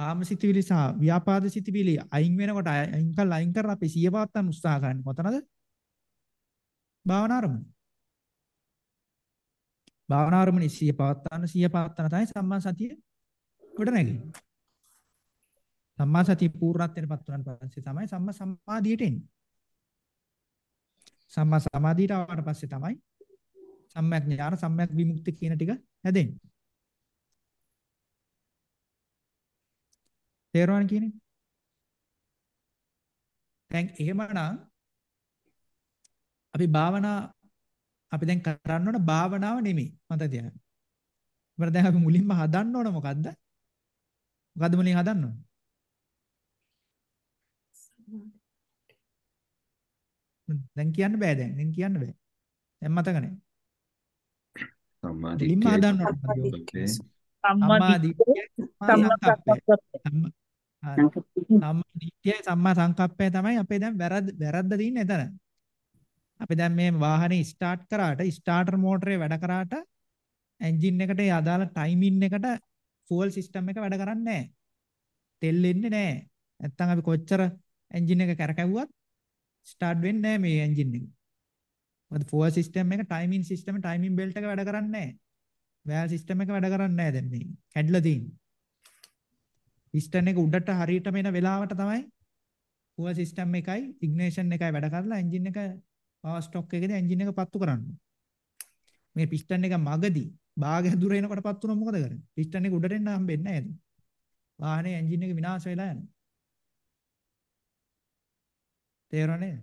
කාමසිතවිලි සහ ව්‍යාපාද සිතවිලි අයින් වෙනකොට අයින් කළා අයින් කරලා අපි සිය පවත්තන්න උත්සාහ කරන්නේ කොතනද? භාවනා අරමුණ. භාවනා අරමුණ සිය පවත්තන්න සිය පවත්තන තමයි සම්මා සතිය කොට නැගෙන්නේ. සම්මා සතිය පූර්ණත්වයටපත් වුණාට පස්සේ තමයි සම්මා සමාධියට එන්නේ. සම්මා සමාධියට ආවට පස්සේ තමයි සම්‍යක් ඥාන සම්‍යක් විමුක්ති කියන ටික හැදෙන්නේ. තේරුණානේ කියන්නේ? දැන් එහෙමනම් අපි භාවනා අපි දැන් කරන්න ඕන භාවනාව නෙමෙයි මතක තියාගන්න. අපිට දැන් අපි මුලින්ම හදන්න ඕන මොකද්ද? මොකද්ද මුලින් හදන්න ඕන? දැන් කියන්න බෑ දැන්. දැන් කියන්න බෑ. දැන් මතක නැහැ. සම්මාදිට්ඨිය. මුලින්ම හදන්න ඕන. සම්මාදිට්ඨිය සම්මාදිට්ඨිය සම්මා සංකප්පය තමයි අපේ දැන් වැරද්ද වැරද්ද තියෙන්නේ එතන. අපි දැන් මේ වාහනේ ස්ටාර්ට් කරාට ස්ටාර්ටර් මෝටරේ වැඩ කරාට එන්ජින් එකට ඒ අදාළ ටයිමින් එකට ෆුවල් සිස්ටම් එක වැඩ කරන්නේ නැහැ. තෙල් එන්නේ නැහැ. නැත්තම් අපි කොච්චර එන්ජින් එක කරකැවුවත් ස්ටාර්ට් වෙන්නේ නැහැ මේ එන්ජින් එක. මොකද ෆුවල් සිස්ටම් එක ටයිමින් සිස්ටම් ටයිමින් බෙල්ට් එක වැඩ කරන්නේ නැහැ. වෑල් සිස්ටම් එක වැඩ කරන්නේ නැහැ දැන් මේ. කැඩලා තියෙන්නේ. පිස්ටන් එක උඩට හරියටම එන වෙලාවට තමයි ෆුවල් සිස්ටම් එකයි ඉග්නිෂන් එකයි වැඩ කරලා එන්ජින් එක පවර් ස්ටොක් එකේදී එන්ජින් එක පත්තු කරන්නේ. මේ පිස්ටන් එක මගදී භාගය දුර එනකොට පත් වුණොත් මොකද කරන්නේ? පිස්ටන් එක උඩට එන්න හම්බෙන්නේ නැහැ නේද? වාහනේ එන්ජින් එක විනාශ වෙලා යනවා. තේරුණා නේද?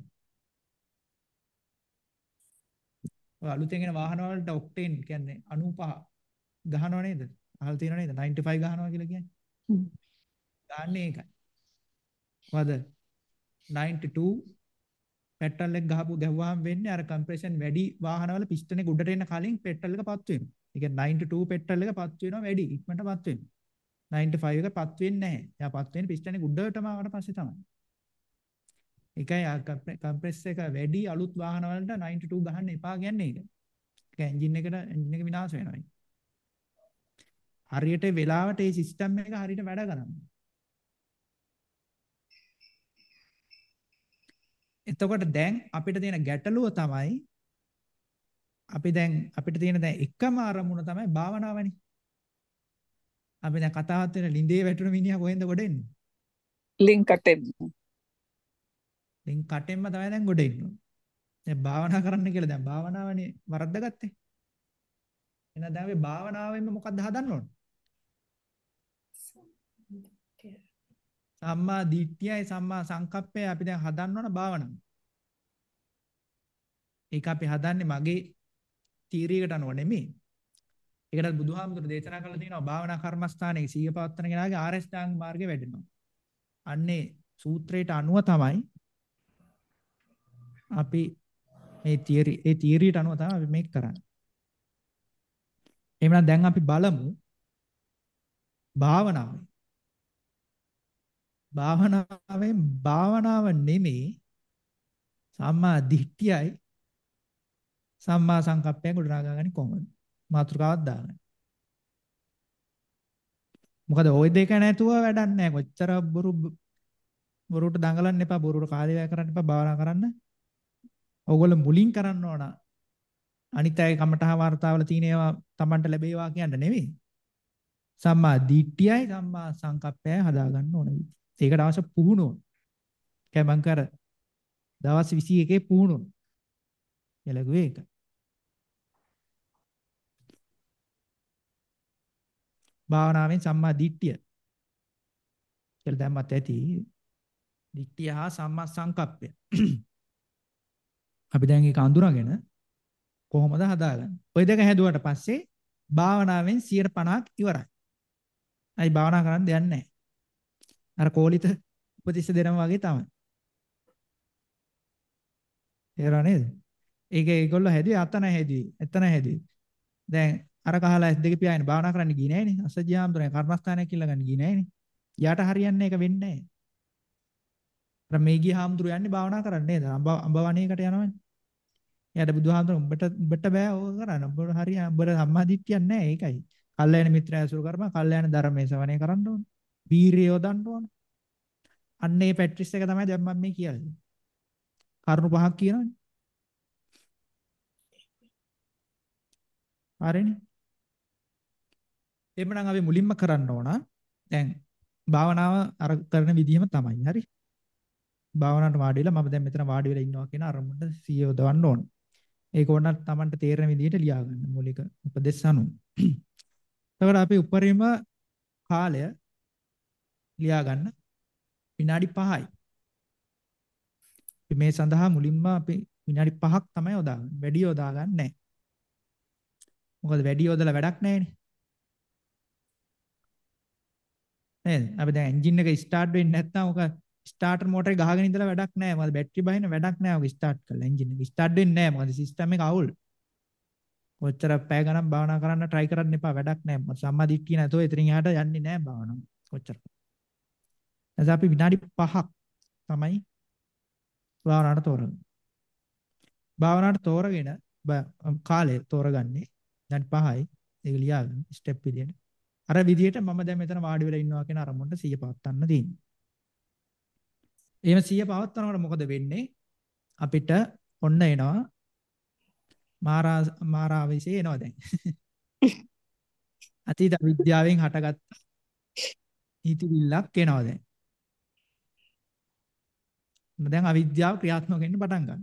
ඔය අලුතෙන් එන වාහන වලට ඔක්ටේන් කියන්නේ 95 ගහනව නේද? අහලා තියෙනව නේද? 95 ගහනවා කියලා කියන්නේ. ගාන්නේ ඒකයි. මොකද 92 පෙට්‍රල් එක ගහපු ගැහුවාම වෙන්නේ අර කම්ප්‍රෙෂන් වැඩි වාහනවල පිස්ටන් එක උඩට එන්න කලින් පෙට්‍රල් එක පත් වෙනවා. ඒ කියන්නේ 92 පෙට්‍රල් එක පත් වෙනවා වැඩි ඉක්මනට පත් වෙනවා. 95 එක පත් වෙන්නේ නැහැ. එයා පත් වෙන්නේ පිස්ටන් එක උඩටම ආවට පස්සේ තමයි. ඒකයි කම්ප්‍රෙස් එක වැඩි අලුත් වාහන වලට 92 ගහන්න එපා කියන්නේ ඒක. ඒක එන්ජින් එකට එන්ජින් එක විනාශ වෙනවා. හරියට වෙලාවට ඒ සිස්ටම් එක හරියට වැඩ කරන්නේ. එතකොට දැන් අපිට තියෙන ගැටලුව තමයි අපි දැන් අපිට තියෙන දැන් එකම අරමුණ තමයි භාවනාවනේ. අපි දැන් කතාවත් වෙන ලිඳේ වැටුණු මිනිහා කොහෙන්ද ගොඩ එන්නේ? ලින්ක් කටෙන්. ලින්ක් කටෙන්ම තමයි දැන් ගොඩ එන්නේ. දැන් භාවනා කරන්න කියලා දැන් භාවනාවනේ වරද්දාගත්තේ. එහෙනම් දැන් අපි භාවනාවෙන්ම මොකක්ද හදන්න ඕන? සම්මා දිට්ඨියයි සම්මා සංකප්පයයි අපි දැන් හදන්න ඕන භාවනාව. ඒක අපි හදන්නේ මගේ තීරියකට අනුව නෙමෙයි. ඒකටත් බුදුහාමුදුරු දේශනා කළා තියෙනවා භාවනා කර්මස්ථානයේ සීය පවත්තන කෙනාගේ ආරෂ්ඨාංග මාර්ගය වැඩෙනවා. අන්නේ සූත්‍රයට අනුව තමයි අපි මේ තියරි ඒ තියරියට අනුව තමයි අපි මේක කරන්නේ. එහෙනම් දැන් අපි බලමු භාවනාවේ භාවනාවෙන් භාවනාව නෙමේ සම්මා දිට්ඨියයි සම්මා සංකප්පයෙන් ගොඩනගාගන්නේ කොහොමද? මාතෘකාවක් දාගන්න. මොකද ওই දෙක නැතුව වැඩක් නැහැ. කොච්චර බොරු බොරුට දඟලන්න එපා. බොරුට කාලය වැය කරන්න එපා. භාවනා කරන්න. ඕගොල්ලෝ මුලින් කරන්න ඕන. අනිත් අය කමටහ වර්තාවල තියෙන ඒවා Tamanට ලැබේවා කියන්න නෙවෙයි. සම්මා දිට්ඨියයි සම්මා සංකප්පයයි හදාගන්න ඕන විදිහ. ඒකට අවශ්‍ය පුහුණුව. කෑ මං කර දවස් 21 පුහුණුව. එළගුවේ ඒක. භාවනාවෙන් සම්මා දිට්ඨිය කියලා දැම්මත් ඇති. දිට්ඨිය හා සම්මා සංකප්පය. අපි දැන් ඒක අඳුරගෙන කොහොමද හදාගන්නේ? ওই දෙක හැදුවට පස්සේ භාවනාවෙන් 50ක් ඉවරයි. අයි භාවනා කරන්න දෙයක් නැහැ. අර කෝලිත උපතිස්ස දෙනවා වගේ තමයි. තේරුණා නේද? ඒක ඒගොල්ලෝ හැදුවේ අතන හැදුවේ. එතන හැදුවේ. දැන් අර කහලා S2 පියාගෙන භාවනා කරන්න ගියේ නෑනේ. අසජ්ජාම්තුනේ කර්මස්ථානයක් කියලා ගන්න ගියේ නෑනේ. යාට හරියන්නේ ඒක වෙන්නේ නෑ. අර මේගී හාමුදුරු යන්නේ භාවනා කරන්න නේද? අඹ අඹවණේකට යනවනේ. එයාට බුදුහාමුදුරු උඹට උඹට බෑ ඕක කරන්න. උඹට හරිය උඹට සම්මාදිට්ඨියක් නෑ ඒකයි. කල්යාණ මිත්‍රය ඇසුරු කරපන් කල්යාණ ධර්මයේ ශ්‍රවණය කරන්න ඕන. වීරිය යොදන්න ඕන. අන්න ඒ පැට්‍රිස් එක තමයි දැන් මම මේ කියන්නේ. කරුණු පහක් කියනවනේ. හරිනේ. එhmenan අපි මුලින්ම කරන්න ඕන දැන් භාවනාව අර කරන විදිහම තමයි. හරි. භාවනාවට වාඩි වෙලා මම දැන් මෙතන වාඩි වෙලා ඉන්නවා කියන අරමුණට සිය යොදවන්න ඕන. ඒක ඕනත් Tamanට තේරෙන විදිහට ලියා ගන්න මූලික උපදේශ අනුව. එතකොට අපි උපරිම කාලය ලියා ගන්න විනාඩි 5යි. මේ සඳහා මුලින්ම අපි විනාඩි 5ක් තමයි යොදාගන්නේ. වැඩි යොදාගන්නේ නැහැ. මොකද වැඩි යොදලා වැඩක් නැහැනේ. නේද? අපි දැන් එන්ජින් එක ස්ටාර්ට් වෙන්නේ නැත්නම් ඔක ස්ටාර්ටර් මොටරේ ගහගෙන ඉඳලා වැඩක් නැහැ. මොකද බැටරි බහින වැඩක් නැහැ ඔක ස්ටාර්ට් කරලා එන්ජින් එක. ස්ටාර්ට් වෙන්නේ නැහැ. මොකද සිස්ටම් එක අවුල්. කොච්චර පැය ගණන් භාවනා කරන්න try කරන්න එපා වැඩක් නැහැ. සම්මා දිට්ඨිය නැතෝ එතනින් එහාට යන්නේ නැහැ භාවනාව. කොච්චර. එතකොට අපි විනාඩි 5ක් තමයි භාවනාවට තෝරගන්නේ. භාවනාවට තෝරගෙන කාලය තෝරගන්නේ විනාඩි 5යි. ඒක ලියාගන්න ස්ටෙප් විදියට. අර විදියට මම දැන් මෙතන වාඩි වෙලා ඉන්නවා කියන අරමුණට සිය පවත්වන්න තියෙන්නේ. එහෙම සිය පවත්වනකොට මොකද වෙන්නේ? අපිට ඔන්න එනවා මාරා මාරාවිසේ එනවා දැන්. අතීත විද්‍යාවෙන් හටගත්ත හිතවිල්ලක් එනවා දැන්. දැන් අවිද්‍යාව ක්‍රියාත්මක වෙන්න පටන් ගන්නවා.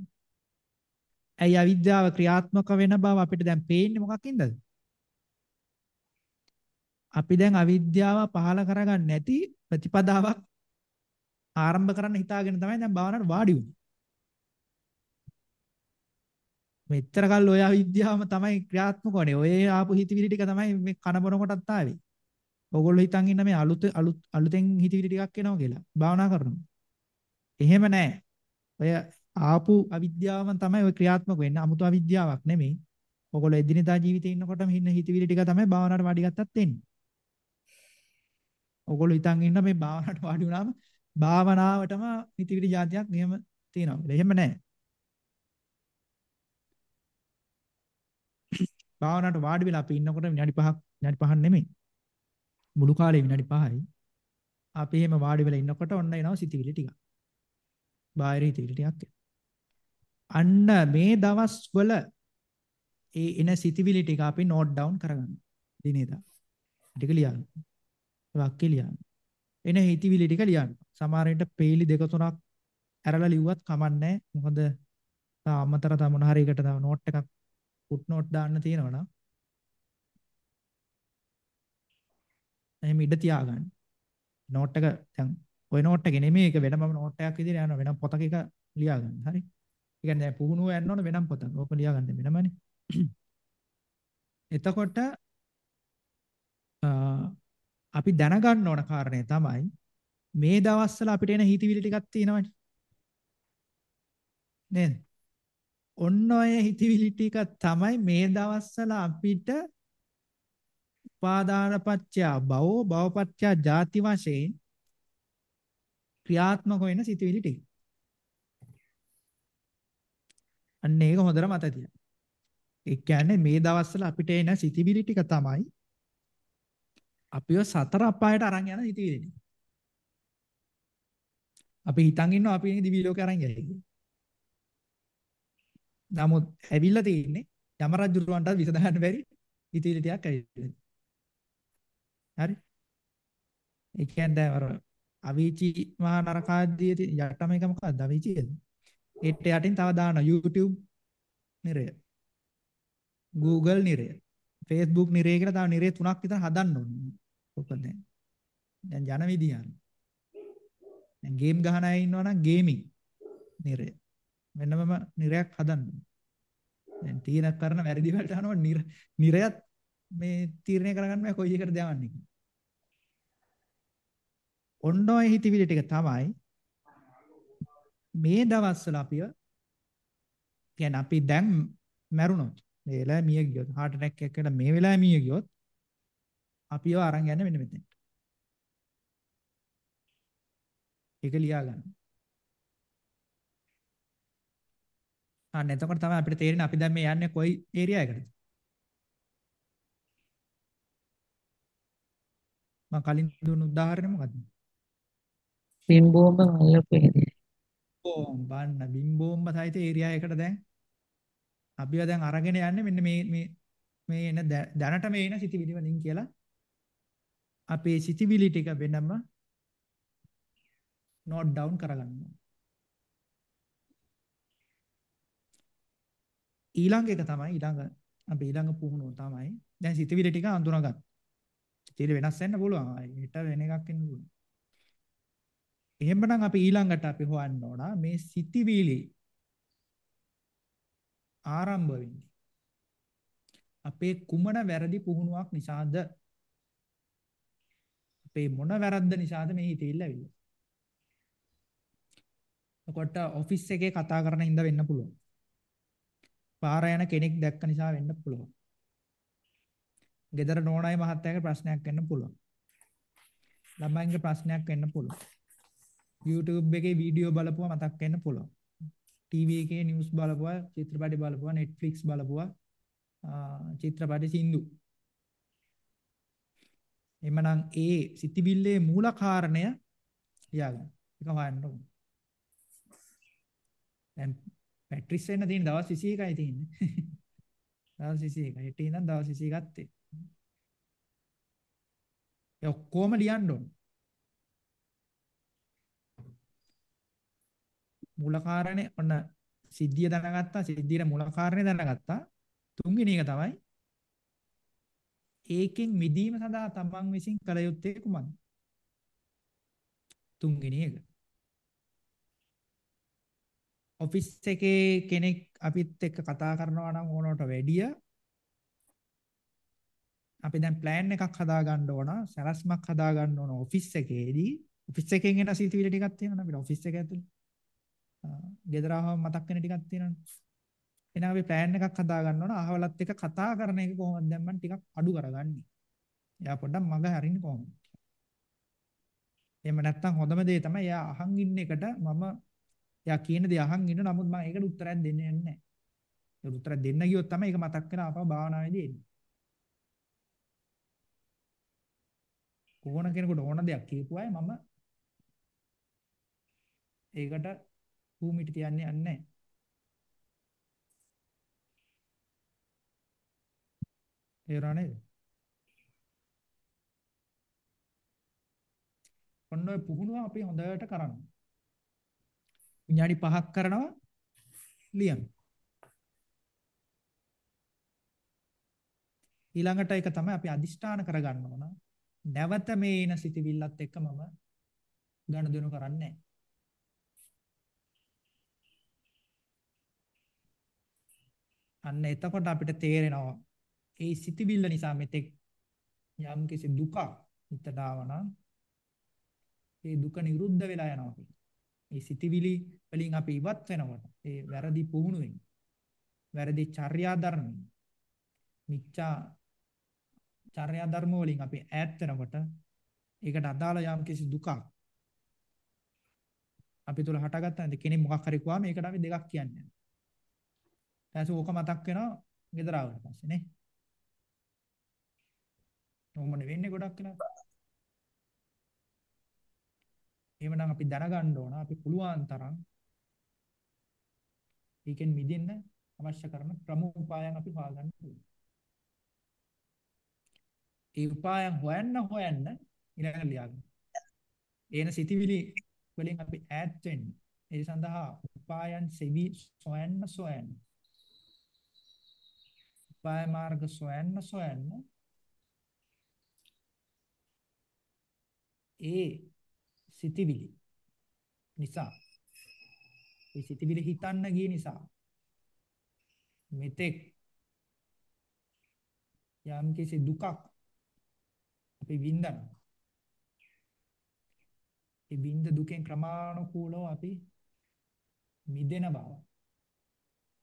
ඇයි අවිද්‍යාව ක්‍රියාත්මක වෙන බව අපිට දැන් පේන්නේ මොකක්ින්දද? අපි දැන් අවිද්‍යාව පහල කරගන්න නැති ප්‍රතිපදාවක් ආරම්භ කරන්න හිතාගෙන තමයි දැන් භාවනාවට වාඩි වුනේ. මෙච්චර කල් ඔය අවිද්‍යාවම තමයි ක්‍රියාත්මක වුනේ. ඔය ආපු හිතවිලි ටික තමයි මේ කන බොන කොටත් ආවේ. ඕගොල්ලෝ හිතන් ඉන්න මේ අලුත් අලුත් අලුතෙන් හිතවිලි ටිකක් එනවා කියලා. භාවනා කරනවා. එහෙම නැහැ. ඔය ආපු අවිද්‍යාවන් තමයි ඔය ක්‍රියාත්මක වෙන්නේ. 아무තු අවිද්‍යාවක් නෙමෙයි. ඔගොල්ලෝ එදිනෙදා ජීවිතේ ඉන්නකොටම හින්න හිතවිලි ටික තමයි භාවනාවට වාඩි ගත්තත් එන්නේ. ඔගොල්ලෝ හිතන් ඉන්න මේ භාවනාවට වාඩි වුණාම භාවනාවටම හිතවිලි જાතියක් එහෙම තියෙනවා කියලා. එහෙම නැහැ. භාවනාවට වාඩි වෙලා අපි ඉන්නකොට විනාඩි 5ක් විනාඩි 5ක් නෙමෙයි. මුළු කාලේ විනාඩි 5යි. අපි එහෙම වාඩි වෙලා ඉන්නකොට ඔන්න එනවා සිතිවිලි ටිකක්. බාහිර හිතවිලි ටිකක් අන්න මේ දවස්වල ඒ එන සිතවිලි ටික අපි නෝට් ඩවුන් කරගන්න. දිනේදා. ටික ලියන්න. වාක්‍ය ලියන්න. එන හිතවිලි ටික ලියන්න. සමහර විට පේලි දෙක තුනක් ඇරලා ලිව්වත් කමන්නේ මොකද අමතර තව මොන හරි එකට තව නෝට් එකක් ෆුට් නෝට් දාන්න තියෙනවනම් එහෙම ඉඩ තියාගන්න. නෝට් එක දැන් ওই නෝට් එකේ නෙමෙයි ඒක වෙනම නෝට් එකක් විදිහට යනවා වෙනම පොතක එක ලියා ගන්න. හරි. ඒ කියන්නේ දැන් පුහුණුව යන්න ඕන වෙනම පොතක්. ඕක ලියා ගන්න වෙනමනේ. එතකොට අපි දැනගන්න ඕන කාරණේ තමයි මේ දවස්වල අපිට එන හිතවිලි ටිකක් තියෙනවනේ. නේද? ඔන්න ඔය හිතවිලි ටික තමයි මේ දවස්වල අපිට උපාදානපච්චය භවෝ භවපච්චය ಜಾති වශයෙන් ක්‍රියාත්මක වෙන සිතුවිලි ටික. අන්න ඒක හොඳට මතක තියාගන්න. ඒ කියන්නේ මේ දවස්වල අපිට එන සිතුවිලි ටික තමයි අපිව සතර අපායට අරන් යන හිතවිලි ටික. අපි හිතන් ඉන්නවා අපි දිවි ලෝකේ අරන් යයි කියලා. නමුත් ඇවිල්ලා තියෙන්නේ යම රජුරවන්ට විසඳන්න බැරි හිතවිලි ටිකක් ඇවිල්ලා. හරි? ඒ කියන්නේ අර අවීචි මහා නරකාදී යටම එක මොකක්ද අවීචියද? ඒට යටින් තව දානවා YouTube නිරය. Google නිරය. Facebook නිරය කියලා තව නිරය තුනක් විතර හදන්න ඕනේ. ඔක දැන්. දැන් ජන විදියන්. දැන් ගේම් ගහන අය ඉන්නවා නම් ගේමින් නිරය. වෙනමම නිරයක් හදන්න. දැන් තීන කරන වැරදි වලට අහනවා නිරයත් මේ තීරණය කරගන්න බෑ කොයි එකටද යවන්නේ කියලා. ඔන්න ඔය හිතවිලි ටික තමයි මේ දවස්වල අපිව කියන්නේ අපි දැන් මැරුණොත් මේ වෙලාවේ මිය ගියොත් heart attack එකකට මේ වෙලාවේ මිය ගියොත් අපිව අරන් යන්නේ මෙන්න මෙතෙන්ට. ඒක ලියා ගන්න. අන්න එතකොට තමයි අපිට තේරෙන්නේ අපි දැන් මේ යන්නේ කොයි ඒරියා එකටද? මම කලින් දුන්න උදාහරණය මොකද්ද? බිම්බෝම්බ මල්ලපු ඒරියා. ඕම් බන්න බිම්බෝම්බ සහිත ඒරියා එකට දැන් අපිව දැන් අරගෙන යන්නේ මෙන්න මේ මේ මේ එන දැනට මේ එන සිතිවිලි වලින් කියලා අපේ සිතිවිලි ටික වෙනම note down කරගන්නවා. ඊළඟ එක තමයි ඊළඟ අපි ඊළඟ පුහුණුව තමයි දැන් සිතිවිලි ටික අඳුනාගත්තා. සිතිවිලි වෙනස් වෙන්න පුළුවන්. ආයේ හිත වෙන එකක් වෙන්න පුළුවන්. එහෙමනම් අපි ඊළඟට අපි හොයන්න ඕන මේ සිතවිලි ආරම්භ වෙන්නේ. අපේ කුමන වැරදි පුහුණුවක් නිසාද? අපේ මොන වැරද්ද නිසාද මේ හිතවිල්ල ඇවිල්ලා? එතකොට ඔෆිස් එකේ කතා කරන ඉඳ වෙන්න පුළුවන්. පාර යන කෙනෙක් දැක්ක නිසා වෙන්න පුළුවන්. ගෙදර නෝනායි මහත්තයාගේ ප්‍රශ්නයක් වෙන්න පුළුවන්. ළමයින්ගේ ප්‍රශ්නයක් වෙන්න පුළුවන්. YouTube එකේ වීඩියෝ බලපුවා මතක් වෙන්න පුළුවන්. TV එකේ නිවුස් බලපුවා, චිත්‍රපටි බලපුවා, Netflix බලපුවා, චිත්‍රපටි සින්දු. එමනම් ඒ සිතිවිල්ලේ මූල කාරණය ලියාගන්න. ඒක හොයන්න ඕනේ. දැන් පැට්‍රිස් වෙන්න තියෙන දවස් 21යි තියෙන්නේ. දවස් 21. හෙට ඉඳන් දවස් 21 ගත්තේ. ඒ ඔක්කොම ලියන්න ඕනේ. මූල කාරණේ ඔන්න සිද්ධිය දැනගත්තා සිද්ධියේ මූල කාරණේ දැනගත්තා. තුන්වෙනි එක තමයි ඒකෙන් මිදීම සඳහා තමන් විසින් කළ යුත්තේ කුමක්ද? තුන්වෙනි එක. ඔෆිස් එකේ කෙනෙක් අපිත් එක්ක කතා කරනවා නම් ඕනකට වැඩිය අපි දැන් plan එකක් හදා ගන්න ඕන සැලැස්මක් හදා ගන්න ඕන ඔෆිස් එකේදී. ඔෆිස් එකෙන් එන සිතුවිලි ටිකක් තියෙනවා අපිට ඔෆිස් එක ඇතුලේ ගෙදර ආවම මතක් වෙන ටිකක් තියෙනවනේ. එහෙනම් අපි plan එකක් හදා ගන්න ඕන. අහවලත් එක කතා කරන එක කොහොමද දැන් මම ටිකක් අඩු කරගන්නේ. එයා පොඩ්ඩක් මග හරින්නේ කොහොමද? එහෙම නැත්නම් හොඳම දේ තමයි එයා අහන් ඉන්න එකට මම එයා කියන දේ අහන් ඉන්න නමුත් මම ඒකට උත්තරයක් දෙන්නේ නැහැ. ඒක උත්තර දෙන්න ගියොත් තමයි ඒක මතක් වෙන ආපහු භාවනාවේදී එන්නේ. ඕන කෙනෙකුට ඕන දෙයක් කියපුවායි මම ඒකට භූමියට තියන්නේ නැහැ. තේරුණා නේද? ඔන්න ඔය පුහුණුව අපි හොඳට කරන්න. විනාඩි 5ක් කරනවා ලියන්න. ඊළඟට එක තමයි අපි අදිෂ්ඨාන කරගන්න ඕන. නැවත මේ එන සිතිවිල්ලත් එක්ක මම ගනුදෙනු කරන්නේ නැහැ. අන්න එතකොට අපිට තේරෙනවා ඒ සිතිවිල්ල නිසා මෙතෙක් යම් කිසි දුකක් හිතට ආවනම් ඒ දුක නිරුද්ධ වෙලා යනවා කියන්නේ. මේ සිතිවිලි වලින් අපි ඉවත් වෙනකොට ඒ වැරදි පුහුණුවෙන් වැරදි චර්යා ධර්ම මිච්ඡා චර්යා ධර්ම වලින් අපි ඈත් වෙනකොට ඒකට අදාළ යම් කිසි දුකක් අපි තුල හටගත්තා නේද කෙනෙක් මොකක් හරි කිව්වම ඒකට අපි දෙකක් කියන්නේ. ඊට ඕක මතක් වෙනවා ගෙදර ආවට පස්සේ නේ. කොහොමද වෙන්නේ ගොඩක් වෙලා. එහෙමනම් අපි දැනගන්න ඕන අපි පුළුවන් තරම් ඒකෙන් මිදෙන්න අවශ්‍ය කරන ක්‍රම උපායන් අපි හොයාගන්න ඕනේ. ඒ උපායන් හොයන්න හොයන්න ඊළඟ ලියාගන්න. ඒන සිටිවිලි වලින් අපි ඈත් වෙන්න. ඒ සඳහා උපායන් සෙවි සොයන්න සොයන්න උපාය මාර්ග සොයන්න සොයන්න ඒ සිතිවිලි නිසා ඒ සිතිවිලි හිතන්න ගිය නිසා මෙතෙක් යම් කිසි දුකක් අපි විඳන ඒ විඳ දුකෙන් ක්‍රමානුකූලව අපි මිදෙන බව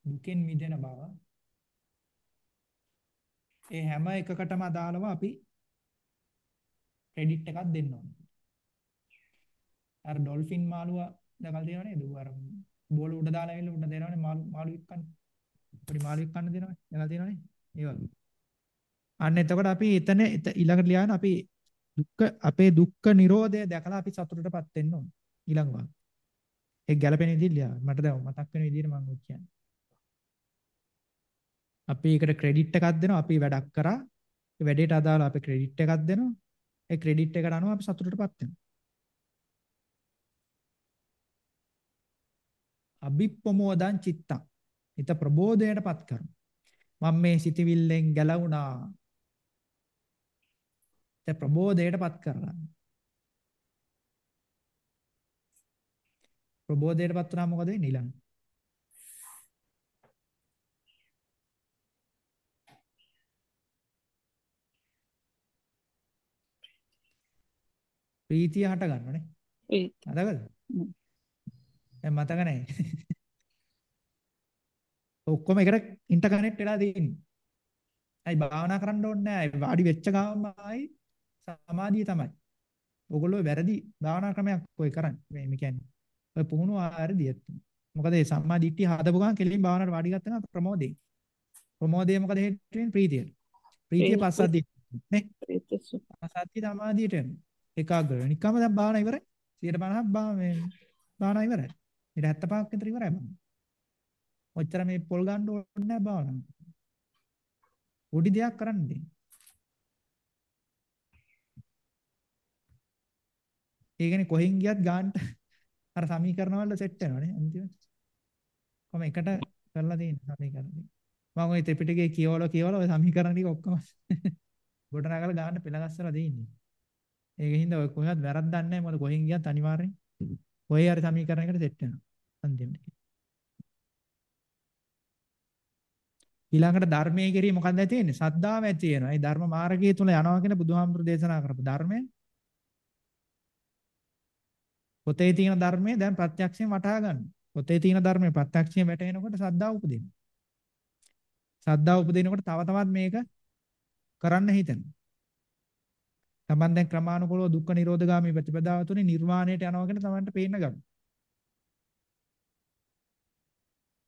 දුකෙන් මිදෙන බව ඒ හැම එකකටම අදාළව අපි ක්‍රෙඩිට් එකක් දෙන්න ඕනේ. අර ඩොල්ෆින් මාළුව දැකලා තියෙනව නේද? අර බෝල උඩ දාලා ඇවිල්ලා උඩ දෙනවනේ මාළු මාළුවෙක් කන්න. පොඩි මාළුවෙක් කන්න දෙනවනේ. දැකලා තියෙනවනේ. ඒ වගේ. අන්න එතකොට අපි එතන ඊළඟට ලියන අපි දුක්ඛ අපේ දුක්ඛ නිරෝධය දැකලා අපි සතුටටපත් වෙන්න ඕනේ. ඊළඟ වාක්‍ය. ඒ ගැළපෙන විදිහට ලියන්න. මට දැන් මතක් වෙන විදිහට මම කියන්නේ. අපි ඒකට ක්‍රෙඩිට් එකක් දෙනවා අපි වැඩක් කරා ඒ වැඩේට අදාළව අපි ක්‍රෙඩිට් එකක් දෙනවා ඒ ක්‍රෙඩිට් එකට අනුව අපි සතුටටපත් වෙනවා අභිප්පමෝදං චිත්තං හිත ප්‍රබෝධයටපත් කරනවා. මම මේ සිතවිල්ලෙන් ගැලවුණා. හිත ප්‍රබෝධයටපත් කරගන්න. ප්‍රබෝධයටපත් වුණා මොකද වෙන්නේ ඊළඟ? ප්‍රීතිය හට ගන්නනේ. මතකද? දැන් මතක නැහැ. ඔක්කොම එකට ඉන්ටර්කනෙක්ට් වෙලා තියෙන්නේ. අයි භාවනා කරන්න ඕනේ නැහැ. වාඩි වෙච්ච ගාම ආයි සමාධිය තමයි. ඔයගොල්ලෝ වැරදි භාවනා ක්‍රමයක් ඔය කරන්නේ. මේ කියන්නේ ඔය වැරදි ඇත්තට. මොකද මේ සම්මා දිට්ඨිය හදපු ගමන් කෙලින් භාවනාවට වාඩි ගත්තා නම් ප්‍රමෝදේ. ප්‍රමෝදේ මොකද හේතු වෙන්නේ? ප්‍රීතියට. ප්‍රීතිය පස්සද්ධිය නේ? පස්සද්ධිය සමාධියට එන්නේ. ඒකාග්‍ර වෙන. නිකම්ම දැන් භාවනා ඉවරයි. 150ක් භාව මේ භාවනා ඉවරයි. ඊට 75ක් විතර ඉවරයි මම. ඔච්චර මේ පොල් ගන්න ඕනේ නැහැ භාවනාව. පොඩි දෙයක් කරන්න දෙන්න. ඒ කියන්නේ කොහෙන් ගියත් ගන්නට අර සමීකරණ වල සෙට් වෙනවනේ අන්තිමට. කොහොම එකට කරලා තියෙන සමීකරණ. මම ওই ත්‍රිපිටකයේ කියවල කියවල ওই සමීකරණ ටික ඔක්කොම ගොඩනගලා ගන්න පෙළගස්සලා දෙන්නේ. ඒක හින්දා ඔය කොහෙවත් වැරද්දක් නැහැ මොකද කොහෙන් ගියත් අනිවාර්යෙන් ඔය හරි සමීකරණයකට සෙට් වෙනවා අන්තිමට. ඊළඟට ධර්මයේ කෙරෙහි මොකක්ද ඇති වෙන්නේ? සද්ධාව ඇති වෙනවා. ඒ ධර්ම මාර්ගය තුල යනවා කියන බුදුහාමුදුරු දේශනා කරපු ධර්මය. පොතේ තියෙන ධර්මය දැන් ප්‍රත්‍යක්ෂයෙන් වටහා ගන්න. පොතේ තියෙන ධර්මය ප්‍රත්‍යක්ෂයෙන් වැටෙනකොට සද්ධාව උපදිනවා. සද්ධාව උපදිනකොට තව තවත් මේක කරන්න හිතෙනවා. තමන් දැන් ක්‍රමානුකූලව දුක්ඛ නිරෝධගාමී ප්‍රතිපදාව තුනේ නිර්වාණයට යනවා කියන තමන්ට පේන්න ගන්න.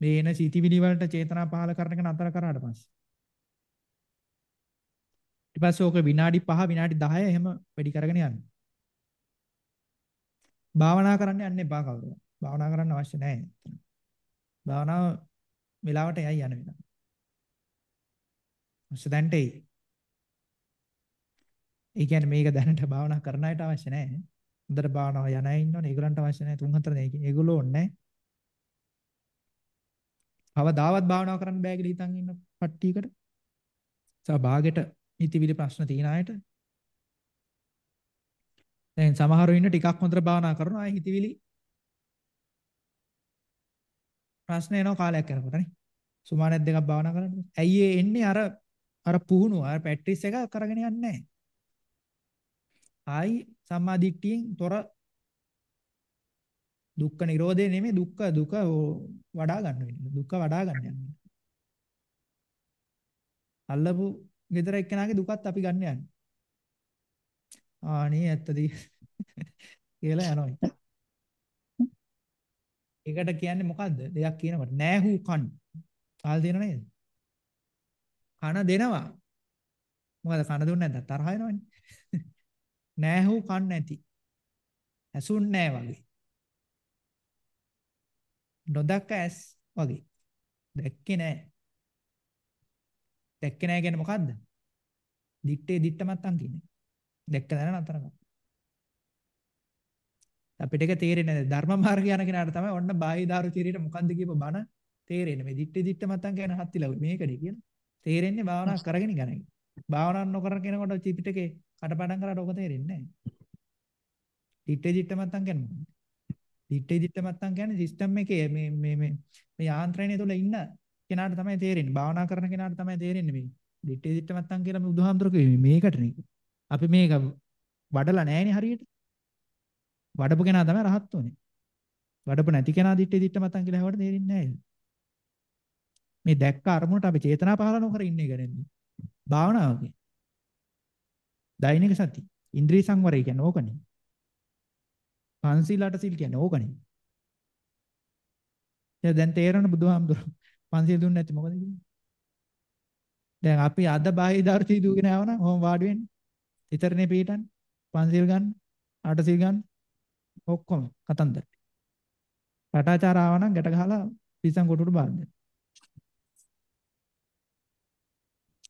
මේ එන සිතිවිලි වලට චේතනා පහල කරන එක නතර කරාට පස්සේ. ඊට පස්සේ ඕක විනාඩි 5 විනාඩි 10 එහෙම වැඩි කරගෙන යන්න. භාවනා කරන්න යන්න එපා කවුරුත්. භාවනා කරන්න අවශ්‍ය නැහැ. භාවනාව වෙලාවට යයි යන වෙලාව. අවශ්‍ය දැන්ට එයි. ඒ කියන්නේ මේක දැනට භාවනා කරන අයට අවශ්‍ය නැහැ. හොඳට භාවනාව යන අය ඉන්නවනේ. ඒගොල්ලන්ට අවශ්‍ය නැහැ. තුන් හතර දෙනෙක්. ඒගොල්ලෝ ඕනේ නැහැ. කවදාවත් භාවනාව කරන්න බෑ කියලා හිතන් ඉන්න පට්ටියකට. සා භාගෙට ඉතිවිලි ප්‍රශ්න තියෙන අයට දැන් සමහරව ඉන්න ටිකක් හොඳට භාවනා කරනවා අය හිතවිලි ප්‍රශ්න එනවා කාලයක් යනකොට නේ. සුමානෙත් දෙකක් භාවනා කරන්නේ. ඇයි ඒ එන්නේ අර අර පුහුණුව අර පැට්‍රිස් එක කරගෙන යන්නේ නැහැ. ආයි සම්මා දිට්ඨියෙන් තොර දුක්ඛ නිරෝධය නෙමෙයි දුක්ඛ දුක වඩා ගන්න වෙන්නේ. දුක්ඛ වඩා ගන්න යන්නේ. අල්ලපු ගෙදර එක්කෙනාගේ දුකත් අපි ගන්න යන්නේ. ආනේ ඇත්තද කියලා යනවා. ඒකට කියන්නේ මොකද්ද? දෙයක් කියනකොට නෑහු කන්. ආල් දෙනව නේද? කන දෙනවා. මොකද කන දුන්නේ නැත්නම් තරහ වෙනවනේ. නෑහු කන් නැති. ඇසුන් නෑ වගේ. නොදක්ක ඇස් වගේ. දැක්කේ නෑ. දැක්කේ නෑ කියන්නේ මොකද්ද? දිත්තේ දිත්ත මත්තන් කියන්නේ. දැක්ක දැන නතර කරනවා. අපිට ඒක තේරෙන්නේ නැහැ. ධර්ම මාර්ගය යන කෙනාට තමයි ඔන්න බාහිදාරු චිරියට මොකන්ද කියප බණ තේරෙන්නේ. මේ දිත්තේ දිත්ත මත්තන් කියන හත්තිලව මේකනේ කියන. තේරෙන්නේ භාවනා කරගෙන ගණන්. භාවනා නොකරන කෙනෙකුට ත්‍රිපිටකේ කටපාඩම් කරාට ඔක තේරෙන්නේ නැහැ. දිත්තේ දිත්ත මත්තන් කියන්නේ මොකක්ද? දිත්තේ දිත්ත මත්තන් කියන්නේ සිස්ටම් එකේ මේ මේ මේ මේ යාන්ත්‍රණය තුල ඉන්න කෙනාට තමයි තේරෙන්නේ. භාවනා කරන කෙනාට තමයි තේරෙන්නේ මේ. දිත්තේ දිත්ත මත්තන් කියලා මේ බුදුහාමුදුරුවෝ කිව්වේ මේකටනේ. අපි මේක වඩලා නැහැනේ හරියට. වඩපු කෙනා තමයි රහත් උනේ. වඩපු නැති කෙනා දිත්තේ දිත්ත මත්තන් කියලා හැවට තේරෙන්නේ නැහැ. මේ දැක්ක අරමුණට අපි චේතනා පහළ නොකර ඉන්න එක නෙමෙයි. භාවනාවකින්. දෛනික සති. ඉන්ද්‍රිය සංවරය කියන්නේ ඕකනේ. පන්සිල් අටසිල් කියන්නේ ඕකනේ. දැන් තේරෙන බුදුහාමුදුරුවෝ පන්සිල් දුන්නේ නැති මොකද කියන්නේ? දැන් අපි අද බාහිර දර්ශී දුවගෙන යවනම් කොහොම වාඩි වෙන්නේ? ඉතරනේ පිටන් පන්සිල් ගන්න, අටසිල් ගන්න ඔක්කොම කතන්දර. රටාචාර ආවනම් ගැට ගහලා පිසන් කොටුට බාර දෙන්න.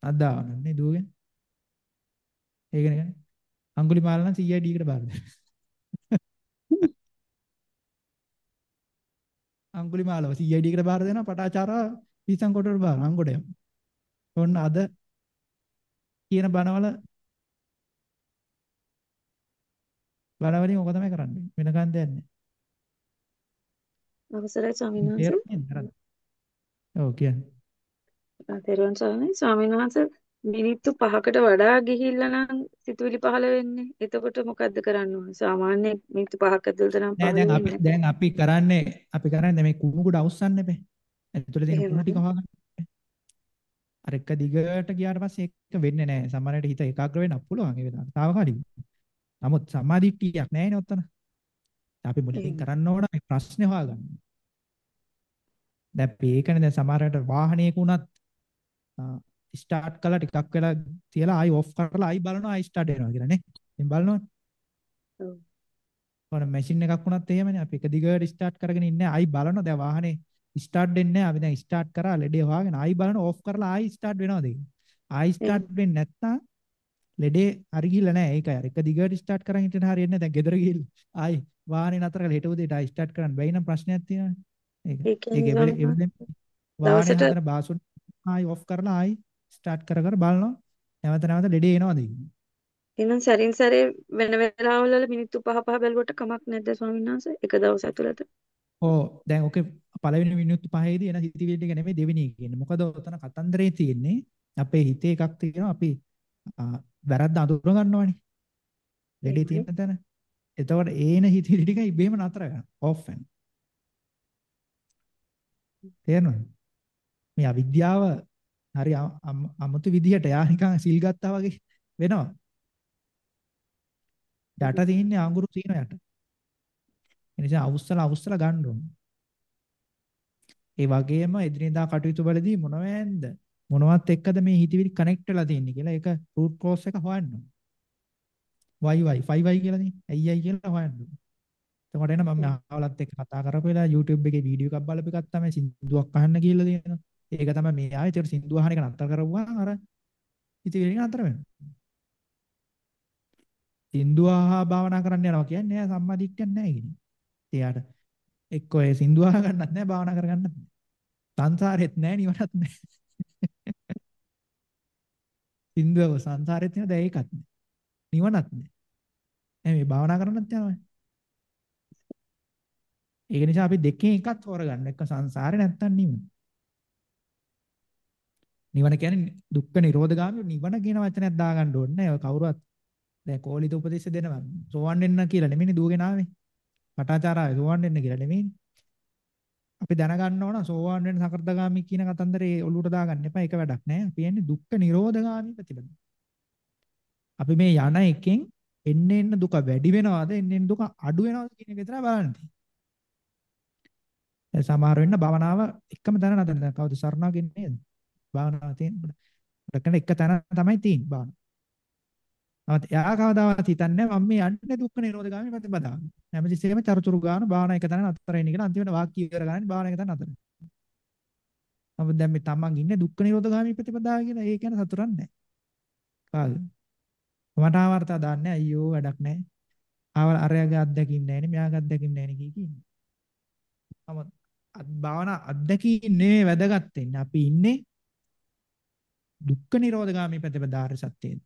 අදාවනම් නේ දුවගෙන. ඒකනේ කියන්නේ. අඟුලිමාල නම් 100යි ඩීකට බාර දෙන්න. අඟුලිමාලව CID එකට බාර දෙනවා පටාචාරා පිසන් කොටට බාර අංගොඩයම. ඔන්න අද කියන බණවල බණවලින් ඔක තමයි කරන්නේ. වෙන ගන්න දෙයක් නැහැ. අවසරයි ස්වාමීන් වහන්සේ. ඔව් කියන්නේ. තෙරුවන් සරණයි ස්වාමීන් වහන්සේ මිනිත්තු 5කට වඩා ගිහිල්ලා නම් සිතුවිලි පහළ වෙන්නේ. එතකොට මොකද්ද කරන්න ඕනේ? සාමාන්‍ය මිනිත්තු 5ක ඇතුළත නම් නෑ දැන් අපි දැන් අපි කරන්නේ අපි කරන්නේ මේ කුණු කුඩ අවුස්සන්න බෑ. ඇතුළේ තියෙන කුණු ටික හොයාගන්න. අර එක දිගට ගියාට පස්සේ ඒක වෙන්නේ නැහැ. සමහරවිට හිත ඒකාග්‍ර වෙන්න පුළුවන් ඒ වෙලාවට. තාවකාලික. නමුත් සමාධිට්ඨියක් නැහැ නේ ඔතන. අපි මුලින් කරන්න ඕන මේ ප්‍රශ්නේ හොයාගන්න. දැන් මේකනේ දැන් සමහරවිට වාහනයක උනත් ස්ටාර්ට් කළා ටිකක් වෙලා තියලා ආයි ඔෆ් කරලා ආයි බලනවා ආයි ස්ටාර්ට් වෙනවා කියලා නේ. ඉතින් බලනවා. ඔව්. ඔන්න මැෂින් එකක් වුණත් එහෙමනේ. අපි එක දිගට ස්ටාර්ට් කරගෙන ඉන්නේ ආයි බලනවා. දැන් වාහනේ ස්ටාර්ට් වෙන්නේ නැහැ. අපි දැන් ස්ටාර්ට් කරා ලෙඩේ හොයාගෙන ආයි බලන ඕෆ් කරලා ආයි ස්ටාර්ට් වෙනවද කියලා. ආයි ස්ටාර්ට් වෙන්නේ නැත්නම් ලෙඩේ හරි ගිහිල්ලා නැහැ. ඒකයි. අර එක දිගට ස්ටාර්ට් කරන් හිටින හරියන්නේ දැන් ගෙදර ගිහිල්ලා ආයි වාහනේ නතර කරලා හෙට උදේට ආයි ස්ටාර්ට් කරන්න. බැයි නම් ප්‍රශ්නයක් තියෙනවනේ. ඒක. ඒක එවලෙ වාහනේ නතර බාසුන් ආයි ඔෆ් කරලා ආයි ස්ටාර්ට් කර කර බලනවා නැවත නැවත ලෙඩේ එනවද කියලා. එහෙනම් සැරින් සැරේ වෙන වෙලාවල් වල මිනිත්තු 5 5 බැලුවට කමක් නැද්ද ස්වාමීන් වහන්සේ එක දවස් ඇතුළත? ඔව් දැන් ඔකේ පළවෙනි මිනිත්තු පහේදී එන හිතවිලි ටික නෙමෙයි දෙවෙනි එක කියන්නේ. මොකද ඔතන කතන්දරේ තියෙන්නේ අපේ හිතේ එකක් තියෙනවා අපි වැරද්ද අඳුර ගන්නවනේ. ලෙඩේ තියෙන තැන. එතකොට ඒන හිතවිලි ටික ඉබේම නතර වෙනවා. ඔෆ් වෙනවා. තේරෙනවද? මේ අවිද්‍යාව හරි අමුතු විදිහට යා නිකන් සිල් ගත්තා වගේ වෙනවා. යට තියෙන්නේ අඟුරු තියෙන යට. ඒ නිසා අවුස්සලා අවුස්සලා ගන්න ඕනේ. ඒ වගේම එදිනෙදා කටයුතු වලදී මොනවැන්ද මොනවත් එක්කද මේ හිතවිලි කනෙක්ට් වෙලා තියෙන්නේ කියලා ඒක රූට් කෝස් එක හොයන්න ඕනේ. වයි වයි 5 කියලා තියෙන්නේ. ඇයි ඇයි කියලා හොයන්න ඕනේ. එතකොට එන මම ආවලත් එක්ක කතා කරපු වෙලාව YouTube එකේ වීඩියෝ එකක් බලපු එකක් තමයි සින්දුවක් අහන්න කියලා තියෙනවා. ඒක තමයි මේ ආයේ ඒතර සින්දුව අහන එක නතර කරවුවා අර හිතවිලි නතර වෙනවා. සින්දුව අහා භාවනා කරන්න යනවා කියන්නේ සම්මාදිට්ඨියක් නැහැ කියන්නේ. එයාට එක්ක ඒ සින්දුව අහ ගන්නත් නැහැ භාවනා කරගන්නත් නැහැ. සංසාරෙත් නැහැ නිවනත් නැහැ. සින්දුව සංසාරෙත් නේද ඒකත් නැහැ. නිවනත් නැහැ. මේ භාවනා කරන්නත් යනවා. ඒක නිසා අපි දෙකෙන් එකක් හොරගන්න. එක සංසාරේ නැත්තම් නිවන. නිවන කියන්නේ දුක්ඛ නිරෝධගාමී නිවන කියන වචනයක් දාගන්න ඕනේ නැහැ. ඔය කවුරුවත් දැන් කෝලිත උපදේශ දෙනවා. සෝවන් වෙන්න කියලා නෙමෙයි දුවගෙන ආවේ. පටාචාරාවේ සෝවන් වෙන්න කියලා නෙමෙයි. අපි දැනගන්න ඕන සෝවාන් වෙන සකෘදාගාමි කියන කතන්දරේ ඔලුවට දාගන්න එපා. ඒක වැඩක් නෑ. අපි යන්නේ දුක්ඛ නිරෝධගාමි ප්‍රතිපද. අපි මේ යන එකෙන් එන්න එන්න දුක වැඩි වෙනවද එන්න එන්න දුක අඩු වෙනවද කියන එක විතරයි බලන්න තියෙන්නේ. සමහර වෙන්න භවනාව එකම තැන නතර දැන් කවුද සරණාගෙන නේද? භවනාව තියෙනකොට. රකන එක තැන තමයි තියෙන්නේ භවනාව. නමුත් එයා කවදාවත් හිතන්නේ මම මේ යන්නේ දුක්ඛ නිරෝධ ගාමී ප්‍රතිපදාව. හැමතිස්සෙම චරුචරු ගාන බාහන එක තැන නතර වෙන්නේ කියලා අන්තිමට වාක්‍ය ඉවර ගන්න බාහන එක තැන නතර. නමුත් දැන් මේ තමන් ඉන්නේ දුක්ඛ නිරෝධ ගාමී ප්‍රතිපදාව කියලා ඒ කියන්නේ සතුටක් නැහැ. කාද? මට ආවර්තා දාන්නේ අයියෝ වැඩක් නැහැ. ආව අරයාගේ අත්දැකීම් නැහැ නේ මෙයාගේ අත්දැකීම් නැහැ නේ කියන්නේ. නමුත් භාවනා අත්දැකීම් නෙවෙයි වැදගත් වෙන්නේ. අපි ඉන්නේ දුක්ඛ නිරෝධ ගාමී ප්‍රතිපදාර සත්‍යයේ.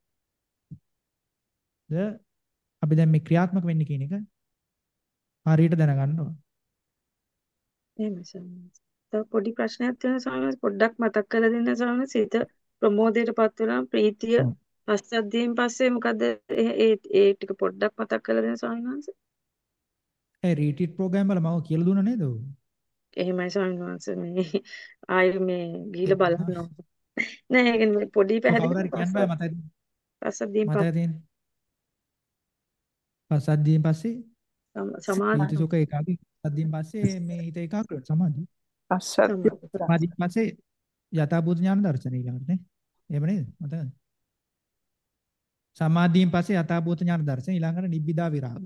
අපි දැන් මේ ක්‍රියාත්මක වෙන්නේ කියන එක හරියට දැනගන්න ඕන. එහෙමයි සමහරවිට. තව පොඩි ප්‍රශ්නයක් තියෙනවා සමහරවිට පොඩ්ඩක් මතක් කරලා දෙන්න සමහරවිට සිත ප්‍රමෝදයටපත් වෙලා ප්‍රීතිය පස්සද්ධියෙන් පස්සේ මොකද ඒ ඒ ටික පොඩ්ඩක් මතක් කරලා දෙන්න සමහරවිට. ඒ රීට්‍රීට් ප්‍රෝග්‍රෑම් වල මම කියලා දුන්නා නේද? එහෙමයි සමහරවිට මේ ආයෙ මේ ගිහිල්ලා බලන්න නෑ ඒක පොඩි පැහැදිලි කවුරු හරි කියන්න බෑ මතක පස්සද්ධියෙන් මතක තියෙන පස්සද්ධියෙන් පස්සේ සමාධි සුඛ ඒකාගී සද්දින් පස්සේ මේ හිත ඒකාග්‍ර වෙන සමාධි. සමාධියෙන් පස්සේ යථාභූත ඥාන දර්ශන ඊළඟට නේ. එහෙම නේද? මතකද? සමාධියෙන් පස්සේ යථාභූත ඥාන දර්ශන ඊළඟට නිබ්බිදා විරාග.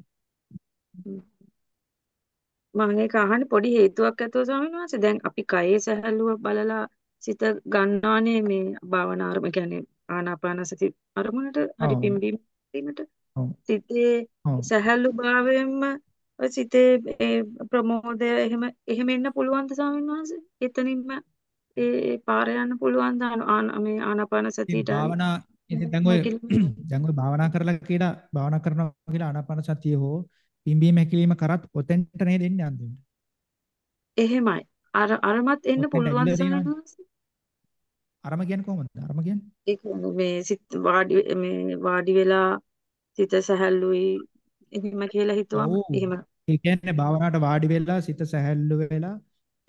මම ඒක අහන්නේ පොඩි හේතුවක් ඇතුව ස්වාමීන් වහන්සේ දැන් අපි කයේ සැහැල්ලුව බලලා සිත ගන්නවානේ මේ භාවනා අරම කියන්නේ ආනාපාන සති අරමුණට හරි පිම්බීම වීමට සිතේ සැහැල්ලු භාවයෙන්ම සිතේ ප්‍රමෝදය එහෙම එහෙම එන්න පුළුවන්ද ස්වාමීන් වහන්සේ? එතනින්ම ඒ පාර යන්න පුළුවන්ද මේ ආනාපාන සතියට භාවනා ඉතින් දැන් ඔය දැන් ඔය භාවනා කරලා කියලා භාවනා කරනවා කියලා ආනාපාන සතිය හෝ පිම්බීම හැකිලිම කරත් ඔතෙන්ට නේද එන්නේ අන්තිමට. එහෙමයි. අර අරමත් එන්න පුළුවන් සමහරවිට. අරම කියන්නේ කොහොමද? අරම කියන්නේ? ඒ කියන්නේ මේ සිත් වාඩි මේ වාඩි වෙලා සිත සැහැල්ලුයි එහෙම කියලා හිතුවම එහෙම. ඒ කියන්නේ භාවනාවට වාඩි වෙලා සිත සැහැල්ලු වෙලා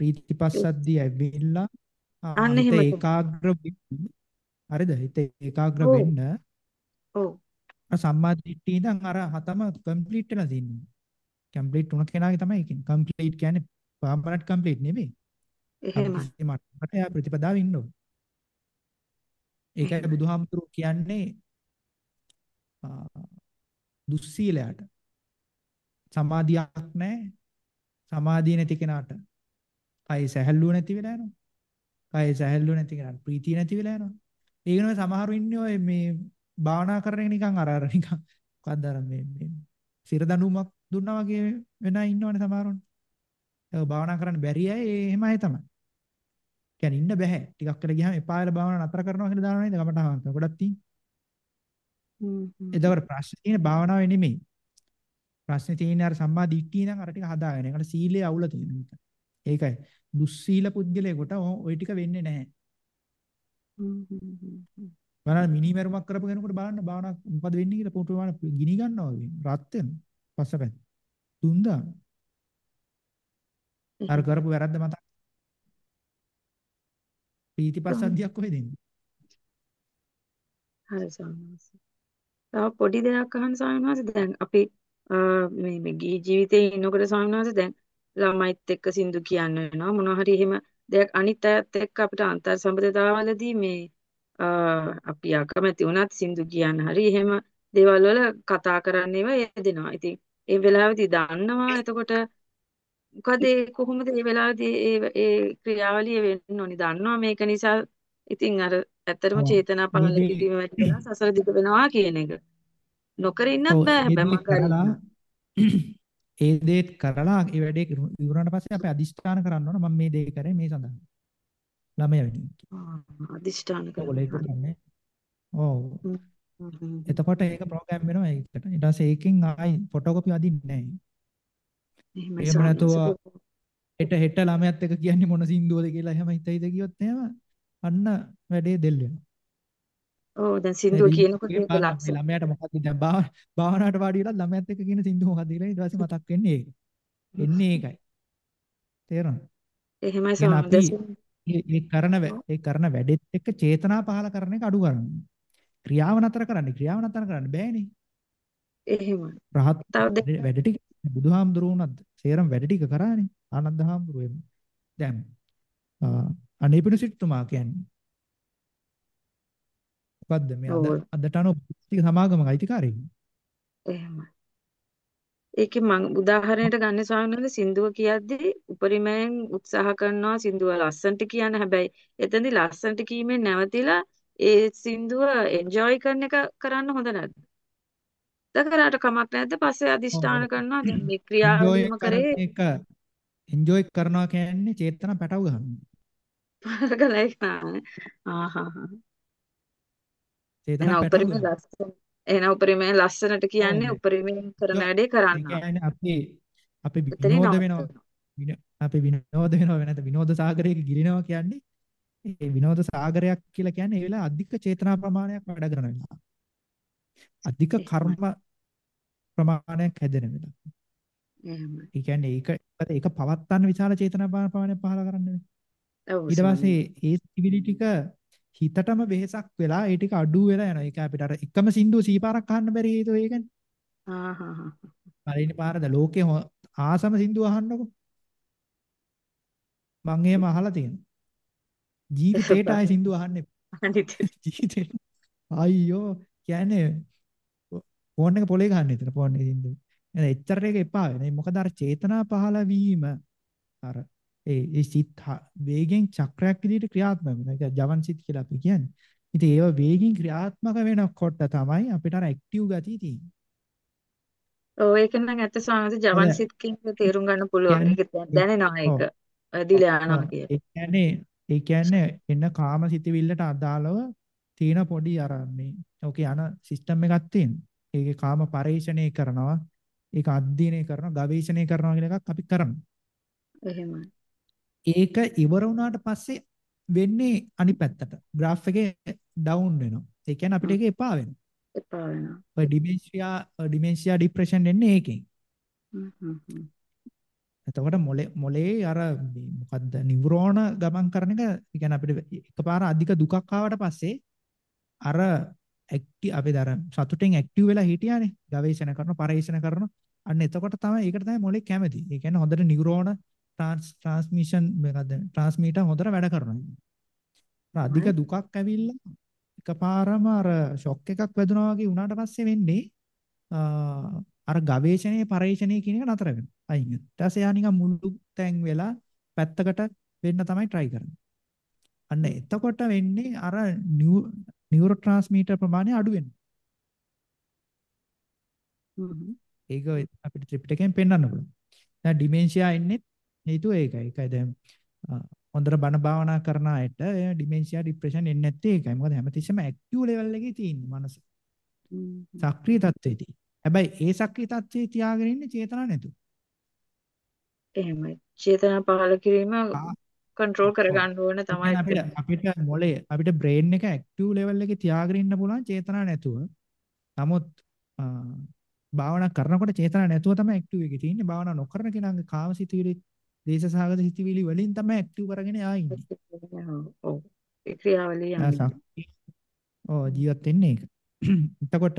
ප්‍රීතිපස්සද්දී ඇවිල්ලා අන්න එහෙම ඒකාග්‍ර හරිද? හිත ඒකාග්‍ර වෙන්න. ඔව්. සම්මා දිට්ඨිය ඉඳන් අර හතම කම්ප්ලීට් වෙලා තියෙනවා. කම්ප්ලීට් වුණ කෙනාගේ තමයි කියන්නේ. කම්ප්ලීට් කියන්නේ පර්මනන්ට් කම්ප්ලීට් නෙමෙයි. එහෙමයි. මට යා ප්‍රතිපදාව ඉන්න ඕන. ඒකයි බුදුහාමුදුරුවෝ කියන්නේ දුස්සීලයට සමාධියක් නැහැ. සමාධිය නැති කෙනාට කයි සැහැල්ලුව නැති වෙලා යනවා. කයි සැහැල්ලුව නැති කෙනාට ප්‍රීතිය නැති වෙලා යනවා. ඒ වෙනුවෙන් සමහරු ඉන්නේ ඔය මේ භාවනා එක නිකන් අර අර නිකන් මොකක්ද අර මේ මේ සිර දඬුවමක් දුන්නා වගේ වෙනා ඉන්නවනේ සමහරුන්. භාවනා කරන්න බැරි අය එහෙමයි තමයි. කියන්නේ ඉන්න බෑ. ටිකක් කල ගියාම එපා වෙලා භාවනා නතර කරනවා කියලා දානවා නේද? කමට ආවන්ත. ගොඩක් තියෙන. හ්ම්. එතකොට ප්‍රශ්නේ තියෙන භාවනාවේ නෙමෙයි. ප්‍රශ්නේ තියෙන්නේ අර සම්මා දිට්ඨිය නම් අර ටික හදාගෙන. ඒකට සීලය අවුල තියෙනවා. ඒකයි. දුස්සීල පුද්ගලයෙකුට ওই ටික වෙන්නේ නැහැ. බලන්න මිනිමරුමක් කරපු කෙනෙකුට බලන්න භාවනා මොකද වෙන්නේ කියලා පොටුවාන ගිනි ගන්නවා වගේ. රත් වෙනවා. පස්සපැත්ත. තුන්දා. අර කරපු වැරද්ද මතක් පීතිපස්සද්ධියක් කොහෙද ඉන්නේ? හරි සාමස තව පොඩි දෙයක් අහන්න සාමනවාස දැන් අපි මේ මේ ගිහි ජීවිතේ ඉන්නකොට සාමනවාස දැන් ළමයිත් එක්ක සින්දු කියන්න වෙනවා. මොනවා හරි එහෙම දෙයක් අනිත් අයත් එක්ක අපිට අන්තර් සම්බන්ධතාවවලදී මේ අපි අකමැති වුණත් සින්දු කියන්න හරි එහෙම දේවල් වල කතා කරන්න ඒවා යෙදෙනවා. ඉතින් ඒ වෙලාවේදී දන්නවා. එතකොට මොකද ඒ කොහොමද ඒ වෙලාවේදී ඒ ඒ ක්‍රියාවලිය වෙන්න ඕනි දන්නවා මේක නිසා ඉතින් අර ඇත්තටම චේතනා පහළ කිරීම වැඩි වෙනවා සසර දිග වෙනවා කියන එක. නොකර ඉන්නත් බෑ හැබැයි ඒ දේත් කරලා ඒ වැඩේ ඉවරනට පස්සේ අපි අදිෂ්ඨාන කරන්න ඕන මම මේ දේ කරේ මේ සඳහා. ළමයා වෙනුවෙන්. අදිෂ්ඨාන කරන්නේ. ඔව්. එතකොට ඒක ප්‍රෝග්‍රෑම් වෙනවා ඒකට. ඊට පස්සේ ඒකෙන් ආයි ෆොටෝකෝපි අදින්නේ නැහැ. එහෙම නැතුව හෙට හෙට ළමයාත් එක්ක කියන්නේ මොන සින්දුවද කියලා එහෙම හිත හිත ගියොත් එහෙම අන්න වැඩේ දෙල් වෙනවා. ඔව් දැන් සින්දුව කියනකොට ඒක ලක්ෂණ. ළමයාට මොකක්ද දැන් භාවනාවට වාඩි වෙලා ළමයාත් එක්ක කියන සින්දුව මොකක්ද කියලා ඊට පස්සේ මතක් වෙන්නේ ඒක. එන්නේ ඒකයි. තේරෙනවද? එහෙමයි සමහරවිට ඒ කරන ඒ කරන වැඩෙත් එක්ක චේතනා පහල කරන එක අඩු කරන්න. ක්‍රියාව නතර කරන්න ක්‍රියාව නතර කරන්න බෑනේ. එහෙමයි. රහත් වැඩ ටික බුදුහාමුදුරුවෝ උනත් සේරම වැඩ ටික කරානේ. ආනන්ද හාමුදුරුවෝ දැන් අනේපිනු සිටුමා කියන්නේ මොකද්ද මේ අද අදට අනුව ටික සමාගමක අයිතිකාරයෙක්. එහෙමයි. ඒකේ මම උදාහරණයට ගන්න ස්වාමීන් වහන්සේ සින්දුව කියද්දී උපරිමයෙන් උත්සාහ කරනවා සින්දුව ලස්සනට කියන්න හැබැයි එතනදී ලස්සනට කීමෙන් නැවතිලා ඒ සින්දුව එන්ජොයි කරන එක කරන්න හොඳ නැද්ද? දකරාට කමක් නැද්ද? පස්සේ අදිෂ්ඨාන කරනවා දැන් මේ ක්‍රියාවලියම කරේ ඒක එන්ජොයි කරනවා කියන්නේ චේතනා පැටව ගන්නවා. කලයි නානේ. ආහා. චේතනා පැටව ගන්නවා. එහෙනම් උපරිමයෙන් ලස්සනට කියන්නේ උපරිමයෙන් කරන වැඩේ කරන්න. කියන්නේ අපි අපි විනෝද වෙනවා. අපි විනෝද වෙනවා වෙනත විනෝද සාගරයක ගිලිනවා කියන්නේ ඒ විනෝද සාගරයක් කියලා කියන්නේ ඒ වෙලාව අධික චේතනා ප්‍රමාණයක් වැඩ කරන වෙලාව. අධික කර්ම ප්‍රමාණයක් හැදෙන වෙලාව. එහෙමයි. ඒ කියන්නේ ඒක ඒක පවත්තන්න විශාල චේතනා ප්‍රමාණයක් පහල කරන්නේ. ඊට පස්සේ ඒ සිවිලි ටික හිතටම වෙහෙසක් වෙලා ඒ ටික අඩු වෙලා යනවා. ඒක අපිට අර එකම සින්දුව සීපාරක් අහන්න බැරි හේතුව ඒකනේ. ආ හා හා. පළවෙනි පාරද ලෝකේ ආසම සින්දුව අහන්නකො. මං එහෙම අහලා තියෙනවා. ජීවිතේට ආයි සින්දුව අහන්න. ජීවිතේට. අයියෝ කියන්නේ ෆෝන් එක පොලේ ගන්න විතර ෆෝන් එකේ සින්දුව. එහෙනම් එච්චර එක එපා වෙන. මොකද අර චේතනා පහළ වීම අර ඒ ඒ සිත් වේගෙන් චක්‍රයක් විදිහට ක්‍රියාත්මක වෙනවා. ඒක ජවන් සිත් කියලා අපි කියන්නේ. ඉතින් ඒව වේගින් ක්‍රියාත්මක වෙනකොට තමයි අපිට අර ඇක්ටිව් ගතිය තියෙන්නේ. ඔව් ඒක නම් ඇත්ත ස්වාමීන් ජවන් සිත් කියන තේරුම් ගන්න පුළුවන්. ඒක දැනෙනවා ඒක. දිලා යනවා කියලා. ඒ කියන්නේ ඒ කියන්නේ එන කාම සිතවිල්ලට අදාළව තියෙන පොඩි අර මේ ඔකේ යන සිස්ටම් එකක් තියෙනවා. ඒකේ කාම පරිශ්‍රණය කරනවා. ඒක අධ්‍යයනය කරනවා, ගවේෂණය කරනවා කියන එකක් අපි කරනවා. එහෙමයි. ඒක ඉවර වුණාට පස්සේ වෙන්නේ අනිත් පැත්තට. graph එකේ down වෙනවා. ඒ කියන්නේ අපිට ඒක එපා වෙනවා. එපා වෙනවා. ඔය ඩිමෙන්ෂියා ඩිමෙන්ෂියා ડિප්‍රෙෂන් එන්නේ ඒකෙන්. එතකොට මොලේ මොලේ අර මොකද්ද නියුරෝන ගමන් කරන එක කියන්නේ අපිට එකපාර අධික දුකක් ආවට පස්සේ අර ඇක්ටි අපි දර සතුටෙන් ඇක්ටිව් වෙලා හිටියානේ ගවේෂණ කරන පරීක්ෂණ කරන අන්න එතකොට තමයි ඒකට තමයි මොලේ කැමති. ඒ කියන්නේ හොඳට නියුරෝන ට්‍රාන්ස්මිෂන් මොකද්ද ට්‍රාන්ස්මීටර් හොඳට වැඩ කරනවා. අධික දුකක් ඇවිල්ලා එකපාරම අර ෂොක් එකක් වැදුනා වගේ වුණාට පස්සේ වෙන්නේ අර ගවේෂණයේ පරීක්ෂණයේ කියන එක නතර වෙනවා. අයින් වෙනවා. ඊට පස්සේ යා නිකන් මුළු තැන් වෙලා පැත්තකට වෙන්න තමයි try කරන්නේ. අන්න එතකොට වෙන්නේ අර නියුරෝ ට්‍රාන්ස්මීටර් ප්‍රමාණය අඩු වෙනවා. ඒක අපිට ත්‍රිපිටකයෙන් පෙන්වන්න පුළුවන්. දැන් ඩිමෙන්ෂියා ඉන්නේ හේතුව ඒකයි. ඒකයි දැන් හොඳට බණ භාවනා කරන අයට ඩිමෙන්ෂියා ડિප්‍රෙෂන් එන්නේ නැත්තේ ඒකයි. මොකද හැමතිස්සෙම ඇක්ටිව් ලෙවල් එකේ තියෙන්නේ මනස. සක්‍රීය තත්ත්වයේදී. හැබැයි ඒ සක්‍රීය තත්ත්වයේ තියාගෙන ඉන්නේ චේතනා නැතුව. එහෙමයි. චේතනා පහළ කිරීම කන්ට්‍රෝල් කරගන්න ඕන තමයි අපිට අපිට මොලේ අපිට බ්‍රේන් එක ඇක්ටිව් ලෙවල් එකේ තියාගෙන ඉන්න පුළුවන් චේතනා නැතුව. නමුත් භාවනා කරනකොට චේතනා නැතුව තමයි ඇක්ටිව් එකේ තියෙන්නේ. භාවනා නොකරන කෙනාගේ කාමසිතුවිලි දේශසහගත සිතුවිලි වලින් තමයි ඇක්ටිව් කරගෙන ආන්නේ. ඔව්. ඒ ක්‍රියාවලිය. ඔව් ජීවත් වෙන්නේ ඒක. එතකොට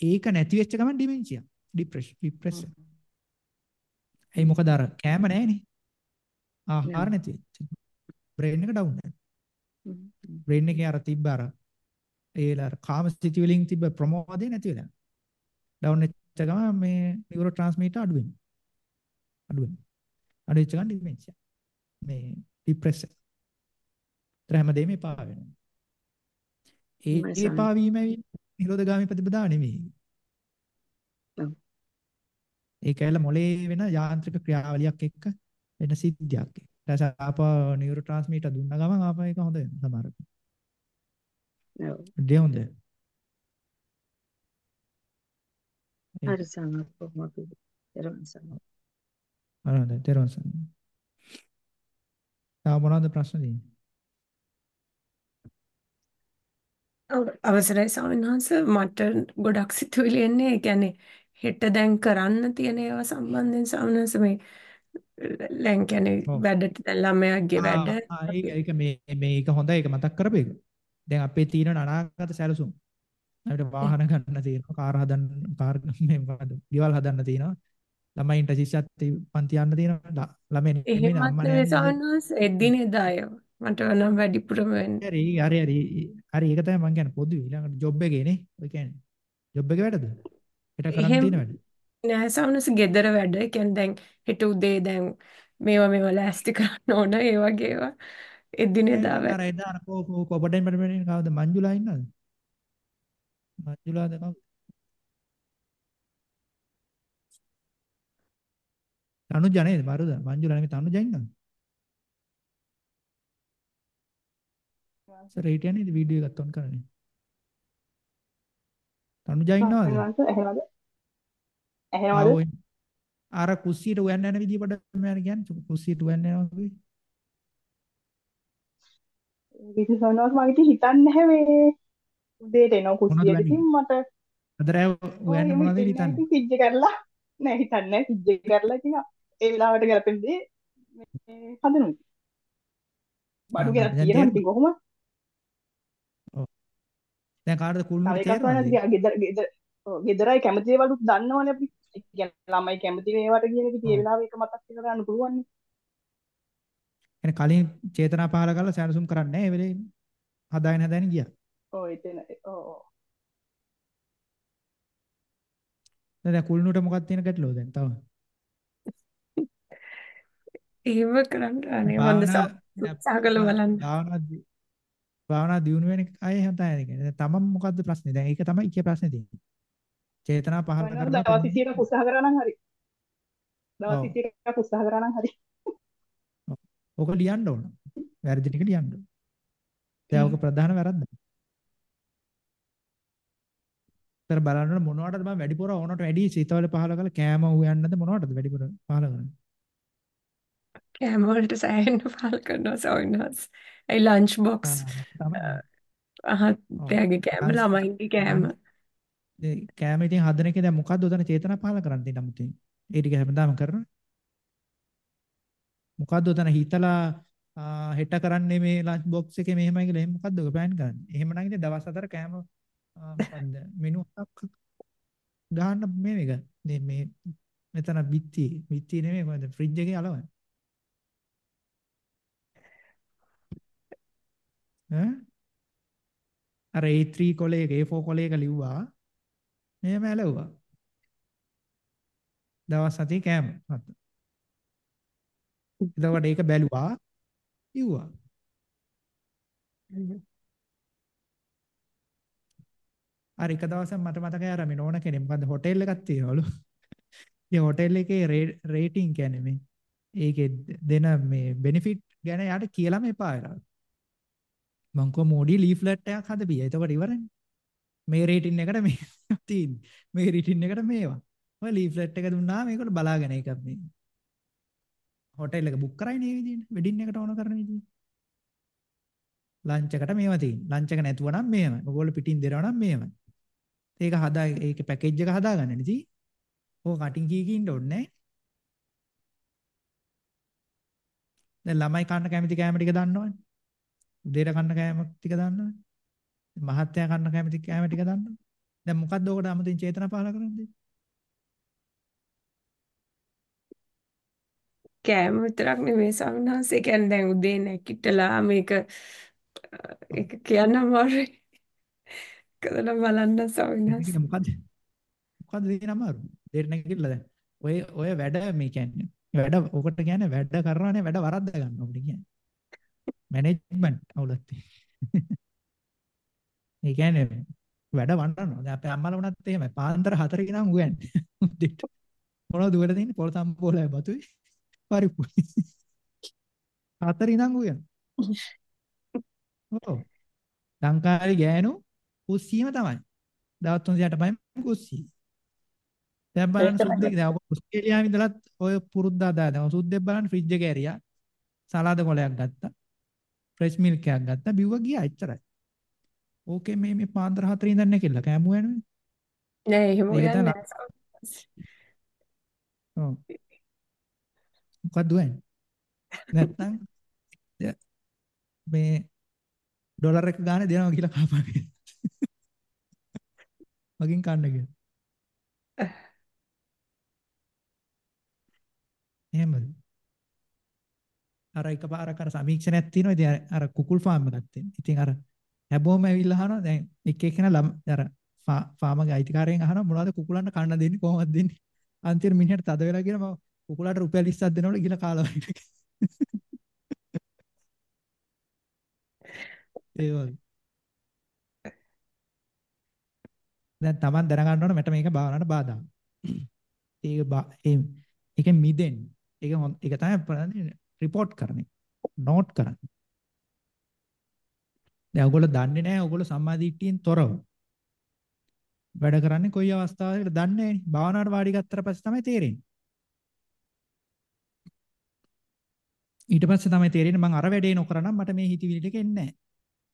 ඒක නැති වෙච්ච ගමන් ඩිමෙන්ෂියා ડિප්‍රෙෂන් ડિප්‍රෙෂන් ඒ මොකද අර කෑම නැහැනේ ආහාර නැති වෙච්ච බ්‍රේන් එක ඩවුන් වෙනවා බ්‍රේන් එකේ අර තිබ්බ අර ඒලා අර කාම ස්ථಿತಿ වලින් තිබ්බ ප්‍රමෝදය නැති වෙලා. ඩවුන් වෙච්ච ගමන් මේ නියුරෝ ට්‍රාන්ස්මිටර් අඩු වෙනවා. අඩු වෙනවා. අඩු වෙච්ච ගමන් ඩිමෙන්ෂියා මේ ડિප්‍රෙෂන් තර හැමදේම එපා වෙනවා. ඒ එපා වීම නිරෝධගාමී ප්‍රතිපදාව නෙමෙයි. ඒක ඇල මොලේ වෙන යාන්ත්‍රික ක්‍රියාවලියක් එක්ක වෙන සිද්ධියක්. ඊට පස්සේ ආපහු නියුරෝ ට්‍රාන්ස්මිටර් දුන්න ගමන් ආපහු ඒක හොඳ වෙනවා සමහරට. ඔව්. දෙ හොඳ. හරි සමහර කොහොමද? එරන් සමහර. හරි තේරුම් ගන්න. තා මොනවද ප්‍රශ්න තියෙන්නේ? අවසරයි ස්වාමීන් වහන්සේ මට ගොඩක් සිතුවිලි එන්නේ ඒ කියන්නේ හෙට දැන් කරන්න තියෙන ඒවා සම්බන්ධයෙන් ස්වාමීන් වහන්සේ මේ දැන් කියන්නේ වැඩට ළමයාගේ වැඩ ඒක මේ මේක හොඳයි ඒක මතක් කරපේක. දැන් අපේ තියෙන අනාගත සැලසුම් අපිට වාහන ගන්න තියෙනවා කාර් හදන්න කාර් මේ මොකද ගෙවල් හදන්න තියෙනවා ළමයින්ට ශිෂ්‍යත්ව පන්ති යන්න තියෙනවා ළමයි නෙමෙයි අම්මා නේ වහන්සේ එදිනෙදාය මට නම් වැඩිපුරම වෙන්නේ. හරි හරි හරි හරි ඒක තමයි මම කියන්නේ පොදු ඊළඟට ජොබ් එකේ නේ. ඔය කියන්නේ ජොබ් එකේ වැඩද? හෙට කරන් තියෙන වැඩ. නෑ සවනස් ගෙදර වැඩ. ඒ කියන්නේ දැන් හෙට උදේ දැන් මේවා මේවා ලෑස්ති කරන්න ඕන ඒ වගේ ඒවා. එදිනෙදා වැඩ. අර එදා අර කෝ කෝ කොපඩෙන් බඩෙන් කවුද මංජුලා ඉන්නවද? මංජුලාද කවුද? තනුජා නේද? මරුද? මංජුලා නෙමෙයි තනුජා ඉන්නවද? සර් හිටියා නේද වීඩියෝ එකත් ඔන් කරන්නේ තනුජා ඉන්නවද ඇහෙනවද ඇහෙනවද? අර කුස්සියට උයන්න යන විදිය පොඩ්ඩක් මම කියන්නේ කුස්සියට උයන්න යනවා වගේ විශේෂයෙන්ම මට හිතන්නේ නැහැ මේ උදේට එන කුස්සියට ඉතින් මට. අදරෑ උයන්න මොනවද හිතන්නේ? පිජ්ජ කරලා නෑ හිතන්නේ පිජ්ජ කරලා ඉතින් ඒ වෙලාවට ගැලපෙන දේ මේ හදනවා. බඩු ගෙනත් තියෙනවා ඉතින් කොහොමද දැන් කාටද? ගෙදර ගෙදර ගෙදරයි කැමති දේවලුත් දන්නවනේ අපි. ළමයි කැමති ඒවට කියන එක තියෙ වෙලාව එක මතක් කරගන්න පුළුවන් නේ. කලින් චේතනා පහල කරලා සැනසුම් කරන්නේ නැහැ. ඒ වෙලේ හදාගෙන හදාගෙන ගියා. ඔව් එතන ඔව්. දැන් කුල්නුට මොකක්ද තියෙන ගැටලුව දැන් තව? එහෙම කරන්න අනේ මන්ද සාගල බලන්න. භාවනා දියුණු වෙන එක අය හදාගෙන. දැන් තමන් මොකද්ද ප්‍රශ්නේ? දැන් ඒක තමයි ඉකේ ප්‍රශ්නේ තියෙන්නේ. චේතනා පහළ කරනවා දවස් 20ක් උත්සාහ කරා නම් හරි. දවස් 20ක් උත්සාහ කරා නම් හරි. ඔක ලියන්න ඕන. වැරදි ටික ලියන්න ඕන. දැන් ඔක ප්‍රධාන වැරද්ද. තර බලන්න මොනවටද මම වැඩිපුර ඕනට වැඩි සීතවල පහල කරලා කෑම උයන්නද මොනවටද වැඩිපුර පහල කරන්නේ? කෑම වලට සෑහෙන්න පහල කරනවා සවිනස්. ඒ ලන්ච් බොක්ස් අහත් එයාගේ කෑම ළමයින්ගේ කෑම. ඒ කෑම ඉතින් හදන එකේ දැන් මොකද්ද උදන චේතනා පහල කරන්නේ ඉතින් අමුතින්. ඒ ටික හැමදාම කරනවා. මොකද්ද උදන හිතලා හෙට කරන්නේ මේ ලන්ච් බොක්ස් එකේ මෙහෙමයි කියලා එහෙම මොකද්ද ඔය ප්ලෑන් කරන්නේ? එහෙමනම් ඉතින් දවස් හතර කෑම මොකද්ද මෙනු එකක් ගහන්න මේ මේක මේ මේ මෙතන බිත්ති බිත්ති නෙමෙයි මොකද ෆ්‍රිජ් එකේ අලවන ඈ අර A3 කොලයක A4 කොලයක ලිව්වා මෙහෙම ඇලවුවා දවස් හතේ කෑම හත එතකොට ඒක බැලුවා ඉව්වා අර එක දවසක් මට මතකයි අර මේ නෝන කෙනෙක් මොකද්ද හොටෙල් එකක් තියෙනවලු. ඒ හොටෙල් එකේ රේටින් කියන්නේ මේ ඒකේ දෙන මේ බෙනිෆිට් ගැන යාට කියලාම එපා වෙලා. මං කො මොඩි ලීෆ්ලට් එකක් හදපිය. එතකොට ඉවරනේ. මේ රේටින් එකට මේ තියෙන්නේ. මේ රේටින් එකට මේවා. ඔය ලීෆ්ලට් එක දුන්නාම ඒකට බලාගෙන ඒක මේ හොටෙල් එක බුක් කරයිනේ මේ විදිහට. වෙඩින් එකට ඕන කරන විදිහට. ලන්ච් එකට මේවා තියෙන්නේ. ලන්ච් එක නැතුව නම් මේවයි. ඔයගොල්ලෝ පිටින් දෙනවා නම් මේවයි. ඒක හදා ඒක පැකේජ් එක හදාගන්න නේ ඕක කටින් කී කී ඉන්න ඕනේ දැන් ළමයි කන්න කැමති කෑම ටික දන්නවනේ උදේට කන්න කෑම ටික දන්නවනේ මහත්තයා කන්න කැමති කෑම ටික දන්නවනේ දැන් මොකද්ද ඔකට 아무තින් චේතනා පහල කරන්නේ? කෑම විතරක් නෙමෙයි ස්වාමීන් කියන්නේ දැන් උදේ නැගිටලා මේක ඒක කියන්න අමාරුයි. කරලා බලන්න සවිනස් මොකද්ද? මොකද්ද දෙන අමාරු? දෙන්න නැගිටලා දැන්. ඔය ඔය වැඩ මේ කියන්නේ. වැඩ ඔකට කියන්නේ වැඩ කරනවානේ වැඩ වරද්ද ගන්න. ඔකට කියන්නේ. මැනේජ්මන්ට් අවුලත් ඒ කියන්නේ වැඩ වන්නනවා දැන් අපේ අම්මලා වුණත් එහෙමයි පාන්දර 4 ඉඳන් උයන්නේ උදේට මොනවද දුවලා තියෙන්නේ පොල් සම්පෝලයි බතුයි පරිප්පු හතර ඉඳන් උයන ඔව් ලංකාවේ ගෑනු කුස්සියම තමයි. දවස් 360 පහෙන් කුස්සිය. දැන් බලන්න සුද්දෙක් දැන් ඔස්ට්‍රේලියාවේ ඉඳලත් ඔය පුරුද්දා දානවා. සුද්දෙක් බලන්න ෆ්‍රිජ් එකේ ඇරියා. සලාද කොලයක් ගත්තා. ෆ්‍රෙෂ් මිල්ක් එකක් ගත්තා. බිව්ව ගියා එච්චරයි. ඕකේ මේ මේ පාන්දර හතර ඉඳන් නැකෙල්ල කෑමු යන්නේ. නෑ එහෙම යන්නේ නෑ. ඔව්. මොකද්ද වෙන්නේ? නැත්තම් මේ ඩොලර් එක ගානේ දෙනවා කියලා කහපාගෙන. මගෙන් කන්න කියලා. එහෙමද? අර එකපාරක් අර සමීක්ෂණයක් තියෙනවා. ඉතින් අර කුකුල් ෆාම් එකක් තියෙනවා. ඉතින් අර හැබෝම ඇවිල්ලා අහනවා දැන් එක එකන ළම අර ෆාමගේ අයිතිකාරයෙන් අහනවා මොනවද කුකුලන්ට කන්න දෙන්නේ කොහොමද දෙන්නේ? අන්තිමට මිනිහට තද වෙලා කියලා මම කුකුලාට රුපියල් 20ක් දෙනවලු කියලා කාලා වගේ. ඒ වගේ. දැන් Taman දැනගන්න ඕන මට මේක භාවනාවට බාධා. ඒක ඒ ඒකෙන් මිදෙන්න. ඒක ඒක තමයි රිපෝට් කරන්නේ. නෝට් කරන්නේ. දැන් ඔයගොල්ලෝ දන්නේ නැහැ ඔයගොල්ලෝ සම්මාදිට්ඨියෙන් තොරව. වැඩ කරන්නේ කොයි අවස්ථාවකද දන්නේ නැහැ. භාවනාවට වාඩි ගත්තට පස්සේ තමයි තේරෙන්නේ. ඊට පස්සේ තමයි තේරෙන්නේ මම අර වැඩේ නොකරනම් මට මේ හිතවිලි ටික එන්නේ නැහැ.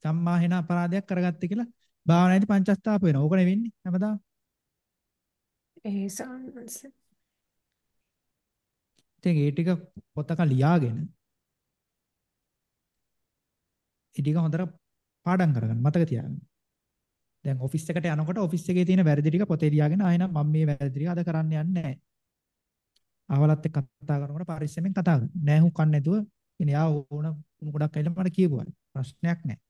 සම්මාහෙන අපරාධයක් කරගත්තේ කියලා භාවනාවේදී පංචස්ථාප වෙනවා. ඕකනේ වෙන්නේ හැමදාම. ඒ සාන්ස. ඉතින් ඒ ටික පොතක ලියාගෙන ඒ ටික හොඳට පාඩම් කරගන්න මතක තියාගන්න. දැන් ඔෆිස් එකට යනකොට ඔෆිස් එකේ තියෙන වැරදි ටික පොතේ ලියාගෙන ආයෙනම් මම මේ වැරදි ටික අද කරන්න යන්නේ නැහැ. ආවලත් එක්ක කතා කරනකොට පරිස්සමෙන් කතා කරන්න. නෑ හු කන්නේ නැතුව ඉතින් යා ඕන ගොඩක් අයිලා මට කියපුවා. ප්‍රශ්නයක් නැහැ.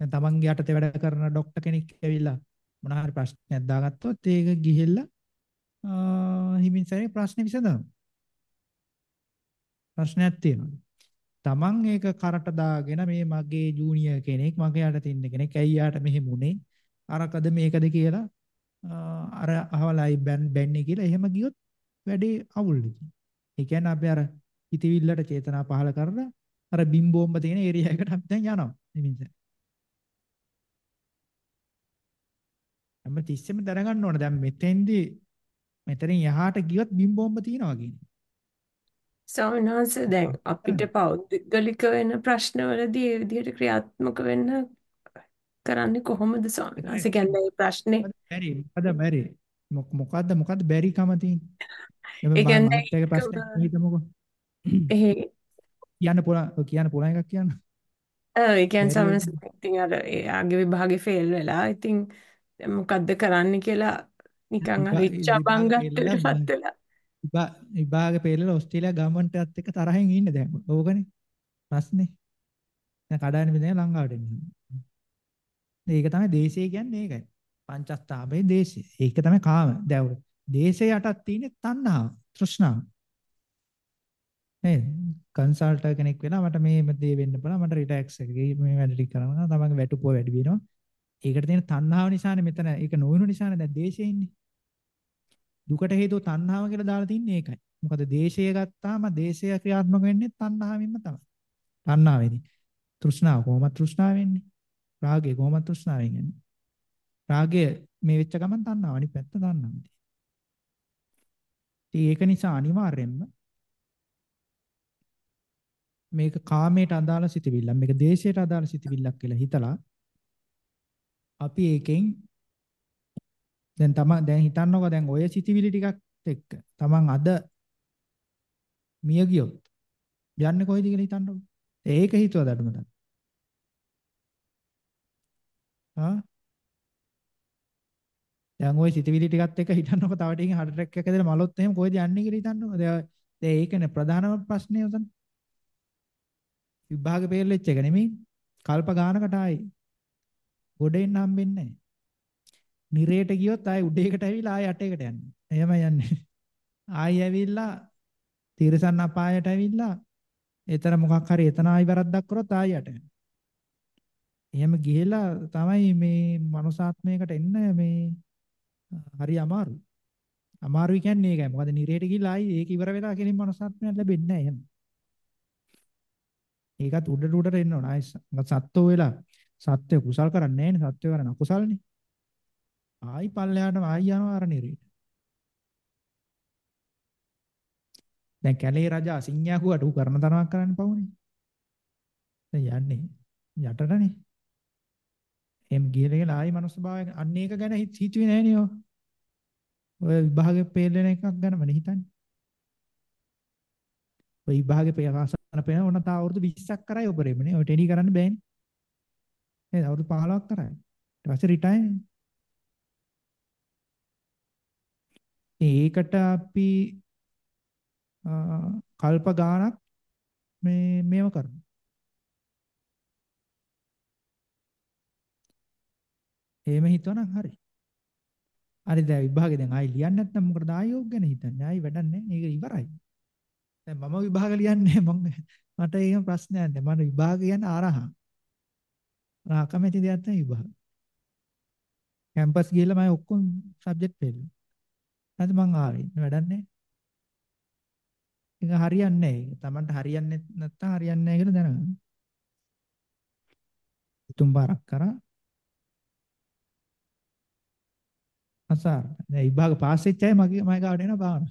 දැන් තමන්ගේ යටතේ වැඩ කරන ડોක්ටර් කෙනෙක් ඇවිල්ලා මොන හරි ප්‍රශ්නයක් දාගත්තොත් ඒක ගිහිල්ලා හිමින් සැරේ ප්‍රශ්නේ විසඳනවා. ප්‍රශ්නයක් තියෙනවා. තමන් ඒක කරට දාගෙන මේ මගේ ජූනියර් කෙනෙක් මගේ යට තින්න කෙනෙක් ඇයි යාට මෙහෙම උනේ අරකද මේකද කියලා අර අහවලයි බැන්නේ කියලා එහෙම ගියොත් වැඩේ අවුල් ඉතින්. ඒ කියන්නේ අපි අර හිතවිල්ලට චේතනා පහල කරලා අර බිම් බෝම්බ තියෙන ඒරියා එකට අපි දැන් යනවා. නිමින්ස. හැම තිස්සෙම දැනගන්න ඕන දැන් මෙතෙන්දී මෙතනින් යහට ගියොත් බිම් බෝම්බ තියෙනවා කියන්නේ. ස්වාමීන් වහන්සේ දැන් අපිට පෞද්ගලික වෙන ප්‍රශ්නවලදී ඒ විදිහට ක්‍රියාත්මක වෙන්න කරන්නේ කොහොමද ස්වාමීන් වහන්සේ කියන්නේ මේ ප්‍රශ්නේ බැරි? මොකද බැරි? මොකද්ද මොකද්ද බැරිකම තියෙන්නේ? ඒ කියන්නේ ඒක ප්‍රශ්නයක් හිතමුකෝ ඒ කියන්න පුළුවන් කියන්න පුළුවන් එකක් කියන්න. ඔව් ඒ කියන්නේ සමහර ඉතින් අර එයාගේ විභාගේ ෆේල් වෙලා ඉතින් මොකද්ද කරන්න කියලා නිකන් අර ඉච්ඡා බංගත්තටපත් වෙලා විභාගේ පෙරලා ඕස්ට්‍රේලියා ගවර්න්මන්ට් එකත් එක්ක තරහින් ඉන්නේ දැන්. ඕකනේ ප්‍රශ්නේ. දැන් කඩාගෙන බෙදගෙන ලංකාවට එන්නේ. ඒක තමයි දේශය කියන්නේ ඒකයි. පංචස්ථාපේ දේශය. ඒක තමයි කාම. දැන් දේශය යටත් තියෙන තණ්හාව, තෘෂ්ණාව. නේද? කන්සල්ටර් කෙනෙක් වෙලා මට මේ දේ වෙන්න පුළුවන් මට රිටැක්ස් එක මේ වැඩ ටික කරනවා තමන්ගේ වැටුපුව වැඩි වෙනවා. ඒකට තියෙන තණ්හාව නිසානේ මෙතන ඒක නොවුණු නිසානේ දැන් දේශේ ඉන්නේ. දුකට හේතුව තණ්හාව කියලා දාලා තින්නේ ඒකයි. මොකද දේශය ගත්තාම දේශය ක්‍රියාත්මක වෙන්නේ තණ්හාවෙන්ම තමයි. තණ්හාවෙනි. තෘෂ්ණාව කොහොමද තෘෂ්ණාව වෙන්නේ? රාගය කොහොමද තෘෂ්ණාවෙන් එන්නේ? රාගය මේ වෙච්ච ගමන් තණ්හාව අනිත් පැත්ත තණ්හාව. ඒක නිසා අනිවාර්යෙන්ම මේක කාමයට අදාළ සිතවිල්ලක් මේක දේශයට අදාළ සිතවිල්ලක් කියලා හිතලා අපි ඒකෙන් දැන් තමන් දැන් හිතන්නකෝ දැන් ඔය සිතිවිලි ටිකක් එක්ක තමන් අද මිය ගියොත් යන්නේ කොහෙද කියලා හිතන්නකෝ. ඒක හිතුවද අඩුම ගන්න. හා දැන් ওই සිතවිලි ටිකත් එක්ක හිතන්නකො තව ටිකකින් heart attack එකක් ඇදලා මලොත් එහෙම කොහෙද යන්නේ කියලා හිතන්නකො. දැන් දැන් ඒකනේ ප්‍රධානම ප්‍රශ්නේ උතන. විභාග පෙරලෙච්ච එක නෙමෙයි. කල්ප ගානකට ආයි. ගොඩෙන් හම්බෙන්නේ නැහැ. නිරේට ගියොත් ආයේ උඩේකට ඇවිල්ලා ආයේ අටේකට යන්නේ. එහෙම යන්නේ. ආයි ඇවිල්ලා තිරසන් අපායට ඇවිල්ලා එතන මොකක් හරි එතන ආයි වැරද්දක් කරොත් ආයි යට යනවා. එහෙම ගිහිලා තමයි මේ මනුසාත්මයකට එන්න මේ හරි අමාරුයි. අමාරුයි කියන්නේ ඒකයි. මොකද නිරේට ගිහිලා ආයි ඒක ඉවර වෙලා කෙලින් මනුසාත්මයක් ලැබෙන්නේ නැහැ එහෙම. ඒකත් උඩට උඩට එන්න ඕන. ආයි සත්ත්ව වෙලා සත්‍ය කුසල් කරන්නේ නැහැ නේ. සත්‍ය කරන අකුසල්නේ. ආයි පල්ලෙහාටම ආයි යනවා අර නිරේට. දැන් කැලේ රජා සිංහයා කුවට ඌ කරන තරමක් කරන්න පවුනේ. දැන් යන්නේ යටටනේ. එම් ගිහලා ගිහලා ආයි මනුස්ස භාවය අන්න ඒක ගැන හිතුවේ නෑනේ ඔය. ඔය විභාගේ පෙළෙන එකක් ගැනමනේ හිතන්නේ. ඔය විභාගේ පෙරාසන පෙන ඕන තා අවුරුදු 20ක් කරයි ඔබරෙමනේ. ඔය ටෙලි කරන්න බෑනේ. නේද? අවුරුදු 15ක් කරයි. ඊට පස්සේ රිටයර් ඒකට අපි කල්ප ගාණක් මේ මේව කරනවා. එහෙම හිතුවනම් හරි. හරි දැන් විභාගේ දැන් ආයි ලියන්නේ නැත්නම් මොකටද ආයෝග ගැන හිතන්නේ? ආයි වැඩක් නැහැ. ඒක ඉවරයි. දැන් මම විභාග ලියන්නේ මම මට ඒක ප්‍රශ්නයක් නැහැ. මම විභාග කියන්නේ ආරහා. රාකමැති දෙයක් නැහැ විභාග. කැම්පස් ගිහලා මම ඔක්කොම සබ්ජෙක්ට් පෙළලා. නැද? මං ආවේ. වැඩක් නැහැ. ඒක හරියන්නේ නැහැ. Tamanට හරියන්නේ නැත්නම් හරියන්නේ නැහැ කියලා දැනගන්න. තුන් පාරක් කරා. අසාර දැන් විභාග පාස් වෙච්ච අය මගේ මම ගාවට එනවා බාන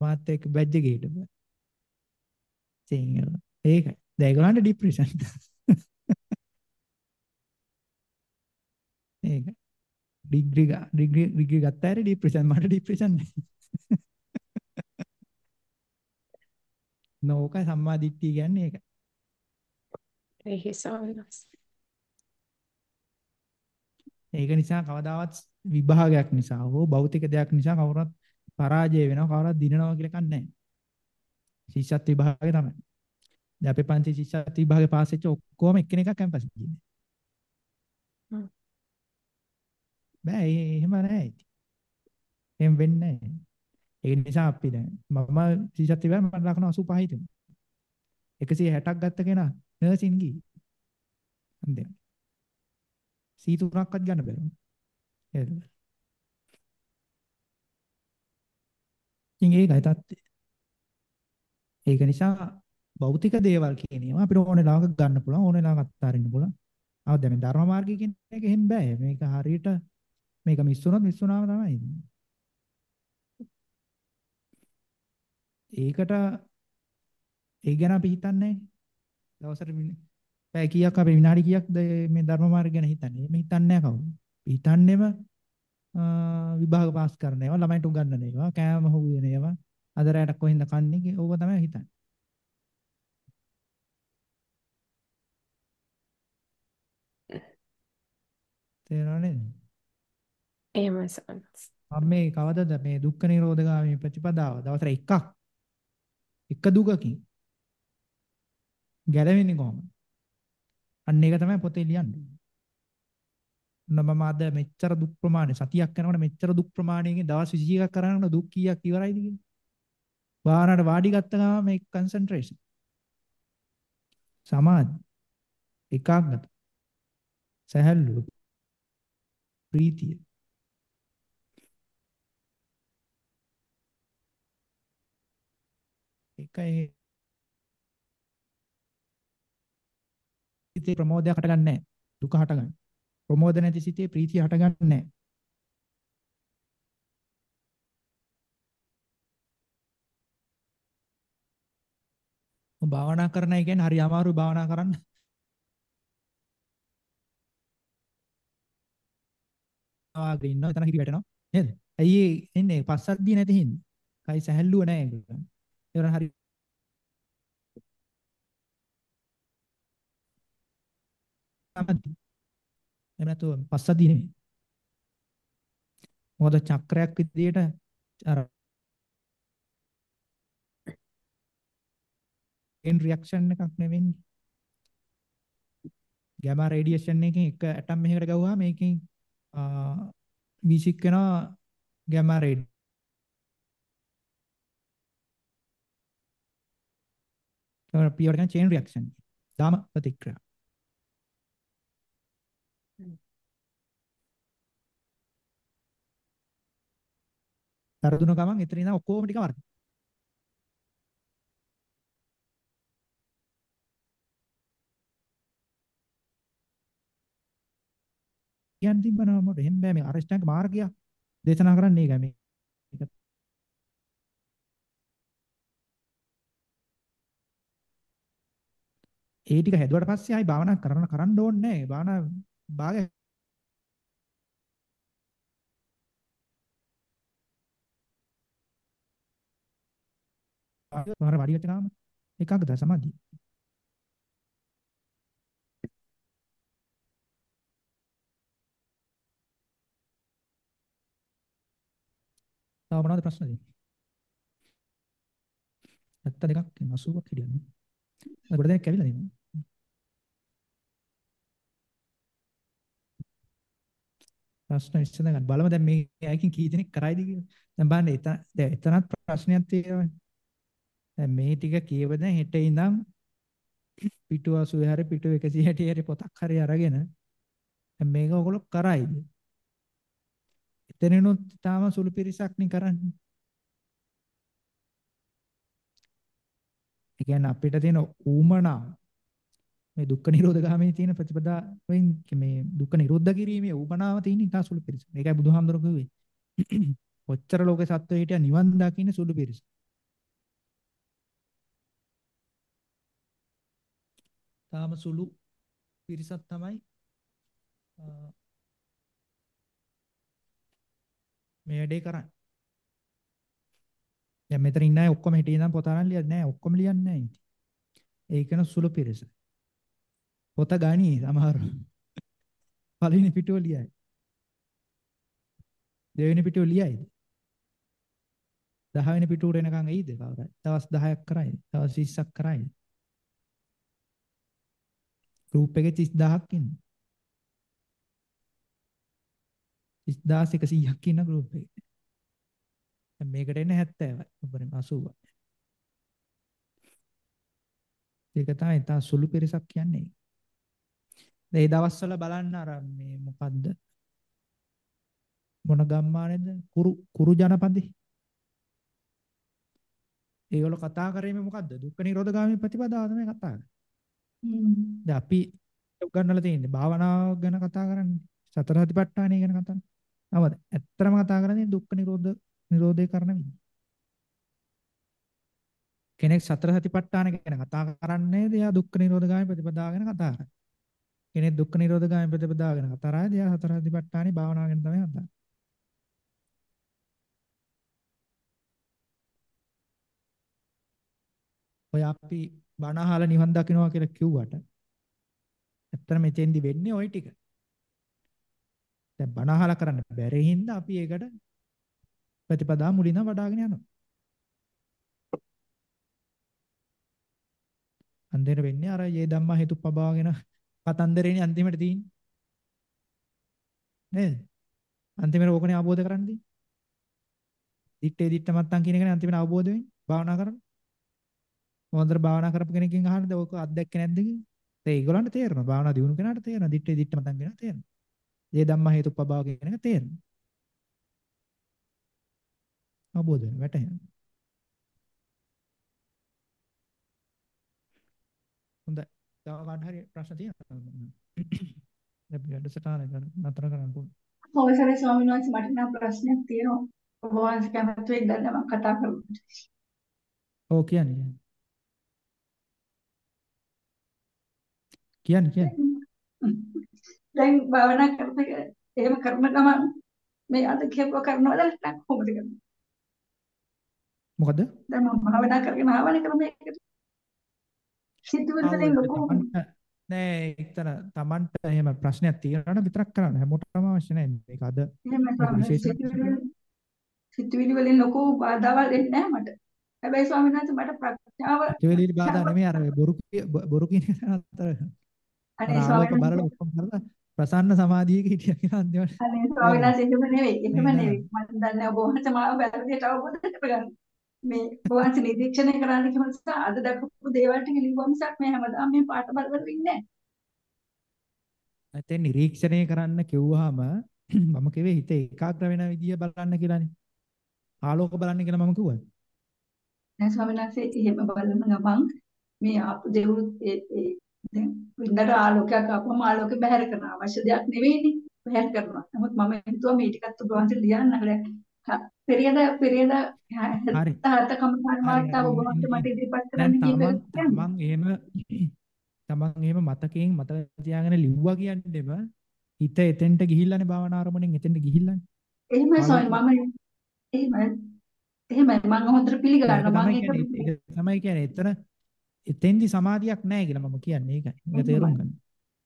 මාත් එක්ක බැජ් එකේ හිටපුවා සිංහල. ඒකයි. දැන් ඒගොල්ලන්ට ડિප්‍රෙෂන් ඒකයි. ඩිග්‍රී ඩිග්‍රී ඩිග්‍රී ගත්ත ඇරි ડિප්‍රෙෂන් මට ડિප්‍රෙෂන් නෝක සම්මා දිට්ඨිය කියන්නේ ඒක. ඒක නිසා කවදාවත් විභාගයක් නිසා හෝ භෞතික දෙයක් නිසා කවුරුත් පරාජය වෙනවා කවුරුත් දිනනවා කියලා කන්නේ නැහැ. ශිෂ්‍යත් විභාගේ තමයි. දැන් අපේ පන්ති ශිෂ්‍යත් විභාගේ පාස් වෙච්ච ඔක්කොම එක්කෙනෙක් කැම්පස් ගියේ. බෑ එහෙම නැහැ ඉතින්. එහෙම වෙන්නේ නැහැ. ඒ නිසා අපි දැන් මම සීසත් ඉවර මම ලකුණු 85 තිබුණා. 160ක් ගත්ත කෙනා නර්සින් ගියේ. හන්දේ. C3ක්වත් ගන්න බැරුණා. ඉතින් ඒකයි තත්ත්වය. ඒක නිසා භෞතික දේවල් කියන ඒවා අපිට ඕනේ ලාවක ගන්න පුළුවන් ඕනේ ලාවක අත්හරින්න පුළුවන්. ආව දැන් මේ ධර්ම මාර්ගය කියන එක එහෙම බෑ. මේක හරියට මේක මිස් වුණොත් මිස් වුණාම තමයි. ඒකට ඒ ගැන අපි හිතන්නේ දවසට පැය කීයක් අපි විනාඩි කීයක්ද මේ ධර්ම මාර්ගය ගැන හිතන්නේ? මේ හිතන්නේ නැහැ කවුරු. හිතන්නේම විභාග පාස් කරන ඒවා ළමයින්ට උගන්වන ඒවා කෑම හොයන ඒවා අද රැට කොහෙන්ද කන්නේ ඕක තමයි හිතන්නේ. තේරෙනව නේද? එහෙමයි සන්ස්. මම මේ කවදද මේ දුක්ඛ නිරෝධගාමී ප්‍රතිපදාව දවසට එකක් එක දුකකින් ගැලවෙන්නේ කොහොමද? අන්න ඒක තමයි පොතේ ලියන්නේ. මම අද මෙච්චර දුක් ප්‍රමාණය සතියක් යනකොට මෙච්චර දුක් ප්‍රමාණයකින් දවස් 21ක් කරනකොට දුක් කීයක් ඉවරයිද කියන්නේ? වාහනට වාඩි ගත්ත ගමන් මේ කන්සන්ට්‍රේෂන් සමාධි ඒකාග්‍රත සහැල්ලුව ප්‍රීතිය ඒකයි. සිතේ ප්‍රමෝදයක් හටගන්නේ නැහැ. දුක හටගන්නේ. ප්‍රමෝද නැති සිතේ ප්‍රීතිය හටගන්නේ නැහැ. භාවනා කරන එක කියන්නේ හරි අමාරු භාවනා කරන්න. ආගෙන ඉන්නවා එතන හිරි වැටෙනවා. නේද? ඇයි එන්නේ? පස්සද්ධිය නැති හින්දා. කයි සැහැල්ලුව නැහැ ඒක. ඒවන හරි සමති. එහෙම නැතුව පස්සද්ධිය නෙමෙයි. මොකද චක්‍රයක් විදියට අර එන් රියැක්ෂන් එකක් නෙවෙන්නේ. ගැමා රේඩියේෂන් එකකින් එක ඇටම් එකකට ගවුවා මේකෙන් V6 වෙනවා ගැමා රේඩ් ඒකට පියවර කියන චේන් රියැක්ෂන් දාම ප්‍රතික්‍රියා තරදුන ගමන් එතන ඉඳන් ඔක්කොම ටික වර්ධනය. කියන්න තිබ්බනවා මොකද? එහෙම බෑ මේ අරිෂ්ඨාංග මාර්ගය දේශනා කරන්නේ ඒකයි මේ ඒ ටික හැදුවට පස්සේ ආයි භාවනා කරන්න කරන්න ඕනේ. නැහැ භාවනා භාගය වර වඩියට ගාම එකක්ද සමාධිය තව මොනවද ප්‍රශ්න තියෙන්නේ? 72ක් 82ක් හිටියන්නේ. ගොඩ දෙනෙක් ඇවිල්ලා ඉන්නවා. ප්‍රශ්න විසඳ ගන්න බලමු දැන් මේ අයකින් කී දෙනෙක් කරයිද කියලා. දැන් බලන්න එතන දැන් එතනත් ප්‍රශ්නයක් තියෙනවා. දැන් මේ ටික කියවද හෙට ඉඳන් පිටු 80 හැරි පිටු 160 හැරි පොතක් හරි අරගෙන දැන් මේක ඔයගොල්ලෝ කරයිද? එතනිනුත් තාම සුළු පිරිසක් නේ කරන්නේ. ඒ කියන්නේ අපිට තියෙන ඌමනා මේ දුක්ඛ නිරෝධ ගාමී තියෙන ප්‍රතිපදාවෙන් මේ දුක්ඛ නිරෝධ කිරීමේ ඌමනාව තියෙන ඉතා සුළු පිරිස. මේකයි බුදුහාමුදුරුවෝ කිව්වේ. කොච්චර ලෝකේ සත්වෝ හිටියා නිවන් දකින්න සුළු පිරිස. තාම සුළු පිරිසක් තමයි මේ වැඩේ කරන්නේ. දැන් මෙතන ඉන්න අය ඔක්කොම හිටියේ නම් පොත අරන් ලියන්නේ නැහැ. ඔක්කොම ලියන්නේ නැහැ ඉතින්. ඒකන සුළු පිරිස. පොත ගනි සමහර. පළවෙනි පිටුව ලියයි. දෙවෙනි පිටුව ලියයිද? 10 වෙනි පිටුවට එනකන් එයිද කවුරුහරි? දවස් 10ක් කරයිද? දවස් 20ක් කරයිද? ගෲප් එකේ 30000ක් ඉන්නේ. 30100ක් ඉන්න ගෲප් එකේ. දැන් මේකට එන්නේ 70යි. උපරිම 80යි. ඒක තමයි තා සුළු පිරිසක් කියන්නේ. මේ දවස්වල බලන්න අර මේ මොකද්ද? මොන ගම්මානේද? කුරු කුරු ජනපදේ. ඒගොල්ලෝ කතා කරේ මොකද්ද? දුක්ඛ නිරෝධගාමී ප්‍රතිපදාව තමයි කතා කරන්නේ. දැන් අපි ගන්නලා තියෙන්නේ භාවනාව ගැන කතා කරන්නේ. සතර සතිපට්ඨානය ගැන කතා කරන්නේ. නවද? ඇත්තටම කතා කරන්නේ දුක්ඛ නිරෝධ නිරෝධය කරන විදිහ. කෙනෙක් සතර සතිපට්ඨාන ගැන කතා කරන්නේ එයා දුක්ඛ නිරෝධගාමී ප්‍රතිපදාව ගැන කතා කරන්නේ. කෙනෙක් දුක්ඛ නිරෝධගාමී ප්‍රතිපදාව ගැන කතා කරන්නේ එයා සතර සතිපට්ඨානේ භාවනාව ගැන තමයි කතා කරන්නේ. ඔය අපි බණ අහලා නිවන් දකින්නවා කියලා කිව්වට ඇත්තටම එතෙන්දි වෙන්නේ ওই ටික. දැන් බණ අහලා කරන්න බැරි හින්දා අපි ඒකට ප්‍රතිපදා මුලින්ම වඩාගෙන යනවා. අන්තිමට වෙන්නේ අර යේ ධම්මා හේතුපබාගෙන කතන්දරේනේ අන්තිමට තියෙන්නේ. නේද? අන්තිමට ඕකනේ ආબોධ කරන්න තියෙන්නේ. දිත්තේ දිත්ත මත්තන් කියන එකනේ අන්තිමට අවබෝධ වෙන්නේ. භාවනා කරන්නේ. හොඳට භාවනා කරපු කෙනකින් අහන්නද ඔක අත්දැක්කේ නැද්ද කියලා? ඒ ඒගොල්ලන්ට තේරෙනවා. භාවනා දිනු කෙනාට තේරෙනවා. දිත්තේ දිත්ත මතන් කෙනාට තේරෙනවා. ඒ ධම්ම හේතුප්පභාව කියන එක තේරෙනවා. අවබෝධ වෙන වැටහෙනවා. හොඳයි. තව කාට හරි ප්‍රශ්න තියෙනවද? අපි වැඩසටහන නතර කරන්න ඕන. අවසරයි ස්වාමීන් වහන්සේ මට නම් ප්‍රශ්නයක් තියෙනවා. ඔබ වහන්සේ කැමති වෙයිද මම කතා කරමු. ඔව් කියන්නේ. කියන්න කියන්න. දැන් භාවනා කරනකොට එහෙම කරන ගමන් මේ අද කියපුව කරනවද නැත්නම් කොහොමද කරන්නේ? මොකද? දැන් මම භාවනා කරගෙන ආවනේ ක්‍රමයකට. සිතුවිලි වලින් ලොකු නෑ එක්තන Tamanට එහෙම ප්‍රශ්නයක් තියෙනවා විතරක් කරන්න හැමෝටම අවශ්‍ය නෑ මේක අද සිතුවිලි වලින් ලොකු බාධාවල් එන්නේ නෑ මට. හැබැයි ස්වාමීන් වහන්සේ මට ප්‍රඥාව සිතුවිලි බාධා නෙමෙයි අර බොරු බොරු කියන අතර අනේ ස්වාමීන් කරලා ප්‍රසන්න සමාධියක හිටියා කියලා අන්තිමට. අනේ ස්වාමීන් වහන්සේ එහෙම නෙවෙයි. එහෙම නෙවෙයි. මම දන්නේ ඔබ වහන්සේ මාව වැරදියට අවබෝධ කරගන්න. මේ ඔබ වහන්සේ නිරීක්ෂණය කරන්න කිව්ව නිසා අද දැකපු දේවල් ටික ලිව්වා මිසක් මේ හැමදාම මේ පාට බල බල ඉන්නේ නැහැ. නැත්නම් නිරීක්ෂණය කරන්න කිව්වහම මම කිව්වේ හිත ඒකාග්‍ර වෙන විදිය බලන්න කියලානේ. ආලෝක බලන්න කියලා මම කිව්වා. නෑ ස්වාමීන් වහන්සේ එහෙම බලන ගමන් මේ ආපු දෙවුත් ඒ දැන් වින්දට ආලෝකයක් ආපුවම ආලෝකේ බහැර කරන අවශ්‍ය දෙයක් නෙවෙයිනේ. බහැර කරනවා. නමුත් මම හිතුවා මේ ටිකත් ඔබ වහන්සේ ලියන්න. හරිය. පෙරියද පෙරියද හත කමකාර වාර්තාව ඔබ වහන්සේ මට ඉදිරිපත් කරන්න කියලා මම එහෙම තමන් එහෙම මතකයෙන් මතක තියාගෙන ලිව්වා කියන්නේම හිත එතෙන්ට ගිහිල්ලානේ භාවනා ආරමුණෙන් එතෙන්ට ගිහිල්ලානේ. එහෙමයි සෝයි මම එහෙමයි. එහෙමයි. මම හොඳට පිළිගන්නවා. මම ඒක තමයි කියන්නේ. එතන එතෙන්දි සමාධියක් නැහැ කියලා මම කියන්නේ ඒකයි. ඒක තේරුම් ගන්න.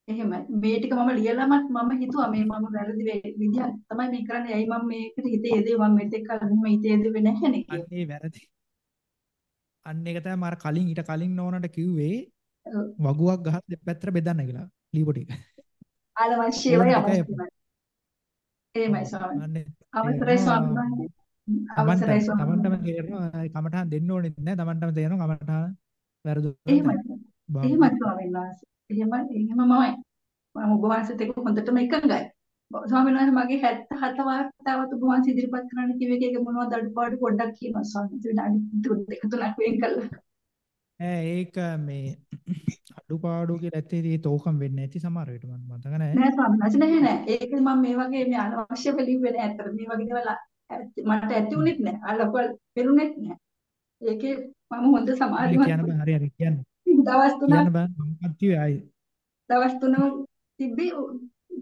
එහෙමයි. මේ ටික මම ලියලමත් මම හිතුවා මේ මම වැරදි විදියක් තමයි මේ කරන්නේ. ඇයි මම මේකට හිතේ යදේ මම මෙතෙක් කල මෙහෙම හිතේ යදුවේ නැහැ නේ කියලා. අන්නේ වැරදි. අන්න ඒක තමයි මම කලින් ඊට කලින් නෝනට කිව්වේ වගුවක් ගහලා දෙපැත්තට බෙදන්න කියලා. ලීපෝ ටික. ආලවශ්‍යවයි අවශ්‍යයි. එහෙමයි ස්වාමීනි. අවසරයි ස්වාමීනි. අවසරයි ස්වාමීනි. තමන්ටම තේරෙනවා කමඨහන් දෙන්න ඕනෙත් නැහැ. තමන්ටම තේරෙනවා කමඨහන් වැරදුනා. එහෙමයි. එහෙමයි ස්වාමීන් වහන්සේ. එහෙමයි එහෙමමයි. මම ඔබ වහන්සේත් එක්ක හොඳටම එකඟයි. ස්වාමීන් වහන්සේ මගේ 77 වාර්තාවත් ඔබ වහන්සේ ඉදිරිපත් කරන්න කිව්ව එක මොනවද අඩුපාඩු පොඩ්ඩක් කියනවා ස්වාමීන් වහන්සේ දෙක තුනක් වෙන් කළා. ඈ ඒක මේ අඩුපාඩු කියලා ඇත්තේ ඒ තෝකම් වෙන්නේ නැති සමහර වෙලට මම මතක නැහැ. නෑ ස්වාමීන් වහන්සේ නෑ නෑ. ඒක මම මේ වගේ මේ අනවශ්‍ය වෙලිව්වේ නෑ. අතර මේ වගේ දේවල් මට ඇති උනේත් නෑ. අලකොල් පෙරුනේත් නෑ. ඒකේ මම හොඳ සමාධිමත් කියන්න බෑ හරි හරි කියන්න. දවස් තුනක් කියන්න බෑ මම කට්ටිය ආයි. දවස් තුනම තිබ්බේ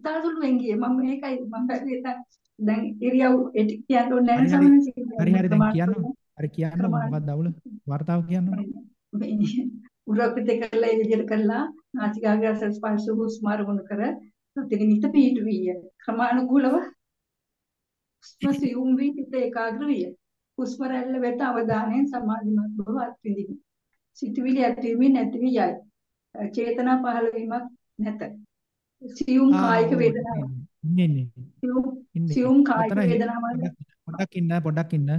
තාසුළුවෙන් ගියේ මම මේකයි මම බැලුවේ දැන් ඉරියව් කියන්න ඕනේ නැහැ සමහරවිට. හරි හරි දැන් කියන්න. හරි කියන්න මොකක්ද අවුල? වර්තාව කියන්න. උරපිට කරලා ඒ විදිහට කරලා නාසිකාග්‍රස ස්පර්ශ හුස්ම අරමුණු කර නිත පිහිටුවිය. ක්‍රමානුකූලව ස්පසියුම් වී සිත ඒකාග්‍ර විය. හුස්ම රැල්ල වෙත අවධානයෙන් සමාධිමත් බව අත්විඳිමි. සිතුවිලි ඇතිවීම නැතිවී යයි. චේතනා පහළ වීමක් නැත. සියුම් කායික වේදනාවක්. ඉන්නේ ඉන්නේ. සියුම් කායික වේදනාවක්. පොඩ්ඩක් ඉන්න පොඩ්ඩක් ඉන්න.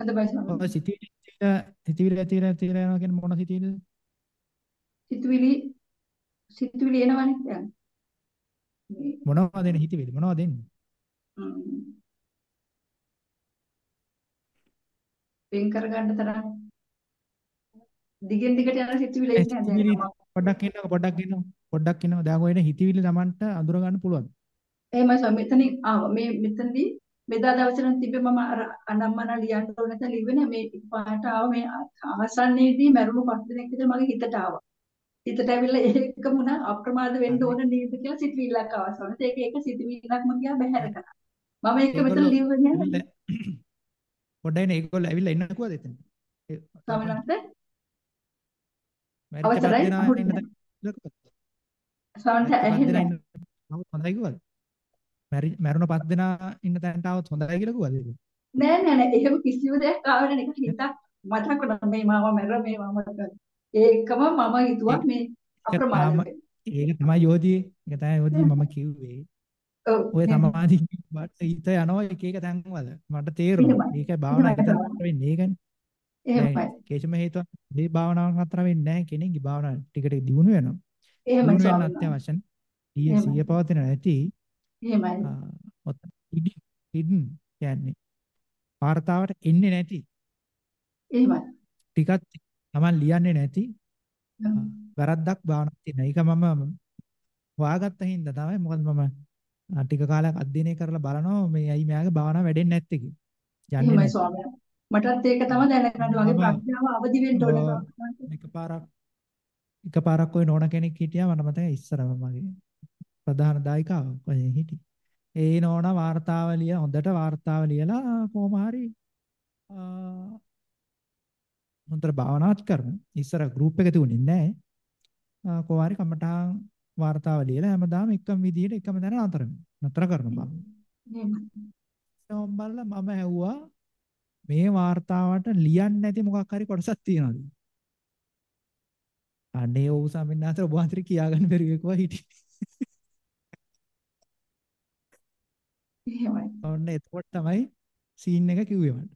අද බයිසම. ඔය සිතුවිලි සිතුවිලි ඇතිලා ඇතිලා යනවා කියන්නේ මොන සිතුවිලිද? සිතුවිලි සිතුවිලි එනවනේ දැන්. මොනවද එන්නේ හිතවිලි මොනවද එන්නේ? වෙන් කරගන්න තරම් දිගින් දිගට යන සිතුවිලි එන්නේ නැහැ පොඩ්ඩක් ඉන්නකො පොඩ්ඩක් ඉන්නකො පොඩ්ඩක් ඉන්නකො දැන් ඔය හිතවිලි Tamanට අඳුර ගන්න පුළුවන් එහෙමයි සර් මෙතනින් ආව මේ මෙතනදී මෙදා දවසේ නම් තිබ්බේ මම අර අනම්මන ලියන්න ඕන නැත්නම් ලිව්වේ මේ පාට ආව මේ අවසන්නේදී මරුණු පස් දිනක් විතර මගේ හිතට ආවා. හිතට ඇවිල්ලා ඒකම උනා අප්‍රමාද වෙන්න ඕන නේද කියලා සිතවිල්ලක් අවසන්. ඒක ඒක සිතවිල්ලක්ම ගියා බැහැර කරා. මම ඒක මෙතන ලිව්වේ නෑ. පොඩ්ඩයි නේ ඒගොල්ලෝ ඇවිල්ලා ඉන්නකෝද එතන? මැරුණ පස් දෙනා ඉන්න තැනට આવොත් හොඳයි කියලා කිව්වද ඒක? නෑ නෑ නෑ. එහෙම කිසිම දෙයක් ආවේ නෑ නිකන් හිතක් මතක් වුණා. මේ මාව මැර මේ මම ඒකම මම හිතුවා මේ අප්‍රමාද ඒක තමයි යෝධී ඒක තමයි යෝධී මම කිව්වේ ඔය සමාධි වට හිත යනවා එක එක තැන්වල. මට තේරෙනවා මේක භාවනා කරලා වෙන්නේ. ඒකනේ. එහෙමයි. කිසිම හේතුවක් මේ භාවනාවක් අතර වෙන්නේ නැහැ කෙනෙක්ගේ භාවනාව ටික ටික දියුණු වෙනවා. එහෙමයි ස්වාමීන්. වහන්සේ ඊයේ සිය පවතින නැති එහෙමයි. ඔතන ඉඩින් කියන්නේ වார்த்தාවට එන්නේ නැති. එහෙමයි. ටිකක් Taman ලියන්නේ නැති වැරද්දක් භාවනාවක් තියෙන. ඒක මම හොයාගත්ත හින්දා තමයි. මොකද මම ටික කාලයක් අධ්‍යයනය කරලා බලනවා මේ අයි මෙයාගේ භාවනාව වැඩෙන්නේ නැත්තේ කියලා. යන්නේ නැහැ. ස්වාමීන් මටත් ඒක තමයි දැනගන්න වගේ ප්‍රඥාව අවදි වෙන්න ඕන. එකපාරක් එකපාරක් ওই නෝන කෙනෙක් හිටියා මට මතකයි ඉස්සරම මගේ ප්‍රධාන දායකව කොහෙන් හිටි. ඒ නෝන වාර්තාව ලිය හොඳට වාර්තාව ලියලා කොහොම හරි මන්ත්‍ර භාවනාත් කරන. ඉස්සර ගෲප් එක තිබුණේ නැහැ. කොහොම හරි කමටහන් වார்த்தාව ලියලා හැමදාම එකම විදිහට එකම දැන නතර නතර කරනවා. එහෙම. බලලා මම ඇහුවා මේ වார்த்தාවට ලියන්නේ නැති මොකක් හරි කොටසක් තියනවාද? අනේ ඔව් සමින්නාතර ඔබ අතර කියාගන්න බැරි එකවා හිටියේ. එහෙමයි. ඔන්න එතකොට තමයි සීන් එක කිව්වේ මට.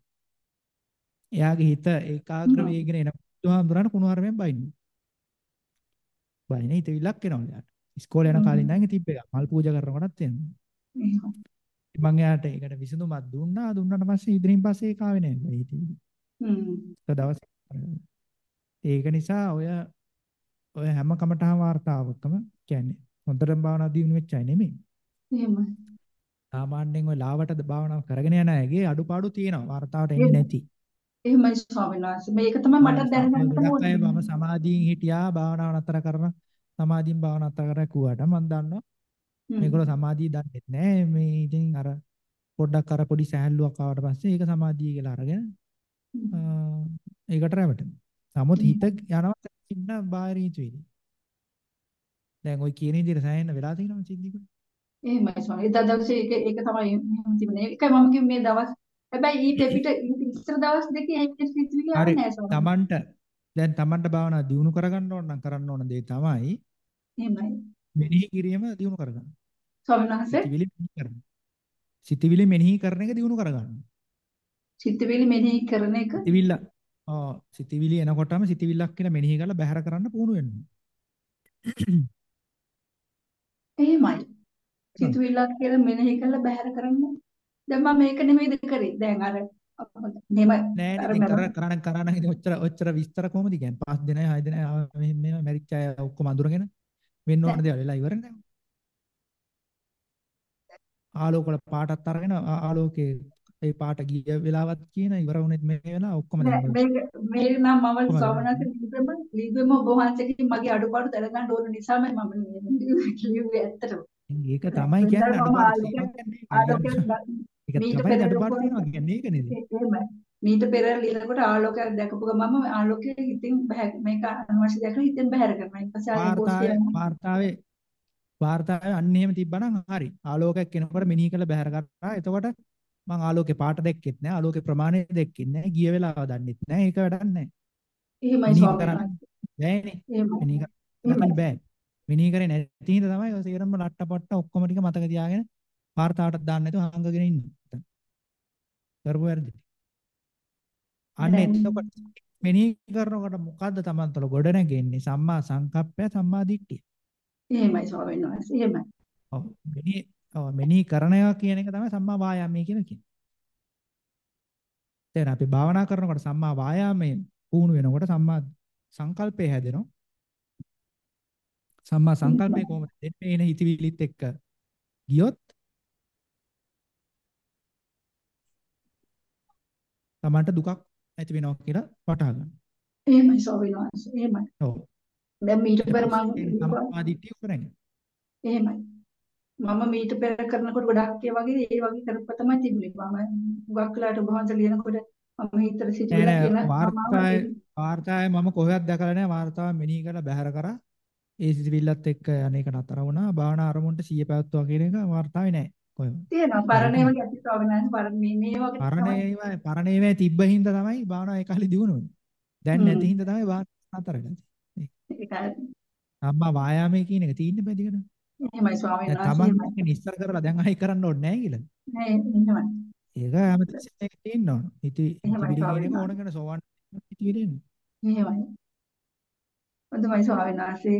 එයාගේ හිත ඒකාග්‍ර වේගෙන එන බුදුහාමුදුරන් කුණුහරුපෙන් බයින්නේ. බයිනේ හිත විලක් එනවා එයාට. ඉස්කෝලේ යන කාලේ ඉඳන් තිබ්බ එක. මල් පූජා කරනකොටත් එනවා. මම එයාට ඒකට විසඳුමක් දුන්නා. දුන්නාට පස්සේ ඉදිරින් පස්සේ ඒක ආවේ නැහැ. ඒ හිතේ. හ්ම්. ඒක නිසා ඔය ඔය හැම කමටහන් වார்த்தාවකම කියන්නේ හොඳටම භාවනා දිනු වෙච්චයි නෙමෙයි. එහෙමයි. සාමාන්‍යයෙන් ඔය ලාවට භාවනා කරගෙන යන අයගේ අඩුපාඩු තියෙනවා වார்த்தාවට එන්නේ නැති. එහෙමයි ස්වාමීන් වහන්සේ. මේක තමයි මට දැනගන්න ඕනේ. මම සමාධියෙන් හිටියා භාවනාව නතර කරන සමාධියෙන් භාවනාව නතර කරලා කිව්වට මම දන්නවා මේගොල්ලෝ සමාධිය දන්නේ නැහැ. මේ ඉතින් අර පොඩ්ඩක් අර පොඩි සෑහලුවක් ආවට පස්සේ ඒක සමාධිය කියලා අරගෙන ඒකට රැවටෙනවා. නමුත් හිත යනවා ඉන්න බාහිර හිතුවේ. දැන් ওই කියන විදිහට සෑහෙන වෙලා තියෙනවා සිද්ධිකුනේ. එහෙමයි ස්වාමී. එදා දවසේ ඒක ඒක තමයි එහෙම තිබුණේ. ඒකයි මම කිව්වේ මේ දවස් හැබැයි ඊට පිට ඉස්සර දවස් දෙකේ ඇයි සිතුවිලි ආවේ නැහැ ස්වාමී. තමන්ට දැන් තමන්ට භාවනා දියුණු කරගන්න ඕන නම් කරන්න ඕන දේ තමයි එහෙමයි. මෙනෙහි කිරීම දියුණු කරගන්න. ස්වාමීන් වහන්සේ සිතවිලි මෙනෙහි කරන. සිතවිලි මෙනෙහි කරන එක දියුණු කරගන්න. සිතවිලි මෙනෙහි කරන එක සිතවිල්ල ආ සිතවිලි එනකොටම සිතවිල්ලක් කියලා මෙනෙහි කරලා බැහැර කරන්න පුහුණු වෙන්න. එහෙමයි. සිතුවිල්ලක් කියලා මෙනෙහි කරලා බැහැර කරන්න. දැන් මම මේක නෙමෙයිද කරේ. දැන් අර නෑ නෑ කරණ කරණ ඉතින් ඔච්චර ඔච්චර විස්තර කොහොමද කියන්නේ? පස් දිනයි හය දිනයි මෙහෙම මෙහෙම මැරිච්ච අය ඔක්කොම අඳුරගෙන වෙන්න ඕන දේවල් වෙලා ඉවරනේ. ආලෝක වල පාටත් අරගෙන ආලෝකයේ ඒ පාට ගිය වෙලාවත් කියන ඉවර වුණෙත් මේ වෙලාව ඔක්කොම දැන් මේ මේ නම් මම සවනක ලිපෙම ඔබ වහන්සේකින් මගේ අඩුපාඩු දැනගන්න ඕන නිසාම මම කිව්වේ ඇත්තටම. ඒක තමයි කියන්නේ අඩුපාඩු ඒක තමයි අඩුපාඩු තියෙනවා කියන්නේ. ඒක නේද මීට පෙර ලියනකොට ආලෝකයක් දැකපු ගමම ආලෝකයේ හිතින් මේක අනවශ්‍ය දැකලා හිතෙන් බැහැර කරනවා. ඊට පස්සේ ආයෙ පෝස්ට් කරනවා. වාර්තාවේ වාර්තාවේ අන්න එහෙම තිබ්බනම් හරි. ආලෝකයක් එනකොට මෙනෙහි කරලා බැහැර කරා. එතකොට මං ආලෝකේ පාට දැක්කෙත් නෑ. ආලෝකේ ප්‍රමාණය දැක්කෙත් නෑ. ගිය වෙලාව දන්නෙත් නෑ. ඒක වැඩක් නෑ. එහෙමයි ස්වාමීන් බෑනේ. මෙනෙහි කරන්න බෑ. මෙනෙහි කරේ නැති හින්දා තමයි ඔය සේරම ලට්ටපට්ට ඔක්කොම ටික මතක තියාගෙන වාර්තාවට දාන්න නැතුව හංගගෙන ඉන්නේ. කරපු වැරදි අන්න එතකොට මෙනෙහි කරනකොට මොකද්ද Taman තුළ ගොඩ නැගෙන්නේ සම්මා සංකප්පය සම්මා දිට්ඨිය. එහෙමයි ස්වාමීන් වහන්සේ එහෙමයි. ඔව් මෙනෙහි ඔව් මෙනෙහි කරනවා කියන එක තමයි සම්මා වායාමයේ කියලා කියන්නේ. දැන් අපි භාවනා කරනකොට සම්මා වායාමයේ පුහුණු වෙනකොට සම්මා සංකල්පය හැදෙනවා. සම්මා සංකල්පය කොහොමද දෙන්නේ? එන හිතවිලිත් එක්ක ගියොත් තමන්ට දුකක් ඇති වෙනවා කියලා වටහා ගන්න. එහෙමයි ස්වාමීන් වහන්සේ. එහෙමයි. ඔව්. දැන් මීට පෙර මම සම්මාදිට්ඨිය කරන්නේ. එහෙමයි. මම මීට පෙර කරනකොට ගොඩක් ඒ වගේ ඒ වගේ කරපුවා තමයි තිබුණේ. මම හුඟක් වෙලාට ඔබ වහන්සේ ලියනකොට මම හිතට සිතුවිල්ලක් කියන වාර්තාවේ වාර්තාවේ මම කොහෙවත් දැකලා නැහැ වාර්තාව මෙනෙහි කරලා බැහැර කරා. ඒ සිතුවිල්ලත් එක්ක අනේක නතර වුණා. භාවනා අරමුණට සිහිය පැවැත්තුවා කියන එක වාර්තාවේ නැහැ. තියෙනවා. පරණේ වගේ ඇති ස්වාමීන් පරණ මේ වගේ පරණේ පරණේ වේ තිබ්බ හින්දා තමයි භාවනා ඒ කාලේ දිනුනේ. දැන් නැති හින්දා තමයි භාවනා නතර වෙලා තියෙන්නේ. අම්මා වායාමයේ කියන එක තීන්නේ පැදිකට. එහෙමයි ස්වාමීන් වහන්සේ. තමන් නිස්සර කරලා දැන් ආයි කරන්න ඕනේ නැහැ කියලා. නෑ එහෙමයි. ඒක හැමතිස්සෙම ඒක තියෙන්න ඕන. ඉති එක ඕන කරන සෝවන් එන්නේ. එහෙමයි. හොඳයි ස්වාමීන් වහන්සේ.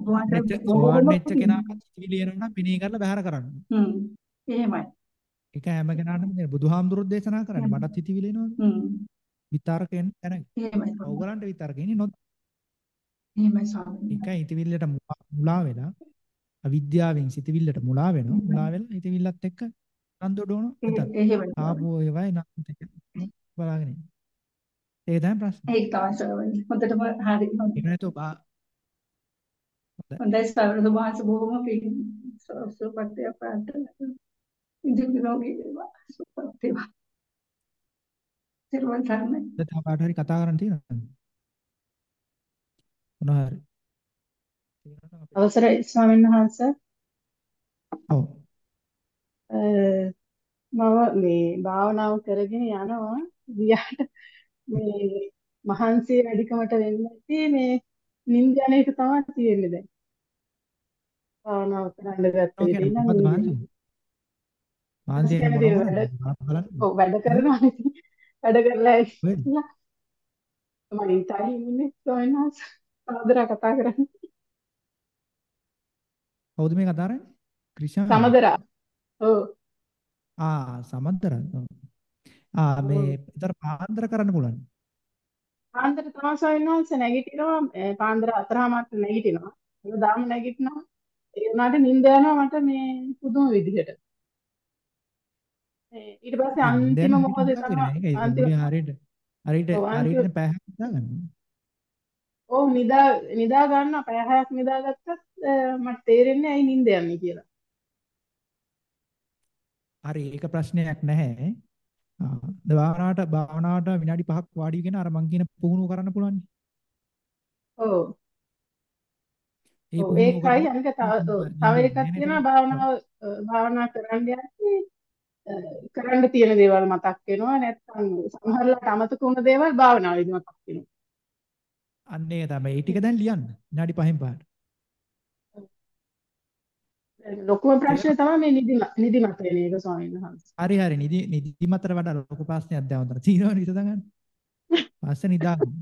සෝවන් වෙච්ච කෙනාට එනවා නම් පිනී කරලා බහැර කරන්න. හ්ම්. එහෙමයි. ඒක හැම කෙනාටම මේ බුදුහාමුදුරුවෝ දේශනා කරන්නේ මටත් හිතවිලි එනවනේ. හ්ම්. විතරකෙන් දැන. එහෙමයි. ඕගලන්ට විතරක ඉන්නේ නොත්. එහෙමයි ස්වාමීනි. ඒකයි හිතවිල්ලට මුලා වෙලා අවිද්‍යාවෙන් සිතවිල්ලට මුලා වෙනවා. මුලා වෙලා හිතවිල්ලත් එක්ක නන්දොඩෝන එතන. එහෙමයි. ආපෝ ඒවයි නන්ද බලාගෙන ඉන්න. ඒක තමයි ප්‍රශ්නේ. ඒක තමයි ස්වාමීනි. හොඳටම හරි. ඒක නේතෝ බා හොඳයි ස්වාමීනි වහන්සේ බොහොම පිං සුවපත්ය ප්‍රාර්ථනා ඉදිරි රෝගී වේවා. සුවපත් වේවා සිරුවන් සරණයි. දැන් කාට හරි කතා කරන්න තියෙනවද? මොනවා හරි. අවසරයි ස්වාමීන් වහන්සේ. ඔව්. මම මේ භාවනාව කරගෙන යනවා. ගියාට මේ මහන්සිය වැඩිකමට වෙන්නේ නැති මේ නිින්ද යන එක තමයි තියෙන්නේ දැන්. භාවනාව කරන්න ගත්තේ ඉතින් මාන්සිය? මොනවද? ඔව් වැඩ කරනවා. වැඩ කරලා ඉන්න. මම ඉතයි ඉන්නේ සෝයනස්. සමදරා කතා කරන්නේ. කවුද මේ කතා කරන්නේ? ක්‍රිෂාන්. සමදරා. ඔව්. ආ සමදරා. ආ මේ විතර පාන්දර කරන්න පුළුවන්. පාන්දර තමයි සවින්වහන්සේ නැගිටිනවා පාන්දර අතරමාරට නැගිටිනවා. ඒක දාම නැගිටිනවා. ඒ වුණාට නිින්ද යනවා මට මේ පුදුම විදිහට. ඊට පස්සේ අන්තිම මොහොතේ තමයි අන්තිම හරියට හරියට හරියට පැයක් දාගන්න. ඔව් නිදා නිදා ගන්න පැයක් නිදාගත්තත් මට තේරෙන්නේ ඇයි නිින්ද යන්නේ කියලා. හරි ඒක ප්‍රශ්නයක් නැහැ. භාවනාවට භාවනාවට විනාඩි 5ක් වාඩි වෙගෙන අර මං කියන පුහුණුව කරන්න පුළුවන්. ඔව්. ඒකයි අනික තව එකක් තියෙනවා භාවනාව භාවනා කරන්න යද්දී කරන්න තියෙන දේවල් මතක් වෙනවා නැත්නම් සමහරවිට අමතක වුණ දේවල් භාවනාවේදී මතක් වෙනවා. අන්න ඒක තමයි. ඒ ටික දැන් ලියන්න. විනාඩි 5න් පාට. ලොකුම ප්‍රශ්නේ තමයි මේ නිදි නිදිමත වෙන එක ස්වාමීන් වහන්සේ. හරි හරි නිදි නිදිමතට වඩා ලොකු ප්‍රශ්නයක් දැන් උතන තියෙනවා නේද ගන්න. පස්සේ නිදාගන්න.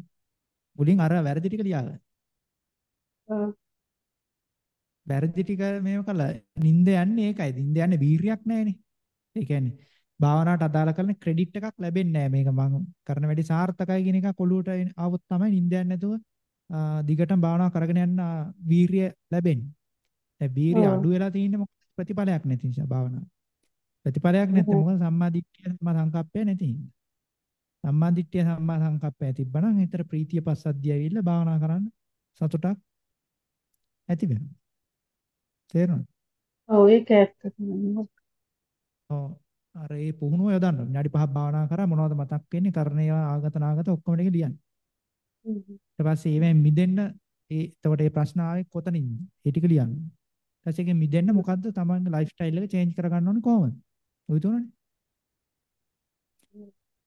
මුලින් අර වැරදි ටික ලියාගන්න. වැරදි ටික මේව කළා නිින්ද යන්නේ ඒකයි. නිින්ද යන්නේ වීරියක් නැහැනේ. ඒ කියන්නේ භාවනාවට අදාළ කරන ක්‍රෙඩිට් එකක් ලැබෙන්නේ නැහැ. මේක මම කරන වැඩි සාර්ථකයි කියන එක කොළුවට ආවොත් තමයි නිින්ද යන්නේ නැතුව දිගටම භාවනාව කරගෙන යන්න වීරිය ලැබෙන්නේ. දැන් වීරිය අඩු වෙලා තියෙන්නේ මොකද ප්‍රතිඵලයක් නැති නිසා භාවනාව. ප්‍රතිඵලයක් නැත්නම් මොකද සම්මා දිට්ඨිය සම්මා සංකප්පය නැති හින්දා. සම්මා දිට්ඨිය සම්මා සංකප්පය තිබ්බනම් හිතට ප්‍රීතිය පස්සද්ධිය ඇවිල්ලා භාවනා කරන්න සතුටක් ඇති වෙනවා. තේරුණාද? ඔව් ඒක ඇත්තටම. ඔව් අර ඒ පුහුණුව යොදන්න විනාඩි 5ක් භාවනා කරා මොනවද මතක් වෙන්නේ කරණේ ආගත නාගත ඔක්කොම ටික ලියන්න. ඊට පස්සේ ඒවෙන් මිදෙන්න ඒ එතකොට මේ ප්‍රශ්න ආවේ කොතනින්ද? ඒ ටික ලියන්න. ඊට පස්සේ මිදෙන්න මොකද්ද තමන්ගේ ලයිෆ් ස්ටයිල් එක චේන්ජ් කරගන්න ඕනේ කොහොමද? ඔය තුනනේ.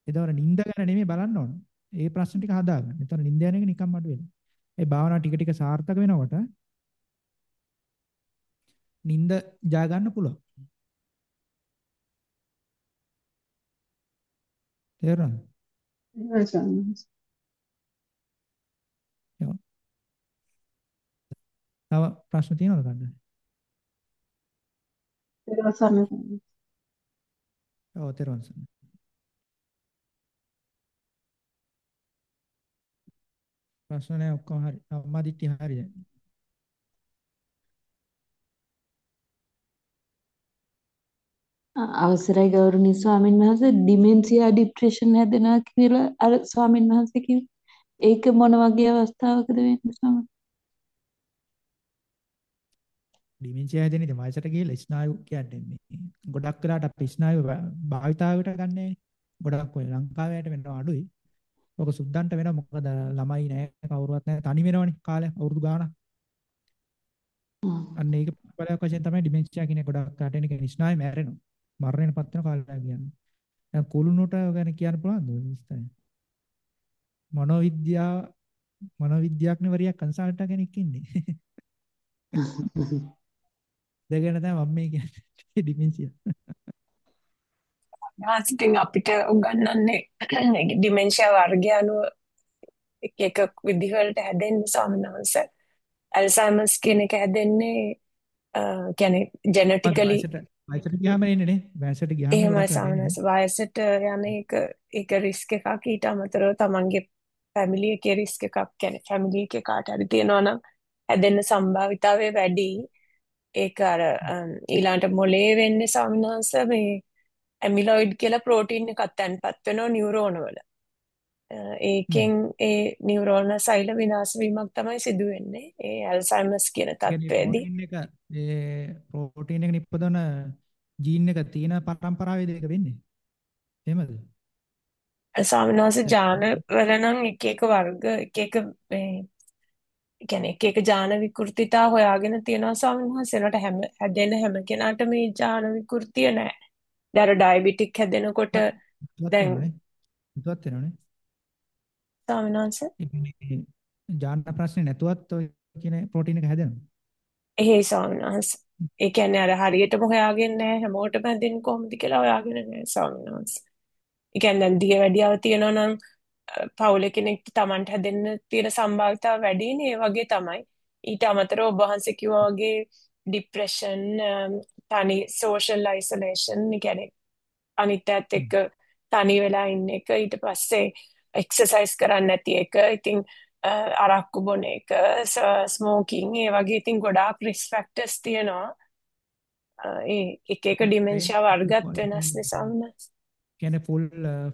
එතකොට නිින්ද ගැන නෙමෙයි බලන්න ඕන. ඒ ප්‍රශ්න ටික හදාගන්න. එතකොට නිින්ද යන එක නිකම්ම අඩු වෙනවා. ඒ භාවනා ටික ටික සාර්ථක වෙනකොට නිින්ද ජා ගන්න පුළුවන්. Teren. Evet anladım. තව ප්‍රශ්න තියෙනවද කන්න? තෙරුවන් සරණයි. ඔව් තෙරුවන් සරණයි. ප්‍රශ්න නැහැ ඔක්කොම හරි. අම්මා දිට්ටි හරියන්නේ. අවසරයි ගෞරවනීය ස්වාමීන් වහන්සේ. ඩිමෙන්සියා ડિප්‍රෙෂන් හැදෙනවා කියලා අර ස්වාමීන් වහන්සේ කිව්වේ. ඒක මොන වගේ අවස්ථාවකද වෙන්නේ ස්වාමීන් ඩිමෙන්සියා හැදෙන ඉතින් වයසට ගිහලා ස්නායු කියන්නේ මේ ගොඩක් වෙලාට අපි ස්නායු භාවිතාවකට ගන්නෑ ගොඩක් ඔය ලංකාවේට වෙනවා අඩුයි. ඔක සුද්දන්ට වෙනවා. මොකද ළමයි නෑ කවුරුවත් නෑ තනි වෙනවනේ කාලේ අවුරුදු ගාණක්. අන්න ඒක බලයක් වශයෙන් තමයි ඩිමෙන්ෂියා කියන ගොඩක් රටෙන එක නිස්නාය මැරෙනවා මරණයටපත් වෙන කාලය කියන්නේ. දැන් කුළුණුට ගැන කියන්න පුළුවන්ද විස්තරය? මනෝවිද්‍යාව මනෝවිද්‍යාඥවරියක් කන්සල්ටන්ට් කෙනෙක් ඉන්නේ. දෙගෙන තමයි මම මේ කියන්නේ ඩිමෙන්ෂියා ඉතින් අපිට උගන්වන්නේ ඩිමෙන්ෂියා වර්ගය අනුව එක එක විදිහවලට හැදෙන්නේ ස්වාමීන් වහන්සේ. ඇල්සයිමර්ස් කියන එක හැදෙන්නේ කියන්නේ ජෙනටිකලි වයසට ගියාම එන්නේ නේ. වයසට ගියාම එහෙමයි ස්වාමීන් වයසට යන එක ඒක රිස්ක් එකක්. ඊට අමතරව තමන්ගේ ෆැමිලි එකේ රිස්ක් එකක් කියන්නේ ෆැමිලි එකේ කාට හරි තියෙනවා නම් හැදෙන්න සම්භාවිතාවය වැඩි. ඒක අර ඊළඟට මොලේ වෙන්නේ ස්වාමීන් වහන්සේ මේ ඇමිලොයිඩ් කියලා ප්‍රෝටීන් එකක් තැන්පත් වෙනවා නියුරෝන වල. ඒකෙන් ඒ නියුරෝන සෛල විනාශ වීමක් තමයි සිදු වෙන්නේ. ඒ ඇල්සයිමර්ස් කියන තත්ත්වයේදී. එක ඒ ප්‍රෝටීන් එක නිප්පදවන ජීන් එක තියෙන පරම්පරාවේද ඒක වෙන්නේ. එහෙමද? ස්වාමිනාස ජාන වල නම් එක එක වර්ග එක එක මේ කියන්නේ එක එක ජාන විකෘතිතා හොයාගෙන තියෙනවා ස්වාමීන් වහන්සේලාට හැම හැදෙන හැම කෙනාට මේ ජාන විකෘතිය නැහැ. දැන් ඩයබටික් හැදෙනකොට දැන් ඉතුවත් වෙනවනේ. ස්වාමිනාංශ ජාන ප්‍රශ්නේ නැතුවත් ඔය කියන ප්‍රෝටීන් එක හැදෙනවා. එහෙයි ස්වාමිනාංශ. ඒ කියන්නේ අර හරියටම හොයාගෙන නැහැ හැමෝටම හැදෙන්නේ කොහොමද කියලා හොයාගෙන නැහැ ස්වාමිනාංශ. ඒ කියන්නේ දැන් දිය වැඩියාව තියෙනවා නම් පවුල කෙනෙක් Tamanට හැදෙන්න තියෙන සම්භාවිතාව වැඩිනේ ඒ වගේ තමයි. ඊට අමතරව ඔබ වහන්සේ කිව්වා වගේ ડિප්‍රෙෂන් තනි social isolation කියන්නේ අනිත් අයත් එක්ක තනි වෙලා ඉන්න එක ඊට පස්සේ එක්සර්සයිස් කරන්නේ නැති එක. ඉතින් අරක්කු බොන එක ස්මෝකින් ඒ වගේ ඉතින් ගොඩාක් රිස්ක් ෆැක්ටර්ස් තියෙනවා. ඒ එක එක ඩිමෙන්ෂියා වර්ගත් වෙනස් නිසා වෙනස් කියන්නේ ෆුල්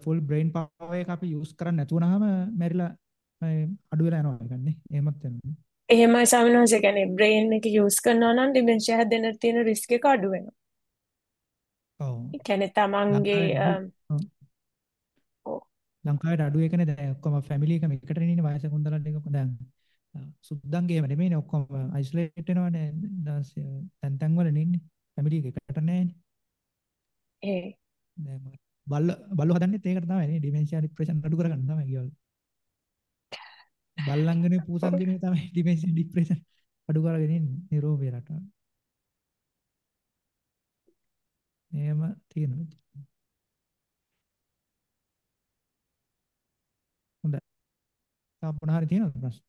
ෆුල් බ්‍රේන් එක අපි යූස් කරන්නේ නැතුවනහම මැරිලා අඩු වෙලා යනවා කියන්නේ එහෙමත් වෙනවා. එහෙමයි ස්වාමීන් කියන්නේ බ්‍රේන් එක යූස් කරනවා නම් ඩිමෙන්ෂියා හැදෙන්න තියෙන රිස්ක් එක අඩු වෙනවා. ඔව්. ඒ කියන්නේ තමන්ගේ ලංකාවේ අඩු එකනේ දැන් ඔක්කොම ෆැමිලි එකම එකට ඉන්නේ වයස කුන්දලන් එක දැන් සුද්දන්ගේ එහෙම නෙමෙයිනේ ඔක්කොම අයිසොලේට් වෙනවනේ දැන් තැන් වල ඉන්නේ ෆැමිලි එක එකට නැහැනේ. ඒ දැන් බල්ල බල්ලෝ හදන්නේ ඒකට තමයි නේ ඩිමෙන්ෂියා ડિප්‍රෙෂන් අඩු කරගන්න තමයි කියවල. බල්ලංගනේ පූසංගනේ තමයි ඩිමෙන්ෂන් ડિප්‍රෙෂන් අඩු කරගෙන ඉන්නේ නිරෝගී රටවල්. එහෙම තියෙනවා. හොඳයි. තා මොනවා හරි තියෙනවද ප්‍රශ්න?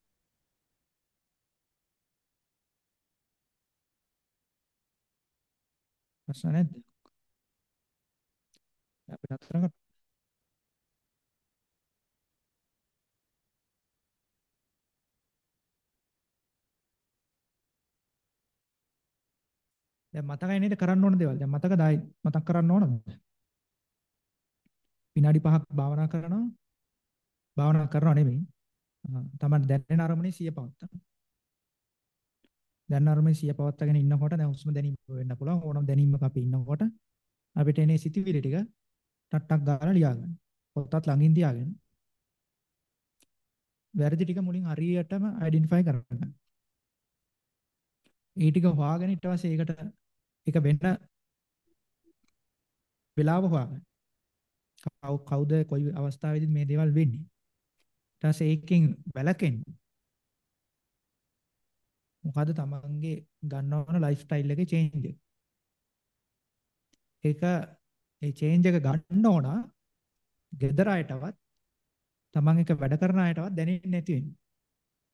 ප්‍රශ්න නැද්ද? අපි නතර කරමු. දැන් මතකයි නේද කරන්න ඕන දේවල්. දැන් මතකද ආයි මතක් කරන්න ඕනද? විනාඩි 5ක් භාවනා කරනවා. භාවනා කරනව නෙමෙයි. තමයි දැනෙන අරමුණේ සිය පවත්තන. දැන් අරමුණේ සිය පවත්තගෙන ඉන්නකොට දැන් හුස්ම දැනීම වෙන්න පුළුවන්. ඕනම දැනීමක අපි ඉන්නකොට අපිට එනේ සිතිවිලි ටික ටට්ටක් ගාලා ලියා ගන්න. පොතත් ළඟින් තියාගෙන. වැරදි ටික මුලින් හරියටම අයිඩෙන්ටිෆයි කරගන්න. ඒ ටික හොයාගෙන ඊට පස්සේ ඒකට ඒක වෙන්න වෙලාව හොයාගන්න. කවුද කොයි අවස්ථාවේදී මේ දේවල් වෙන්නේ. ඊට පස්සේ ඒකෙන් වැළකෙන්න. මොකද තමන්ගේ ගන්නවන ලයිෆ් ස්ටයිල් එකේ චේන්ජ් එක. ඒක ඒ චේන්ජ් එක ගන්න ඕන ගෙදර අයටවත් තමන් එක වැඩ කරන අයටවත් දැනෙන්නේ නැති වෙන්නේ.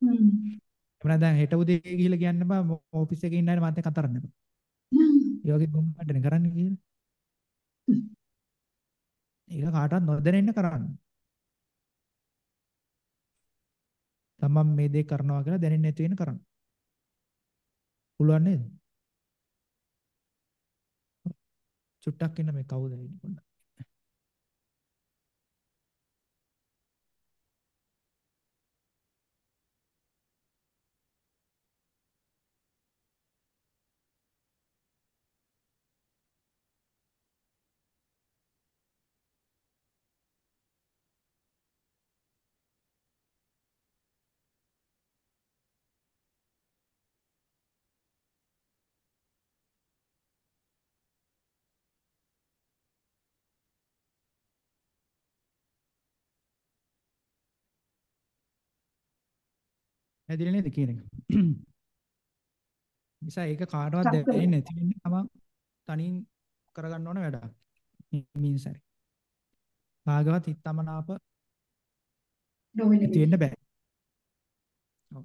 හ්ම්. එමනම් දැන් හෙට උදේ ගිහිල්ලා කියන්න බෑ ඔෆිස් එකේ ඉන්න අය මාත් එක්ක කතා කරන්න බෑ. ඒ වගේ ගොම්මඩනේ කරන්නේ කියලා. ඒක කාටවත් නොදැනෙන්න කරන්න. තමන් මේ දේ කරනවා කියලා දැනෙන්නේ නැති වෙන කරන්න. පුළුවන් නේද? චුට්ටක් ඉන්න මේ කවුද ඉන්නේ පොඩ්ඩක්. ඇදිලා නේද කියන එක. නිසා ඒක කාටවත් දැනෙන්නේ නැති වෙන්නේ තමන් තනින් කරගන්න ඕන වැඩක්. මින්සරි. කාගවත් හිතමනාප නොවෙන්නේ වෙන්න බෑ. ඔව්.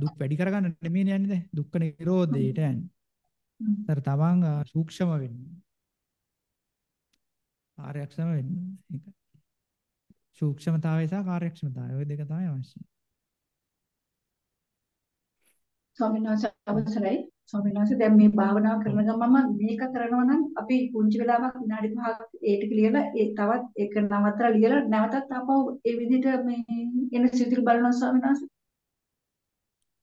දුක් වැඩි කරගන්න නෙමෙයි යන්නේ දුක්ඛ නිරෝධයට යන්නේ. තර තමන් සූක්ෂම වෙන්න. කාර්යක්ෂම වෙන්න. ඒක. සූක්ෂමතාවය සහ කාර්යක්ෂමතාවය ওই දෙක තමයි අවශ්‍ය. ස්වාමීන් වහන්සේ අවසරයි. ස්වාමීන් වහන්සේ දැන් මේ භාවනාව කරන ගමන්ම මේක කරනවා නම් අපි පුංචි වෙලාවක් විනාඩි 5ක් ඒ ටික ලියලා ඒ තවත් ඒක නවත්තලා ලියලා නැවතත් ආපහු ඒ විදිහට මේ එන සිතිල් බලනවා ස්වාමීන් වහන්සේ.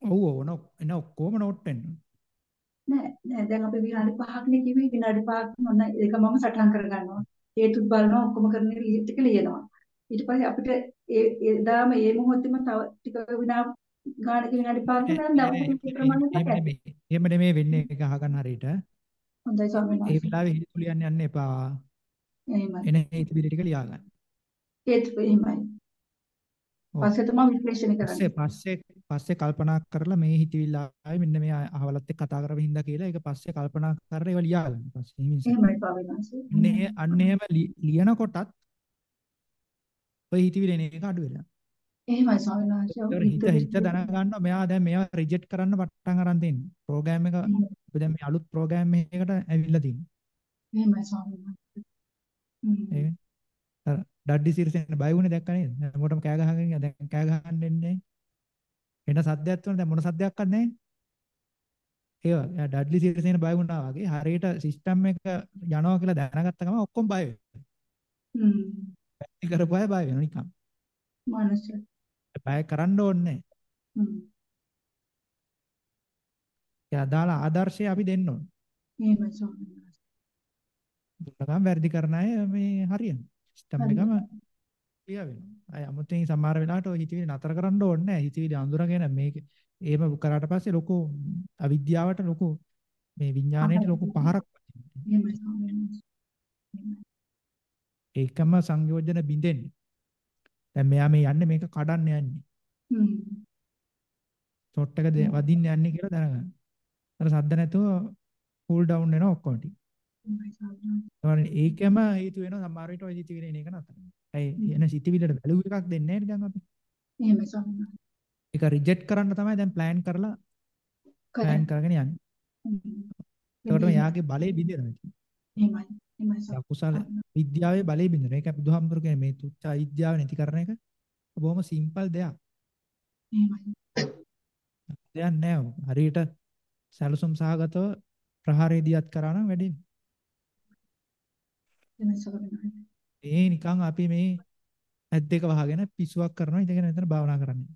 ඔව් ඔව් නෝ එන ඔක්කොම නෝට් වෙන්න. නෑ නෑ දැන් අපි විනාඩි 5ක් නේ කිව්වේ. විනාඩි 5ක් මොන ඒක මම සටහන් කරගන්නවා. හේතුත් බලනවා ඔක්කොම කරන ටික ලියනවා. ඊට පස්සේ අපිට ඒ එදාම ඒ මොහොතේම තව ටික විනාඩි ගානක විනාඩි 5ක් නම් දවසක ප්‍රමාණයක් එහෙම නෙමෙයි වෙන්නේ ඒක අහගන්න හරියට. හොඳයි ස්වාමීන් වහන්සේ. ඒ වෙලාවේ හිත ලියන්න යන්න එපා. එහෙමයි. එන හිතවිලි ටික ලියා ගන්න. ඒත් එහෙමයි. පස්සේ තමයි විශ්ලේෂණය කරන්නේ. පස්සේ පස්සේ කල්පනා කරලා මේ හිතවිල්ල ආයි මෙන්න මේ අහවලත් එක්ක කතා කරවෙ හින්දා කියලා ඒක පස්සේ කල්පනා කරලා ඒව ලියා ගන්න. පස්සේ එහෙමයි ස්වාමීන් වහන්සේ. අන්නේ එහෙම ලියනකොටත් ඔය හිතවිලි එන එක අඩු වෙනවා. එහෙමයි ස්වාමීන් වහන්සේ. හිත හිත දැනගන්නවා මෙයා දැන් මේවා රිජෙක්ට් කරන්න පටන් අරන් තියෙන්නේ. ප්‍රෝග්‍රෑම් එක අපි දැන් මේ අලුත් ප්‍රෝග්‍රෑම් එකකට ඇවිල්ලා තියෙන්නේ. එහෙමයි ස්වාමීන් වහන්සේ. ඒ අර ඩඩ්ඩි සිරිසෙන් බය වුණේ දැක්ක නේද? හැමෝටම කෑ ගහගෙන ඉන්න දැන් කෑ ගහන්න දෙන්නේ එන සද්දයක් තුන දැන් මොන සද්දයක්වත් නැහැ. ඒවා එයා ඩඩ්ලි සිරිසෙන් බය වුණා වගේ හරියට සිස්ටම් එක යනවා කියලා දැනගත්ත ගමන් ඔක්කොම බය වෙනවා. හ්ම්. පැති කරපු අය බය වෙනවා නිකන්. මානසික බය කරන්න ඕනේ නැහැ. අදාළ ආදර්ශය අපි දෙන්න ඕනේ. එහෙමයි ස්වාමීන් වහන්සේ. වැරදි කරන අය මේ හරියන. සිස්ටම් එකම ක්‍රියා වෙනවා. අය 아무තෙන් සමහර වෙලාවට ඔය හිතවිලි නතර කරන්න ඕනේ නැහැ. හිතවිලි අඳුරගෙන මේක එහෙම කරාට පස්සේ ලොකු අවිද්‍යාවට ලොකු මේ විඥාණයට ලොකු පහරක් එහෙමයි ස්වාමීන් වහන්සේ. ඒකම සංයෝජන බින්දෙන්නේ. දැන් මෙයා මේ යන්නේ මේක කඩන්න යන්නේ. හ්ම්. ෂොට් එක වදින්න යන්නේ කියලා දැනගන්න. අර සද්ද නැතුව කූල් ඩවුන් වෙනවා ඔක්කොම ටික. ඒකම හේතු වෙනවා සමහර විට ඔය සිතිවිලි එන එක නතර. ඇයි එන සිතිවිල්ලට වැලුව එකක් දෙන්නේ නැහැ දැන් අපි. එහෙමයි වහන්සේ. ඒක රිජෙක්ට් කරන්න තමයි දැන් ප්ලෑන් කරලා ප්ලෑන් කරගෙන යන්නේ. ඒකට යාගේ බලය බිඳිනවා. එහෙමයි. අකුසල විද්‍යාවේ බලය බිඳිනවා. ඒක බුදුහාමුදුරු කියන්නේ මේ තුච්ච අවිද්‍යාව නැති කරන එක බොහොම සිම්පල් දෙයක්. එහෙමයි. දෙයක් නෑ. හරියට සැලසුම් සහගතව ප්‍රහාරය දියත් කරා නම් වැඩේ. ඒ නිකන් අපි මේ ඇත් දෙක වහගෙන පිස්සුවක් කරනවා ඉඳගෙන එතන භාවනා කරන්නේ.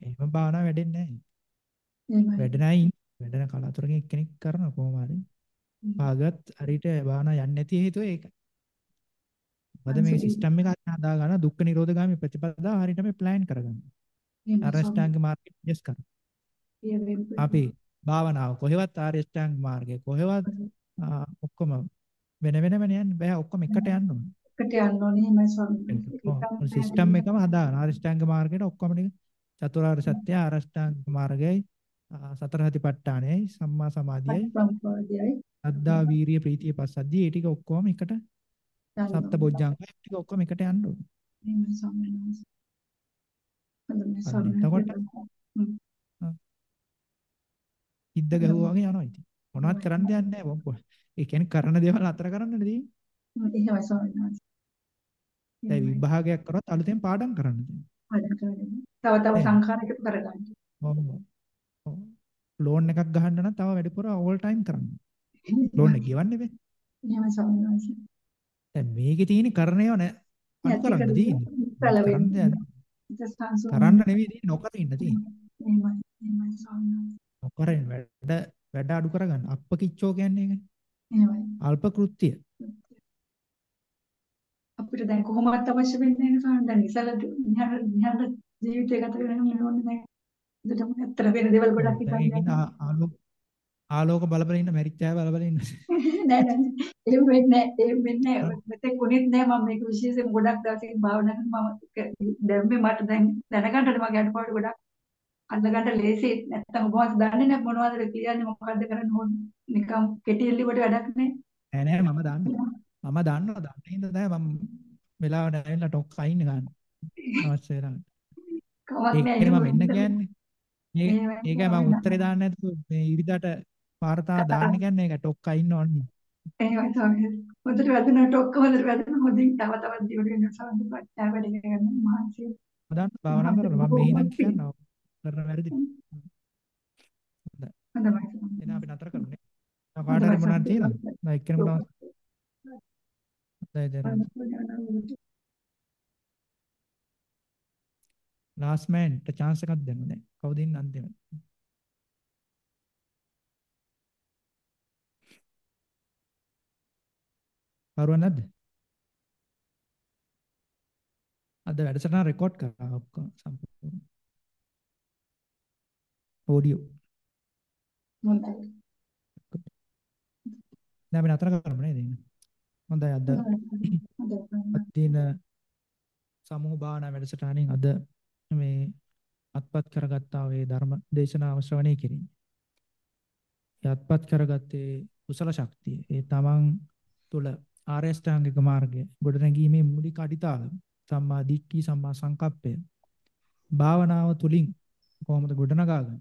එහෙම භාවනා වැඩෙන්නේ නැහැ. වැඩ නැහැ වැඩන කලාතුරකින් එක්කෙනෙක් කරන කොහොම හරි. පාගත් හරියට භාවනා යන්නේ නැති හේතුව ඒකයි. මොකද මේ සිස්ටම් එක හදා ගන්න දුක්ඛ නිරෝධ ගාමී ප්‍රතිපදා හරියට මේ ප්ලෑන් කරගන්න. අරෂ්ටාංග මාර්ගෙ ජස් කරන්න. අපි භාවනාව කොහෙවත් ආරියෂ්ටාංග මාර්ගය කොහෙවත් ඔක්කොම වෙන වෙනමනේ යන්නේ බෑ. ඔක්කොම එකට යන්න ඕනේ. එකට යන්න ඕනේ. එහෙමයි ස්වාමීනි. සිස්ටම් එකම හදාගන්න. ආරියෂ්ටාංග මාර්ගයට ඔක්කොම ටික චතුරාර්ය සත්‍ය ආරෂ්ටාංග මාර්ගයයි සතර හතිපට්ඨානයයි සම්මා සමාධියයි අද්දා වීරිය ප්‍රීතිය පස්සද්ධිය ඒ ටික ඔක්කොම එකට සප්ත බොජ්ජංග ටික ඔක්කොම එකට යන්න ඕනේ. එතකොට ඉද්ද ගැහුවා වගේ යනවා ඉතින්. මොනවත් කරන්න දෙයක් නැහැ බොම්පො. ඒ කියන්නේ කරන දේවල් අතර කරන්න නෙදී. එහෙමයි ස්වාමීනි. දැන් විභාගයක් කරොත් අලුතෙන් පාඩම් කරන්න තියෙනවා. තව තව සංඛාර එකතු කරගන්න. ඔව්. ලෝන් එකක් ගහන්න නම් තව වැඩිපුර ඕල් ටයිම් කරන්න. ලෝන් එක ගෙවන්න බෑ. එහෙම ස්වාමීන් වහන්සේ. දැන් මේකේ තියෙන කරණේව නෑ. අනු කරන්න තියෙන්නේ. කරන්න නෙවෙයි තියෙන්නේ නොකර ඉන්න තියෙන්නේ. එහෙමයි. එහෙමයි ස්වාමීන් වහන්සේ. නොකරින් වැඩ වැඩ අඩු කරගන්න. අප්පකිච්චෝ කියන්නේ ඒකනේ. එහෙමයි. අල්ප කෘත්‍ය. අපිට දැන් කොහොමවත් අවශ්‍ය වෙන්නේ නැහැ ස්වාමීන් දැන් ඉසල නිහඬ ජීවිතය ගත කරගෙන ඕනේ දැන්. ඒකටම ඇත්තට වෙන දේවල් ගොඩක් හිතන්නේ. ආලෝක බලබල ඉන්න මැරිච්ච අය බලබල ඉන්න. නෑ නෑ. එහෙම වෙන්නේ නෑ එහෙම වෙන්නේ නෑ. මෙතෙක් උනේත් නෑ මම මේක විශේෂයෙන් ගොඩක් දවසකින් භාවනා කරන මම දැම්මේ මට දැන් දැනගන්නට මගේ අඩපාඩු ගොඩක් අඳගන්න ලේසි. නැත්තම් ඔබ වහන්සේ දන්නේ නැහැ මොනවද කියන්නේ මොකද්ද කරන්න ඕනේ? නිකම් කෙටි එල්ලුවට වැඩක් නෑ. නෑ නෑ මම දන්නවා මම දන්නවා දන්නේ හින්දා තමයි මම වෙලාවට ඇවිල්ලා ටොක් අයින් ගන්න. අවශ්‍ය වෙලාවට. කමක් නෑ මම එන්න කියන්නේ. ඒකයි මම උත්තරේ දාන්න නැතුව මේ ඉරිදාට වාර්තා දාන්න කියන්නේ ඒක ටොක් අයින් ඕනේ. එහෙමයි තමයි හොඳට වැදුනා ටොක් හොඳට වැදුනා. හොඳින් තව තවත් දියුණු වෙන සම්පූර්ණ පට්ටා වැඩ කරගන්න මහන්සිය. මම භාවනා කරනවා මම මෙහෙනම් කියනවා. කරන වැරදි හොඳයි. එහෙනම් අපි නතර කරමු නේ කාට හරි මොනවද තියෙනවද නෑ එක්කෙනෙක් මොනවද හොඳයි. දැන්. ලාස්ට් මෑන්ට chance එකක් දෙන්න දැන්. කවුද ඉන්නේ අන්තිමට කරුව නැද්ද? අද වැඩසටහන රෙකෝඩ් කරා ඔක්කොම සම්පූර්ණ. ඔඩියෝ හොඳයි. දැන් අපි නතර කරමු නේද හොඳයි අද අදින සමූහ භාවනා වැඩසටහනින් අද මේ අත්පත් කරගත්තා වේ ධර්ම දේශනාව ශ්‍රවණය කිරීම. යත්පත් කරගත්තේ කුසල ශක්තිය. ඒ තමන් තුළ ආර්ය අෂ්ටාංගික මාර්ගය ගොඩනැගීමේ මූලික අඩිතාල සම්මා දිට්ඨි සම්මා සංකප්පය භාවනාව තුලින් කොහොමද ගොඩනගාගන්නේ?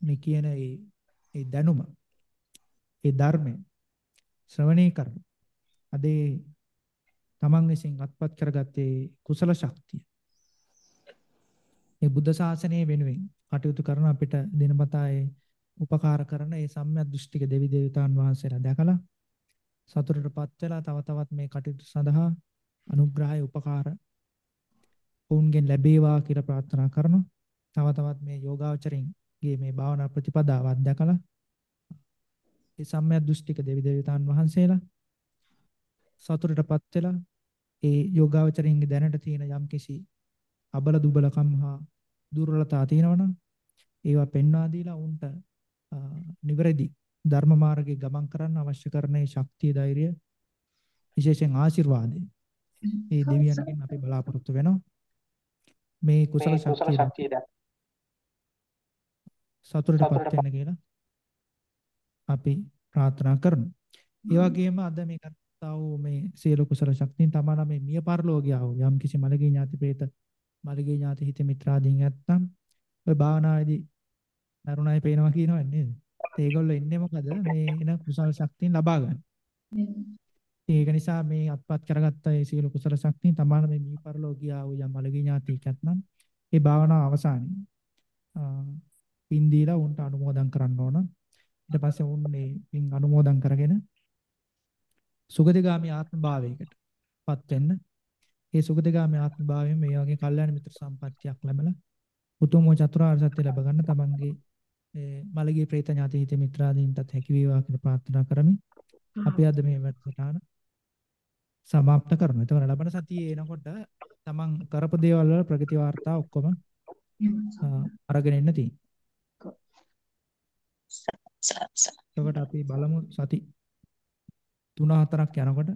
මේ කියන ඒ ඒ දැනුම ඒ ධර්මය ශ්‍රවණය කරන අදේ තමන් විසින් අත්පත් කරගත්තේ කුසල ශක්තිය. මේ බුද්ධ ශාසනය වෙනුවෙන් කටයුතු කරන අපිට දිනපතා ඒ උපකාර කරන ඒ සම්‍යක් දෘෂ්ටික දෙවි දේවතාන් වහන්සේලා දැකලා සතුටටපත් වෙලා තව තවත් මේ කටයුතු සඳහා අනුග්‍රහය උපකාර ඔවුන්ගෙන් ලැබේවා කියලා ප්‍රාර්ථනා කරනවා. තව තවත් මේ යෝගාචරින්ගේ මේ භාවනා ප්‍රතිපදාව අත්දකලා ඒ සම්‍යක් දෘෂ්ටික දෙවි දේවතාන් වහන්සේලා සතුටටපත් වෙලා ඒ යෝගාචරින්ගේ දැනට තියෙන යම්කිසි අබල දුබලකම් හා දුර්වලතා තියෙනවනම් ඒවා පෙන්වා දීලා උන්ට නිවැරදි ධර්ම මාර්ගයේ ගමන් කරන්න අවශ්‍ය කරන මේ ශක්තිය ධෛර්යය විශේෂයෙන් ආශිර්වාදය මේ දෙවියන්ගෙන් අපි බලාපොරොත්තු වෙනවා මේ කුසල ශක්තිය සතුටටපත් වෙන්න කියලා අපි ප්‍රාර්ථනා කරමු. ඒ වගේම අද මේ කරතා වූ මේ සියලු කුසල ශක්තියන් තමන මේ මිය පරලෝකියා වූ යම් කිසි මලගේ ඥාති ප්‍රේත මලගේ ඥාති හිත මිත්‍රාදීන් නැත්තම් ඔය භාවනාවේදී නරුණයි පේනවා කියනවන්නේ නේද? ඒගොල්ලෝ ඉන්නේ මොකද මේ එන කුසල ශක්තියන් ලබා ගන්න. ඒක නිසා මේ අත්පත් කරගත්ත ඒ සියලු කුසල ශක්තියන් තමයි මේ මී පරලෝකියා වූ යම් මලගේ ඥාතියෙක් නැත්නම් ඒ භාවනාව අවසානයේ පින් දීලා උන්ට අනුමෝදන් කරන්න ඕන. ඊට පස්සේ උන් මේ පින් අනුමෝදන් කරගෙන සුගතිගාමි ආත්ම භාවයකටපත් වෙන්න. ඒ සුගතිගාමි ආත්ම භාවයෙන් මේ වගේ කල්යාණ මිත්‍ර සම්පත්තියක් ලැබලා උතුම් චතුරාර්ය සත්‍ය ලැබ ගන්න තමන්ගේ මලගේ ප්‍රේත ඥාති හිත මිත්‍රාදීන්ටත් හැකි වේවා කියලා ප්‍රාර්ථනා කරමි. අපි අද මේ වැඩසටහන සමාප්ත කරනවා. එතකොට ලබන සතියේ එනකොට තමන් කරපු දේවල් වල ප්‍රගති වාර්තා ඔක්කොම අරගෙන එන්න තියෙනවා. එතකොට අපි බලමු සති 3-4ක් යනකොට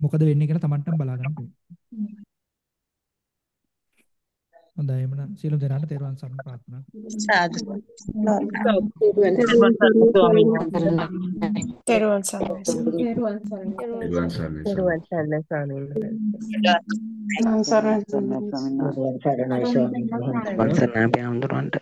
මොකද වෙන්නේ කියලා තමන්ටම බලා ගන්න පුළුවන්. හොඳයි එමනම්. සියලු දෙනාට තෙරුවන් සරණ ප්‍රාර්ථනා සාදු. තෙරුවන් සරණ තෙරුවන් සරණ තෙරුවන් සරණ තෙරුවන් සරණ ස්වාමීන් සරණ සරණ ස්වාමීන් වහන්සේ